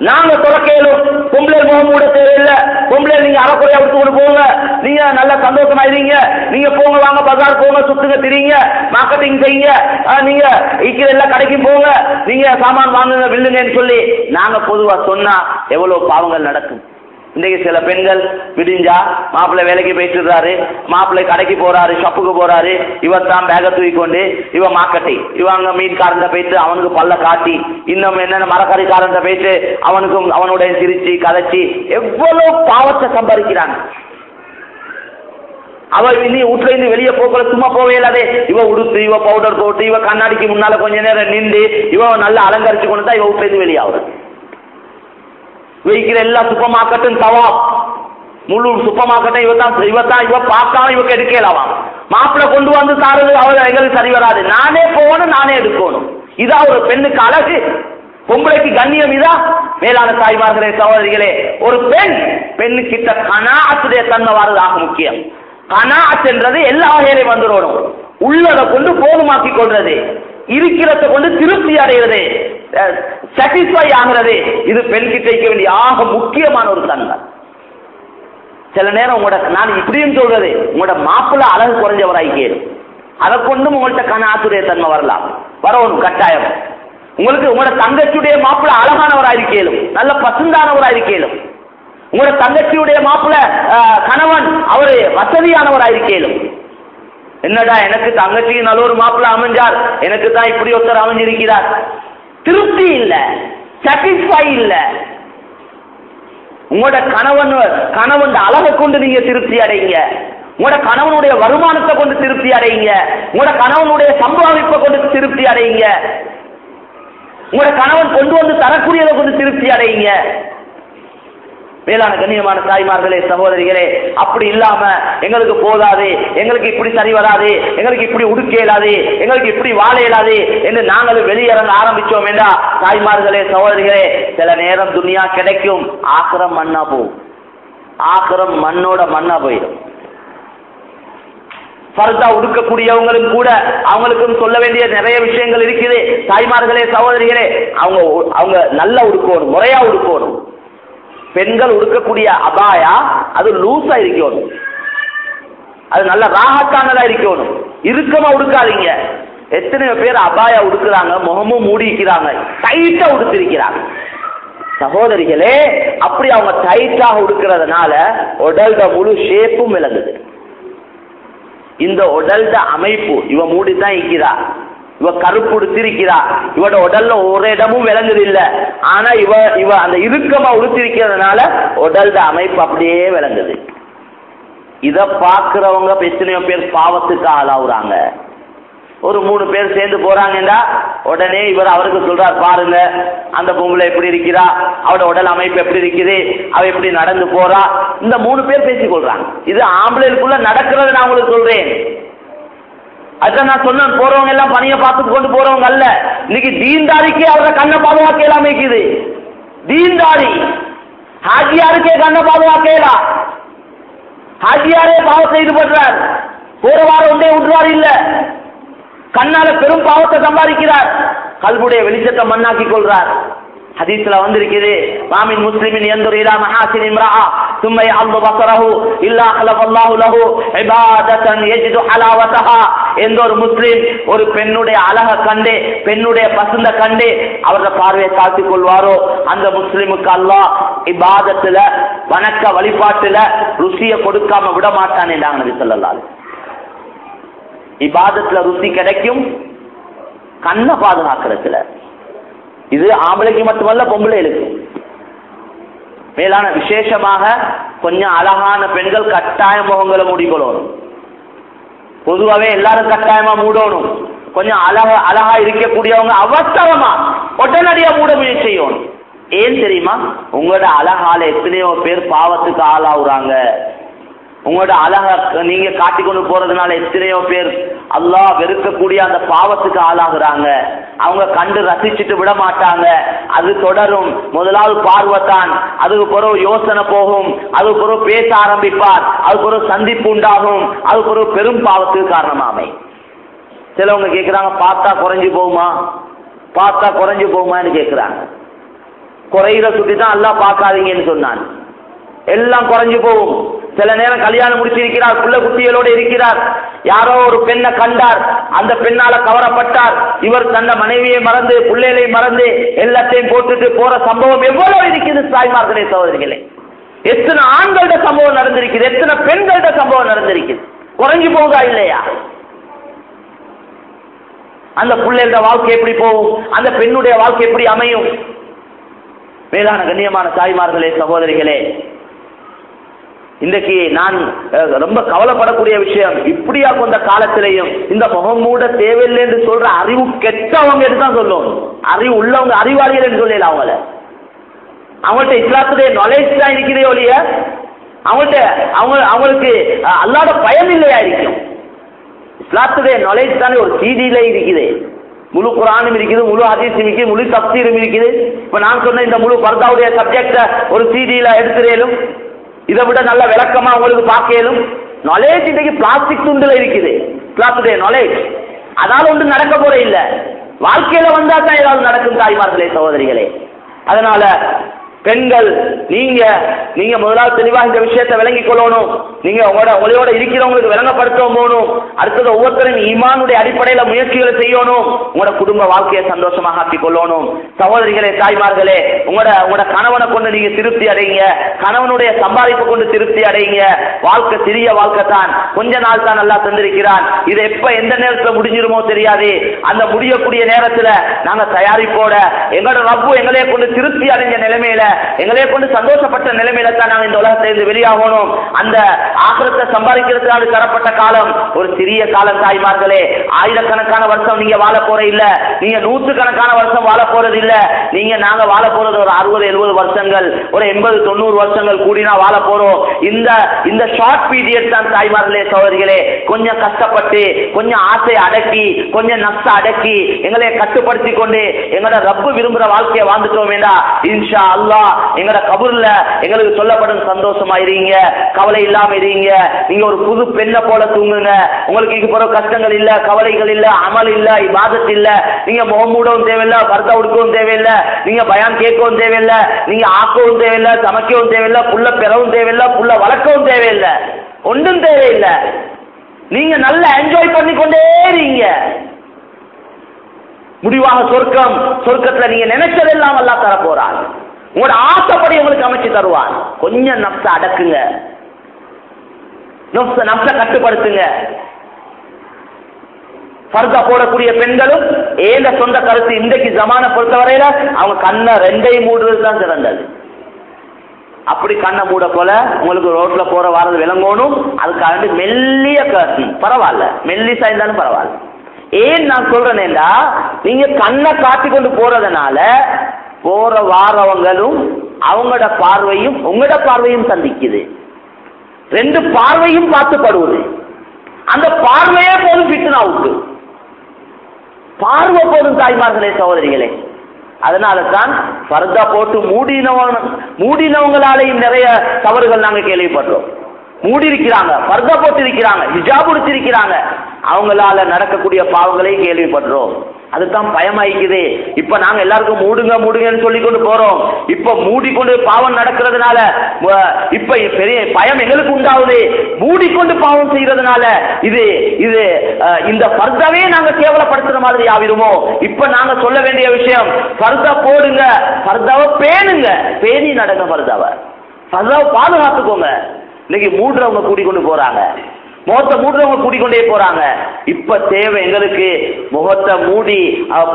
நாங்க தொடக்கையிலும் பொம்பளை முகம் கூட தேவையில்லை பொம்பளை நீங்க அறக்குறையா விட்டு கொண்டு போங்க. நீங்க நல்ல சந்தோஷமா இருங்க நீங்க போங்க வாங்க பஜார் போங்க சுத்துங்க திரிங்க மார்க்கெட்டிங் செய்யுங்க. நீங்க இருக்கிற எல்லா கடைக்கும் போங்க. நீங்க சாமான் வாங்குங்க வில்லுங்கன்னு சொல்லி நாங்க பொதுவா சொன்னா எவ்வளவு பாவங்கள் நடக்கும்? இன்றைக்கு சில பெண்கள் விடிஞ்சா மாப்பிள்ளை வேலைக்கு போயிட்டு இருக்காரு மாப்பிள்ளை கடைக்கு போறாரு ஷாப்புக்கு போறாரு இவர் தான் பேக தூக்கி கொண்டு இவன் மார்க்கெட்டை இவன் அங்க மீன்காரன்ட்ட போயிட்டு அவனுக்கு பல்ல காட்டி இன்னும் என்னென்ன மரக்கறிக்காரன்ட்ட போயிட்டு அவனுக்கும் அவனுடைய சிரிச்சு கதைச்சி எவ்வளவு பாவத்தை சம்பாதிக்கிறாங்க. அவ இனி வீட்டுல இருந்து வெளியே போகல சும்மா போவே இல்லாதே இவ உடுத்து இவ பவுடர் போட்டு இவ கண்ணாடிக்கு முன்னால கொஞ்ச நேரம் நின்று இவ நல்லா அலங்கரிச்சு கொண்டு தான் இவ வீட்டுல இருந்து வெளியாகுது வைக்கிற எல்லா சூப்பர் மார்க்கெட்டும் தவா முழு சூப்பர் மார்க்கெட்டும் இவத்தான் இவத்தான் இவ பார்க்காம இவ எடுக்கலாமா மாப்பிள்ளை கொண்டு வந்து தாரது அவர் எங்களுக்கு சரி வராது. நானே போகணும் நானே எடுக்கணும். இதா ஒரு பெண்ணுக்கு அழகு. பொம்பளைக்கு கண்ணியம் இதா? மேலான தாய்மார்களே சகோதரிகளே ஒரு பெண் பெண்ணுக்கிட்ட கனாத்துடைய தன்மை வர்றதாக முக்கியம். கனாத் என்றது எல்லா வகையிலையும் வந்துடணும். உள்ளதை கொண்டு போதுமாக்கி கொள்றது இருக்கிறத கொண்டு திருப்தி அடைகிறது. சாட்டிஸ்ஃபை ஆகிறது. இது பெண் கிட்ட இருக்க வேண்டிய ஆக முக்கியமான ஒரு தன்மை. சில நேரம் உங்களோட நான் இப்படியும் சொல்றது உங்களோட மாப்பிள அழகு குறைஞ்சவராய் அதை கொண்டும் உங்கள்கிட்ட ஆசிரியர் தன்மை வரலாம் வரணும் கட்டாயம். உங்களுக்கு உங்களோட தங்கச்சியுடைய மாப்பிள அழகானவராக இருக்கேலும் நல்ல பசுந்தானவராக இருக்கேலும் உங்களோட தங்கச்சியுடைய மாப்பிள்ள கணவன் அவரு வசதியானவராக இருக்கேலும் என்னடா எனக்கு தங்கச்சிக்கு நல்ல ஒரு மாப்பிள்ள அமைஞ்சார். எனக்கு தான் இப்படி ஒருத்தர் அமைஞ்சிருக்கிறார். திருப்தி இல்ல சாட்டிஸ்ஃபை இல்ல. உங்களோட கணவன் கணவன் அழகை கொண்டு நீங்க திருப்தி அடைங்க. உங்களோட கணவனுடைய வருமானத்தை கொண்டு திருப்தி அடைங்க. உங்களோட கணவனுடைய சம்பாதிப்பை கொண்டு திருப்தி அடைங்க. உங்களோட கணவன் கொண்டு வந்து தரக்கூடியதை கொண்டு திருப்தி அடைங்க. மேலான கண்ணியமான தாய்மார்களே சகோதரிகளே அப்படி இல்லாம எங்களுக்கு போதாது எங்களுக்கு இப்படி சரி வராது எங்களுக்கு இப்படி உடுக்க இயலாது எங்களுக்கு இப்படி வாழ இயலாது என்று நாங்களும் வெளியிறங்க ஆரம்பிச்சோம் என்றா தாய்மார்களே சகோதரிகளே சில நேரம் துணியா கிடைக்கும் ஆக்கிரம் மண்ணா போகும். ஆக்கிரம் மண்ணோட மண்ணா போயிடும். பருத்தா உடுக்கக்கூடியவங்களும் கூட அவங்களுக்கும் சொல்ல வேண்டிய நிறைய விஷயங்கள் இருக்குது. தாய்மார்களே சகோதரிகளே அவங்க அவங்க நல்லா உடுக்கணும் முறையா உடுக்கணும். பெண்கள் உடுக்கக்கூடிய அபாயா அது லூஸா இருக்கணும். அது நல்ல ராகத்தானதா இருக்கணும். இறுக்கமா உடுக்காதீங்க. எத்தனையோ பேர் அபாயா உடுக்குறாங்க முகமும் மூடிக்கிறாங்க டைட்டா உடுத்திருக்கிறாங்க. சகோதரிகளே அப்படி அவங்க டைட்டாக உடுக்கிறதுனால உடல்ட முழு ஷேப்பும் விளங்குது இந்த உடல்ட அமைப்பு இவன் மூடி தான் இருக்கிறா. இவ கருப்பு உடுத்திருக்கிறா இவட உடல்ல ஒரு இடமும் விளங்குது இல்ல ஆனா இவ இவ அந்த இறுக்கமா உடுத்திருக்கிறதுனால உடல்ட அமைப்பு அப்படியே விளங்குது. இத பாக்குறவங்க எத்தனையோ பேர் பாவத்துக்கு ஆளாவுறாங்க. ஒரு மூணு பேர் சேர்ந்து போறாங்கன்னா உடனே இவர் அவருக்கு சொல்றார் பாருங்க அந்த பொம்பளை எப்படி இருக்கிறா? அவட உடல் அமைப்பு எப்படி இருக்குது? அவ எப்படி நடந்து போறா? இந்த மூணு பேர் பேசிக் கொள்றாங்க இது ஆம்பளைக்குள்ள நடக்கிறது நான் உங்களுக்கு சொல்றேன். அதான் நான் சொன்னேன் போறவங்க எல்லாம் பணியை பார்த்து கொண்டு போறவங்க அல்ல. இன்னைக்கு தீன்தாரிக்கே அவரை கண்ணை பாதுகாக்க இல்லாம இருக்குது தீன்தாரி ஹாஜியாருக்கே கண்ணை பாதுகாக்கலாம் ஹாஜியாரே பாவத்தை ஈடுபடுறார் போற வாரம் ஒன்றே விட்டுறார் இல்ல. கண்ணால பெரும் பாவத்தை சம்பாதிக்கிறார். கல்புடைய வெளிச்சத்தை மண்ணாக்கி கொள்றார். ஹதீஸ்ல வந்திருக்குது மாமின் முஸ்லிமின் ينظر الى محاسن امراه ثم يعض بصره الا خلق الله له عباده يجد حلاوتها எந்த ஒரு முஸ்லிம் ஒரு பெண்ணுடைய அழக கண்டு பெண்ணுடைய பசுந்த கண்டு அவரது பார்வையை தாழ்த்திக் கொள்வாரோ அந்த முஸ்லிமுக்கு அல்லாஹ் இபாதத்துல வணக்க வழிபாட்டுல ருசியை கொடுக்காம விட மாட்டான் என்றாங்க நபி ஸல்லல்லாஹு அலைஹி இபாதத்துல ருசி கிடைக்கும் கண்ணை பாதுகாக்கிறதுல இது ஆம்பளைக்கு மட்டுமல்ல பொம்பளைகளுக்கு. மேலான விசேஷமாக கொஞ்சம் அழகான பெண்கள் கட்டாய முகங்களை மூடிக்கொள்ளணும். பொதுவாகவே எல்லாரும் கட்டாயமா மூடணும். கொஞ்சம் அழகா அழகா இருக்கக்கூடியவங்க அவசரமா உடனடியா மூட முயற்சி செய்யணும். ஏன் தெரியுமா? உங்களோட அழகால எத்தனையோ பேர் பாவத்துக்கு ஆளாகுறாங்க உங்களோட அழக நீங்க காட்டி கொண்டு போறதுனால எத்தனையோ பேர் அல்லா வெறுக்கக்கூடிய அந்த பாவத்துக்கு ஆளாகிறாங்க. அவங்க கண்டு ரசிச்சுட்டு விட மாட்டாங்க. அது தொடரும். முதலாவது பார்வைத்தான். அதுக்கு பிறகு யோசனை போகும். அதுக்கு பிறகு பேச ஆரம்பிப்பார். அதுக்கு பிறகு சந்திப்பு உண்டாகும். அதுக்கு பிறகு பெரும் பாவத்துக்கு காரணமாமை. சிலவங்க கேட்குறாங்க பார்த்தா குறைஞ்சு போகுமா? பார்த்தா குறைஞ்சு போகுமான்னு கேட்குறாங்க குறையிற சுட்டி தான் எல்லாம் பார்க்காதீங்கன்னு சொன்னான். எல்லாம் குறைஞ்சு போகும். சில நேரம் கல்யாணம் முடிச்சிருக்கிறார் புள்ள குட்டிகளோடு இருக்கிறார். யாரோ ஒரு பெண்ணை கண்டார் அந்த பெண்ணால கவரப்பட்டார். இவர் தன்னை மனைவியை மறந்து பிள்ளைகளை மறந்து எல்லாத்தையும் போட்டுட்டு போற சம்பவம் எவ்வளவு இருக்குது தாய்மார்களே சகோதரிகளே. எத்தனை ஆண்கள்ட சம்பவம் நடந்திருக்குது எத்தனை பெண்கள்ட சம்பவம் நடந்திருக்குது. குறைஞ்சு போகுதா இல்லையா? அந்த பிள்ளைகளோட வாழ்க்கை எப்படி போகும்? அந்த பெண்ணுடைய வாழ்க்கை எப்படி அமையும்? மேலான கண்ணியமான தாய்மார்களே சகோதரிகளே இன்றைக்கு நான் ரொம்ப கவலைப்படக்கூடிய விஷயம். இப்படியா கொண்ட காலத்திலையும் இந்த முகமூட தேவையில்லை என்று சொல்ற அறிவு கெட்டவங்க என்று தான் சொல்லுவோம் அறிவு உள்ளவங்க அறிவாளிகள் என்று சொல்லல அவங்கள. அவங்கள்ட்ட இஸ்லாத்துடைய நாலேஜ் தான் இருக்கிறதே ஒழிய அவங்கள்ட்ட அவங்க அவங்களுக்கு அல்லாத பயம் இல்லையா இருக்கும்? இஸ்லாத்துடைய நாலேஜ் தானே ஒரு சீடியில இருக்குது. முழு குரானும் இருக்குது முழு ஹதீஸும் இருக்குது முழு தப்சீரும் இருக்குது. இப்ப நான் சொன்ன இந்த முழு பர்தாவுடைய சப்ஜெக்ட ஒரு சீடியில எடுத்துறேலும் இதை விட நல்ல விளக்கமா உங்களுக்கு பார்க்கலும். நாலேஜ் இன்னைக்கு பிளாஸ்டிக் துண்டுல இருக்குது. பிளாஸ்டிக் நாலேஜ் அதால ஒன்றும் நடக்க போற இல்ல. வாழ்க்கையில வந்தா தான் ஏதாவது நடக்கும் தாய்மார்களே சகோதரிகளே. அதனால பெண்கள் நீங்க நீங்க முதலாவது தெளிவா இந்த விஷயத்தை விளங்கிக் கொள்ளணும். நீங்க உங்களோட உங்களோட இருக்கிறவங்களுக்கு விளங்கப்படுத்தவும் போகணும். அடுத்தது ஒவ்வொருத்தரும் ஈமானுடைய அடிப்படையில முயற்சிகளை செய்யணும். உங்களோட குடும்ப வாழ்க்கையை சந்தோஷமாக ஆக்கிக் கொள்ளணும். சகோதரிகளே தாய்மார்களே உங்களோட உங்களோட கணவனை கொண்டு நீங்க திருப்தி அடையுங்க கணவனுடைய சம்பாதிப்பு கொண்டு திருப்தி அடையுங்க வாழ்க்கை சிறிய வாழ்க்கை தான். கொஞ்ச நாள் தான் நல்லா தந்திருக்கிறான். இது எப்ப எந்த நேரத்துல முடிஞ்சிருமோ தெரியாது. அந்த முடியக்கூடிய நேரத்துல நாங்க தயாரிப்போட எங்களோட ரப்பு எங்களையே கொண்டு திருப்தி அடைஞ்ச நிலைமையில எங்களை கொண்டு சந்தோஷப்பட்ட நிலைமையில தான் நாங்க இந்த உலகத்திலிருந்து வெளியாகணும். அந்த ஆக்கிரத்தை சம்பாதிக்கிறதுக்காக தரப்பட்ட காலம் ஒரு சிறிய காலம் தாய்மார்களே. ஆயிரக்கணக்கான வருஷம் நீங்க வாழ போற இல்ல. நீங்க நூற்று கணக்கான வருஷம் வாழ போறது இல்ல. நீங்க நாங்க வாழ போறது ஒரு அறுபது எழுபது வருஷங்கள் ஒரு எண்பது தொண்ணூறு வருஷங்கள் கூடினா வாழ போறோம். இந்த இந்த ஷார்ட் பீரியட் தான் தாய்மார்களே சோதரிகளே கொஞ்சம் கஷ்டப்பட்டு கொஞ்சம் ஆசை அடக்கி கொஞ்சம் நஷ்ட அடக்கி எங்களை கட்டுப்படுத்தி கொண்டு எங்களோட ரப்பு விரும்புற வாழ்க்கையை வாழ்ந்துட்டோம் வேண்டா இன்ஷா அல்லா அல்லாஹ் எங்களோட கபூர்ல எங்களுக்கு சொல்லப்படும் சந்தோஷமா இருங்க கவலை இல்லாம இருங்க நீங்க ஒரு புது பெண்ணை போல தூங்குங்க. உங்களுக்கு இங்க போற கஷ்டங்கள் இல்ல கவலைகள் இல்ல அமல் இல்ல இபாதத் இல்ல. நீங்க முகம் மூடவும் தேவையில்ல பர்தா உடுக்கவும் தேவையில்ல நீங்க பயம் கேட்கவும் தேவையில்ல நீங்க ஆக்கவும் தேவையில்ல சமைக்கவும் தேவையில்ல புள்ள பெறவும் தேவையில்ல புள்ள வளர்க்கவும் தேவையில்ல. ஒன்றும் தேவையில்லை. நீங்க நல்லா என்ஜாய் பண்ணி கொண்டே இருங்க. முடிவாக சொர்க்கம் சொர்க்கத்துல நீங்க நினைச்சதெல்லாம் எல்லாம் தர போறாங்க உங்களோட ஆசைப்படி உங்களுக்கு அமைச்சு தருவான் கொஞ்சம் நப்ச அடக்குங்க. நப்ச நப்ச கட்டுப்படுத்துங்க. ஃபர்தா போடக்கூடிய பெண்களும் ஏந்த சொந்த கருத்து இன்றைக்கு ஜமான பொறுத்தவரையில அவங்க கண்ணை ரெண்டையும் மூடுறது தான் சிறந்தது. அப்படி கண்ணை மூட போல உங்களுக்கு ரோட்ல போற வாரது விளங்கணும். அதுக்காக மெல்லிய கர்த்தன் பரவாயில்ல. மெல்லிசா இருந்தாலும் பரவாயில்ல. ஏன் நான் சொல்றேன்னா நீங்க கண்ணை காட்டி கொண்டு போறதுனால போற வாரவங்களும் அவங்களோட பார்வையும் உங்களோட பார்வையும் சந்திக்குது. ரெண்டு பார்வையும் பார்த்துப்படுவது அந்த பார்வையே போதும் பித்னாவுக்கு பார்வை போதும் தாய்மார்களே சகோதரிகளே. அதனால தான் பர்தா போட்டு மூடினவங்க மூடினவங்களாலேயும் நிறைய தவறுகள் நாங்கள் கேள்விப்படுறோம் மூடி இருக்கிறாங்க பர்தா போட்டு இருக்கிறாங்க ஹிஜாப் உடுத்திருக்கிறாங்க அவங்களால நடக்கக்கூடிய பாவங்களையும் கேள்விப்படுறோம் அதுதான் பயமாயிக்குது. இப்ப நாங்க எல்லாருக்கும் மூடுங்க மூடுங்கன்னு சொல்லி கொண்டு போறோம். இப்ப மூடிக்கொண்டு பாவம் நடக்கிறதுனால இப்ப பெரிய பயம் எங்களுக்கு உண்டாகுது. மூடிக்கொண்டு பாவம் செய்யறதுனால இது இது இந்த பர்தாவே நாங்க கேவலப்படுத்துற மாதிரி ஆவிடுமோ இப்ப நாங்க சொல்ல வேண்டிய விஷயம் பர்தா போடுங்க பர்தாவை பேணுங்க. பேணி நடங்க பர்தாவை. பர்தாவை பாதுகாத்துக்கோங்க. இன்னைக்கு மூடுறவங்க கூட்டிக்கொண்டு போறாங்க. முகத்தை மூடுறவங்க கூட்டிக்கொண்டே போறாங்க. இப்ப தேவை எங்களுக்கு. முகத்தை மூடி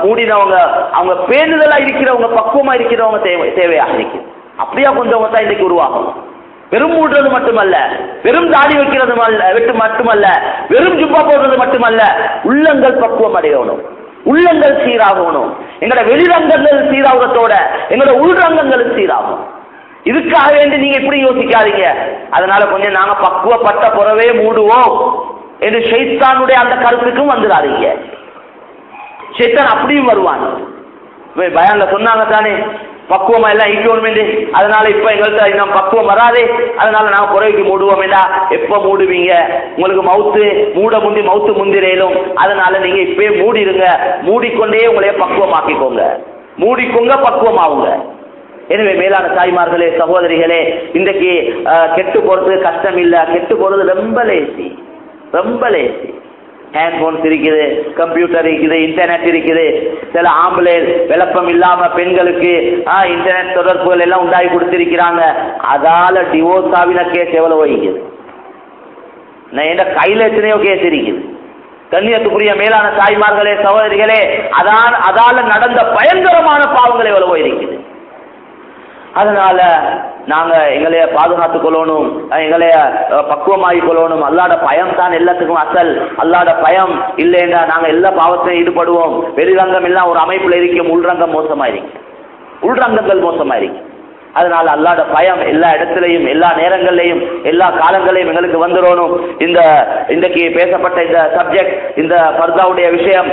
மூடினவங்க அவங்க பேணுதலா இருக்கிறவங்க பக்குவமா இருக்கிறவங்க தேவை தேவையாக இருக்கு அப்படியா கொஞ்சம் தான் இன்னைக்கு உருவாகும். வெறும் மூடுறது மட்டுமல்ல வெறும் தாடி வைக்கிறது அல்ல வெட்டு மட்டுமல்ல வெறும் ஜுப்பா போடுறது மட்டுமல்ல உள்ளங்கள் பக்குவம் அடையணும். உள்ளங்கள் சீராகணும். எங்களோட வெளிரங்கங்கள் சீராகிறதோட எங்களோட உள்ரங்கங்கள் சீராகும். இதுக்காக வேண்டி நீங்க இப்படி யோசிக்காதீங்க. அதனால கொஞ்சம் நாங்க பக்குவப்பட்ட புறவே மூடுவோம் என்று ஷைத்தானுடைய அந்த கருத்துக்கும் வந்துடாதீங்க. ஷைத்தான் அப்படியும் வருவான். வே- சொன்னாங்க தானே பக்குவமா எல்லாம் ஈக்கணும் அதனால இப்ப எங்கள்கிட்ட இன்னும் பக்குவம் வராதே. அதனால நாங்க குறைவுக்கு மூடுவோம் வேண்டா எப்ப மூடுவீங்க? உங்களுக்கு மவுத்து மூட முந்தி மவுத்து முந்திரையிலும் அதனால நீங்க இப்பயே மூடிடுங்க மூடிக்கொண்டே உங்களைய பக்குவமாக்கிக்கோங்க. மூடிக்கோங்க பக்குவமாவுங்க. எனவே மேலான தாய்மார்களே சகோதரிகளே இன்றைக்கு கெட்டு போறது கஷ்டம் இல்லை கெட்டு போறது ரொம்ப லேசி ரொம்ப லேசி ஹேண்ட்போன்ஸ் இருக்குது கம்ப்யூட்டர் இருக்குது இன்டர்நெட் இருக்குது. சில ஆம்புலன்ஸ் விளப்பம் இல்லாம பெண்களுக்கு ஆ, இன்டர்நெட் தொடர்புகள் எல்லாம் உண்டாகி கொடுத்திருக்கிறாங்க. அதால டிவோர்ஸ் ஆவின கேஸ் எவ்வளவு இருக்குது. நான் என் கையில எத்தனையோ கேஸ் இருக்குது. கண்ணியத்துக்குரிய மேலான தாய்மார்களே சகோதரிகளே அதான் அதால நடந்த பயங்கரமான பாவங்கள் எவ்வளவோ இருக்குது. அதனால நாங்க எங்களைய பாதுகாத்துக் கொள்ளணும் எங்களைய பக்குவமாகி கொள்ளணும். அல்லாட பயம் தான் எல்லாத்துக்கும் அசல். அல்லாட பயம் இல்லைன்னா நாங்க எல்லா பாவத்திலையும் ஈடுபடுவோம். வெளிரங்கம் எல்லாம் ஒரு அமைப்புல இருக்கும் உள்ரங்கம் மோசமா இருக்கு உள்ரங்கங்கள் மோசமா இருக்கு அதனால அல்லாட பயம் எல்லா இடத்துலையும் எல்லா நேரங்கள்லையும் எல்லா காலங்களையும் எங்களுக்கு வந்துடணும். இந்த இன்றைக்கு பேசப்பட்ட இந்த சப்ஜெக்ட் இந்த பர்தாவுடைய விஷயம்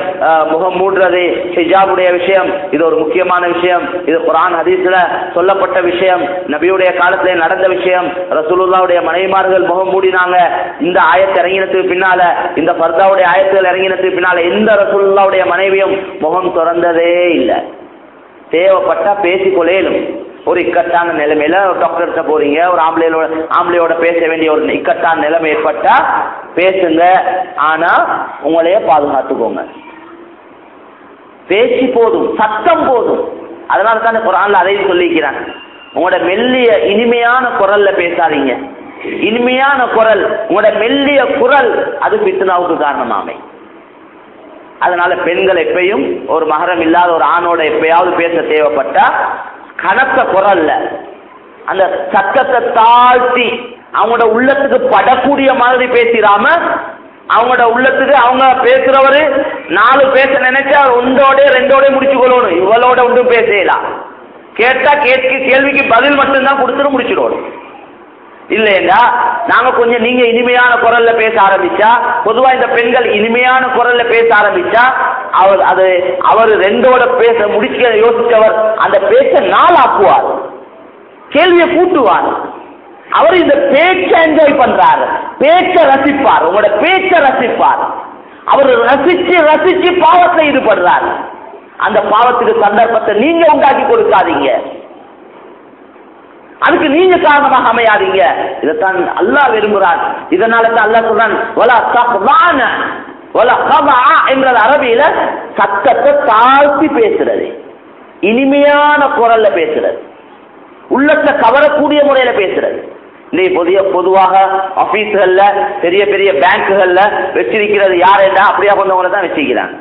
முகம் மூடுறது ஹிஜாபுடைய விஷயம் இது ஒரு முக்கியமான விஷயம். இது குரான் ஹதீஸ்ல சொல்லப்பட்ட விஷயம். நபியுடைய காலத்திலே நடந்த விஷயம். ரசூலுல்லாவுடைய மனைவிமார்கள் முகம் மூடினாங்க. இந்த ஆயத்தை இறங்கினத்துக்கு பின்னால இந்த பர்தாவுடைய ஆயத்துகள் இறங்கினத்துக்கு பின்னால எந்த ரசூலுல்லாவுடைய மனைவியும் முகம் திறந்ததே இல்லை. தேவைப்பட்டா பேசிக்கொள்ளேலும் ஒரு இக்கட்டான நிலைமையில ஒரு டாக்டர்கிட்ட போறீங்க ஒரு ஆம்பளையோட ஆம்பளையோட பேச வேண்டிய ஒரு இக்கட்டான நிலைமை ஏற்பட்டா பேசுங்க. ஆனா உங்களையே பாதுகாத்துக்கோங்க. பேச்சு போதும் சத்தம் போதும். அதனால தான் குரான்ல அதையும் சொல்லிக்கிறேன் உங்களோட மெல்லிய இனிமையான குரல்ல பேசாதீங்க. இனிமையான குரல் உங்களோட மெல்லிய குரல் அது பித்னாவுக்கு காரணமாமே. அதனால பெண்கள் எப்பயும் ஒரு மகரம் இல்லாத ஒரு ஆணோட எப்பயாவது பேச தேவைப்பட்டா கனத்த குரல்ல அந்த சத்தத்தை தாழ்த்தி அவங்களோட உள்ளத்துக்கு படக்கூடிய மாதிரி பேசிடாம அவங்களோட உள்ளத்துக்கு அவங்க பேசுறவரு நாலு பேச நினைச்சா ஒன்றோட ரெண்டோட முடிச்சு கொள்ளணும். இவளோட ஒன்றும் பேசலாம் கேட்டா கேட்க கேள்விக்கு பதில் மட்டும்தான் கொடுத்துட்டு முடிச்சிடணும் இல்லையா நாங்க கொஞ்சம் நீங்க இனிமையான குரல்ல பேச ஆரம்பிச்சா பொதுவா இந்த பெண்கள் இனிமையான குரல்ல பேச ஆரம்பிச்சா அவர் அது அவர் ரெண்டோட பேச முடிக்க யோசிச்சவர் அந்த பேச்ச நாளாக்குவார். கேள்வியை கூட்டுவார். அவர் இந்த பேச்சை என்ஜாய் பண்றாரு. பேச்ச ரசிப்பார். உங்களோட பேச்ச ரசிப்பார். அவர் ரசிச்சு ரசிச்சு பாவத்தை ஈடுபடுறார். அந்த பாவத்துக்கு சந்தர்ப்பத்தை நீங்க உண்டாக்கி கொடுக்காதீங்க. அதுக்கு நீங்க காரணமாக அமையாதீங்க. இதைத்தான் அல்லாஹ் விரும்புகிறான். இதனால தான் அல்லாஹ் சொல்றான் வலா தஹ்வான வலா கதா என்கிற அரபியில சத்தத்தை தாழ்த்தி பேசுறது. இனிமையான குரல்ல பேசுறது. உள்ளத்தை கவரக்கூடிய முறையில பேசுறது. இந்த புதிய பொதுவாக ஆபீஸ்கள்ல பெரிய பெரிய பேங்குகள்ல வச்சிருக்கிறது யார் என்ன அப்படியா கொண்டவங்களை தான் வச்சிருக்கிறாங்க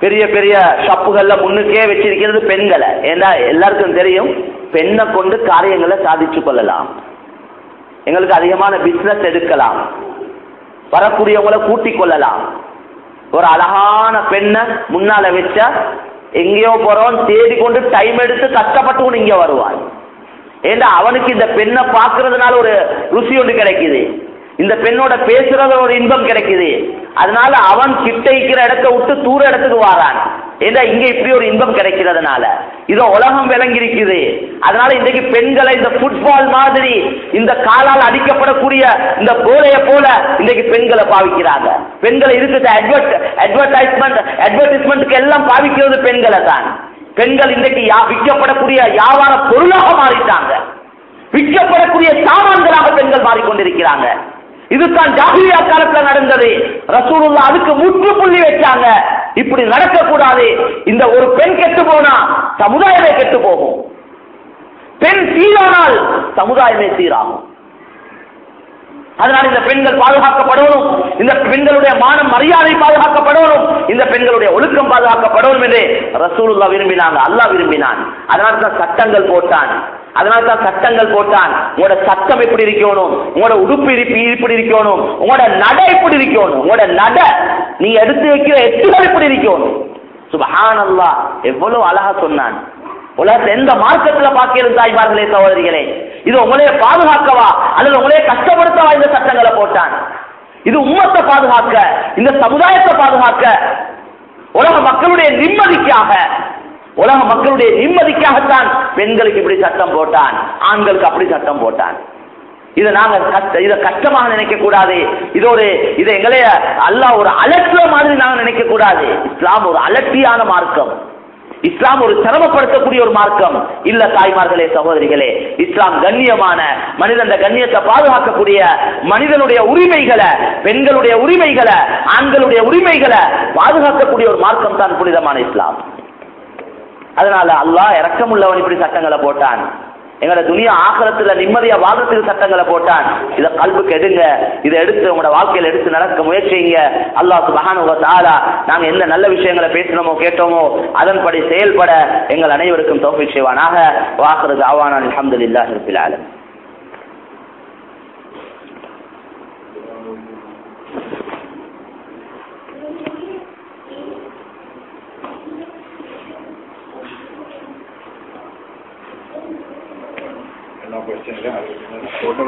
பெரிய பெரிய ஷப்புகள்ல முன்னுக்கே வச்சிருக்கிறது பெண்களை. ஏன்னா எல்லாருக்கும் தெரியும் பெண்ணை கொண்டு காரியங்களை சாதிச்சு கொள்ளலாம். எங்களுக்கு அதிகமான பிசினஸ் எடுக்கலாம். வரக்கூடியவங்களை கூட்டிக் கொள்ளலாம். ஒரு அழகான பெண்ணை முன்னால வச்சா எங்கேயோ போறோம் தேடி கொண்டு டைம் எடுத்து கஷ்டப்பட்டு இங்க வருவான் ஏண்டா அவனுக்கு இந்த பெண்ணை பார்க்கறதுனால ஒரு ருசி ஒன்று கிடைக்குது. இந்த பெண்ணோட பேசுறத ஒரு இன்பம் கிடைக்குது. அதனால அவன் கிட்ட இருக்கிற இடத்த விட்டு தூர இடத்துக்கு வாரான். ஏன்னா இங்க இப்படி ஒரு இன்பம் கிடைக்கிறதுனால? இதோ உலகம் விளங்கி இருக்குது அதனால இன்றைக்கு பெண்களை இந்த ஃபுட்பால் மாதிரி இந்த காலால் அடிக்கப்படக்கூடிய இந்த போலைய போல இன்றைக்கு பெண்களை பாவிக்கிறாங்க. பெண்களை இருக்கிற அட்வர்ட் அட்வர்டைஸ்மெண்ட் அட்வர்டைஸ்மெண்ட்டுக்கு எல்லாம் பாவிக்கிறது பெண்களை தான். பெண்கள் இன்றைக்கு யா- விற்கப்படக்கூடிய வியாபார பொருளாக மாறிட்டாங்க. விற்கப்படக்கூடிய சாமான்களாக பெண்கள் மாறிக்கொண்டிருக்கிறாங்க. இதுதான் ஜாகிரியா காலத்துல நடந்தது. ரசூலுல்லா அதுக்கு முற்றுப்புள்ளி வச்சாங்க. இப்படி நடக்க கூடாது இந்த ஒரு பெண் கெட்டு போனா சமுதாயமே கெட்டு போகும். பெண் சீரானால் சமுதாயமே சீராகும். அதனால் இந்த பெண்கள் பாதுகாக்கப்படணும். இந்த பெண்களுடைய மானம் மரியாதை பாதுகாக்கப்படணும். இந்த பெண்களுடைய ஒழுக்கம் பாதுகாக்கப்படணும் என்று ரசூலுல்லா விரும்பினாங்க. அல்லாஹ் விரும்பினான். அதனால தான் சட்டங்கள் போட்டான். அதனால தான் சட்டங்கள் போட்டான். உங்களோட சட்டம் எப்படி இருக்கணும்? உங்களோட உடுப்பு இருப்பி இப்படி இருக்கணும்? உங்களோட நடை எப்படி இருக்கணும்? உங்களோட நட நீ எடுத்து வைக்கிற எட்டுகள் எப்படி இருக்கணும்? சுபஹானல்லாஹ் எவ்வளவு அழகா சொன்னான். உலகத்தை எந்த மார்க்கத்துல பார்க்கிறது தாய்மார்களே சகோதரிகளே. இது உங்களையே பாதுகாக்கவா? அல்லது உங்களையே கஷ்டப்படுத்தவா இந்த சட்டங்களை போட்டான்? இது உம்மத்தை பாதுகாக்க இந்த சமுதாயத்தை பாதுகாக்க உலக மக்களுடைய நிம்மதிக்காக உலக மக்களுடைய நிம்மதிக்காகத்தான் பெண்களுக்கு இப்படி சட்டம் போட்டான் ஆண்களுக்கு அப்படி சட்டம் போட்டான். இதை நாங்க இதை கஷ்டமாக நினைக்க கூடாது இது ஒரு இதை எங்களைய அல்லாஹ் ஒரு அலட்சிய மாதிரி நாங்க நினைக்க கூடாது இஸ்லாம் ஒரு அலட்சியான மார்க்கம். இஸ்லாம் ஒரு சிரமப்படுத்தக்கூடிய ஒரு மார்க்கம். இல்ல தாய்மார்களே சகோதரிகளே இஸ்லாம் கண்ணியமான மனிதன் கண்ணியத்தை பாதுகாக்கக்கூடிய மனிதனுடைய உரிமைகளை பெண்களுடைய உரிமைகளை ஆண்களுடைய உரிமைகளை பாதுகாக்கக்கூடிய ஒரு மார்க்கம் தான் புனிதமான இஸ்லாம். அதனால அல்லாஹ் இறக்கமுள்ளவன் இப்படி சட்டங்களை போட்டான். எங்களோட துணியா ஆக்கிரத்துல நிம்மதியா வாழ்றதுக்கு சட்டங்களை போட்டான். இதை கல்புக்கு எடுங்க. இதை எடுத்து உங்களோட வாழ்க்கையில எடுத்து நடக்க முயற்சிங்க. அல்லாஹ் சுபஹானுவ தஆலா நாங்க எந்த நல்ல விஷயங்களை பேசினோமோ கேட்டோமோ அதன்படி செயல்பட எங்கள் அனைவருக்கும் தௌஃபீக் செய்வானாக. வாக்குறது ஆவான அல்ஹம்துலில்லாஹி ரப்பில் எல்லா கொஸ்டின்லையும் ஃபோட்டோ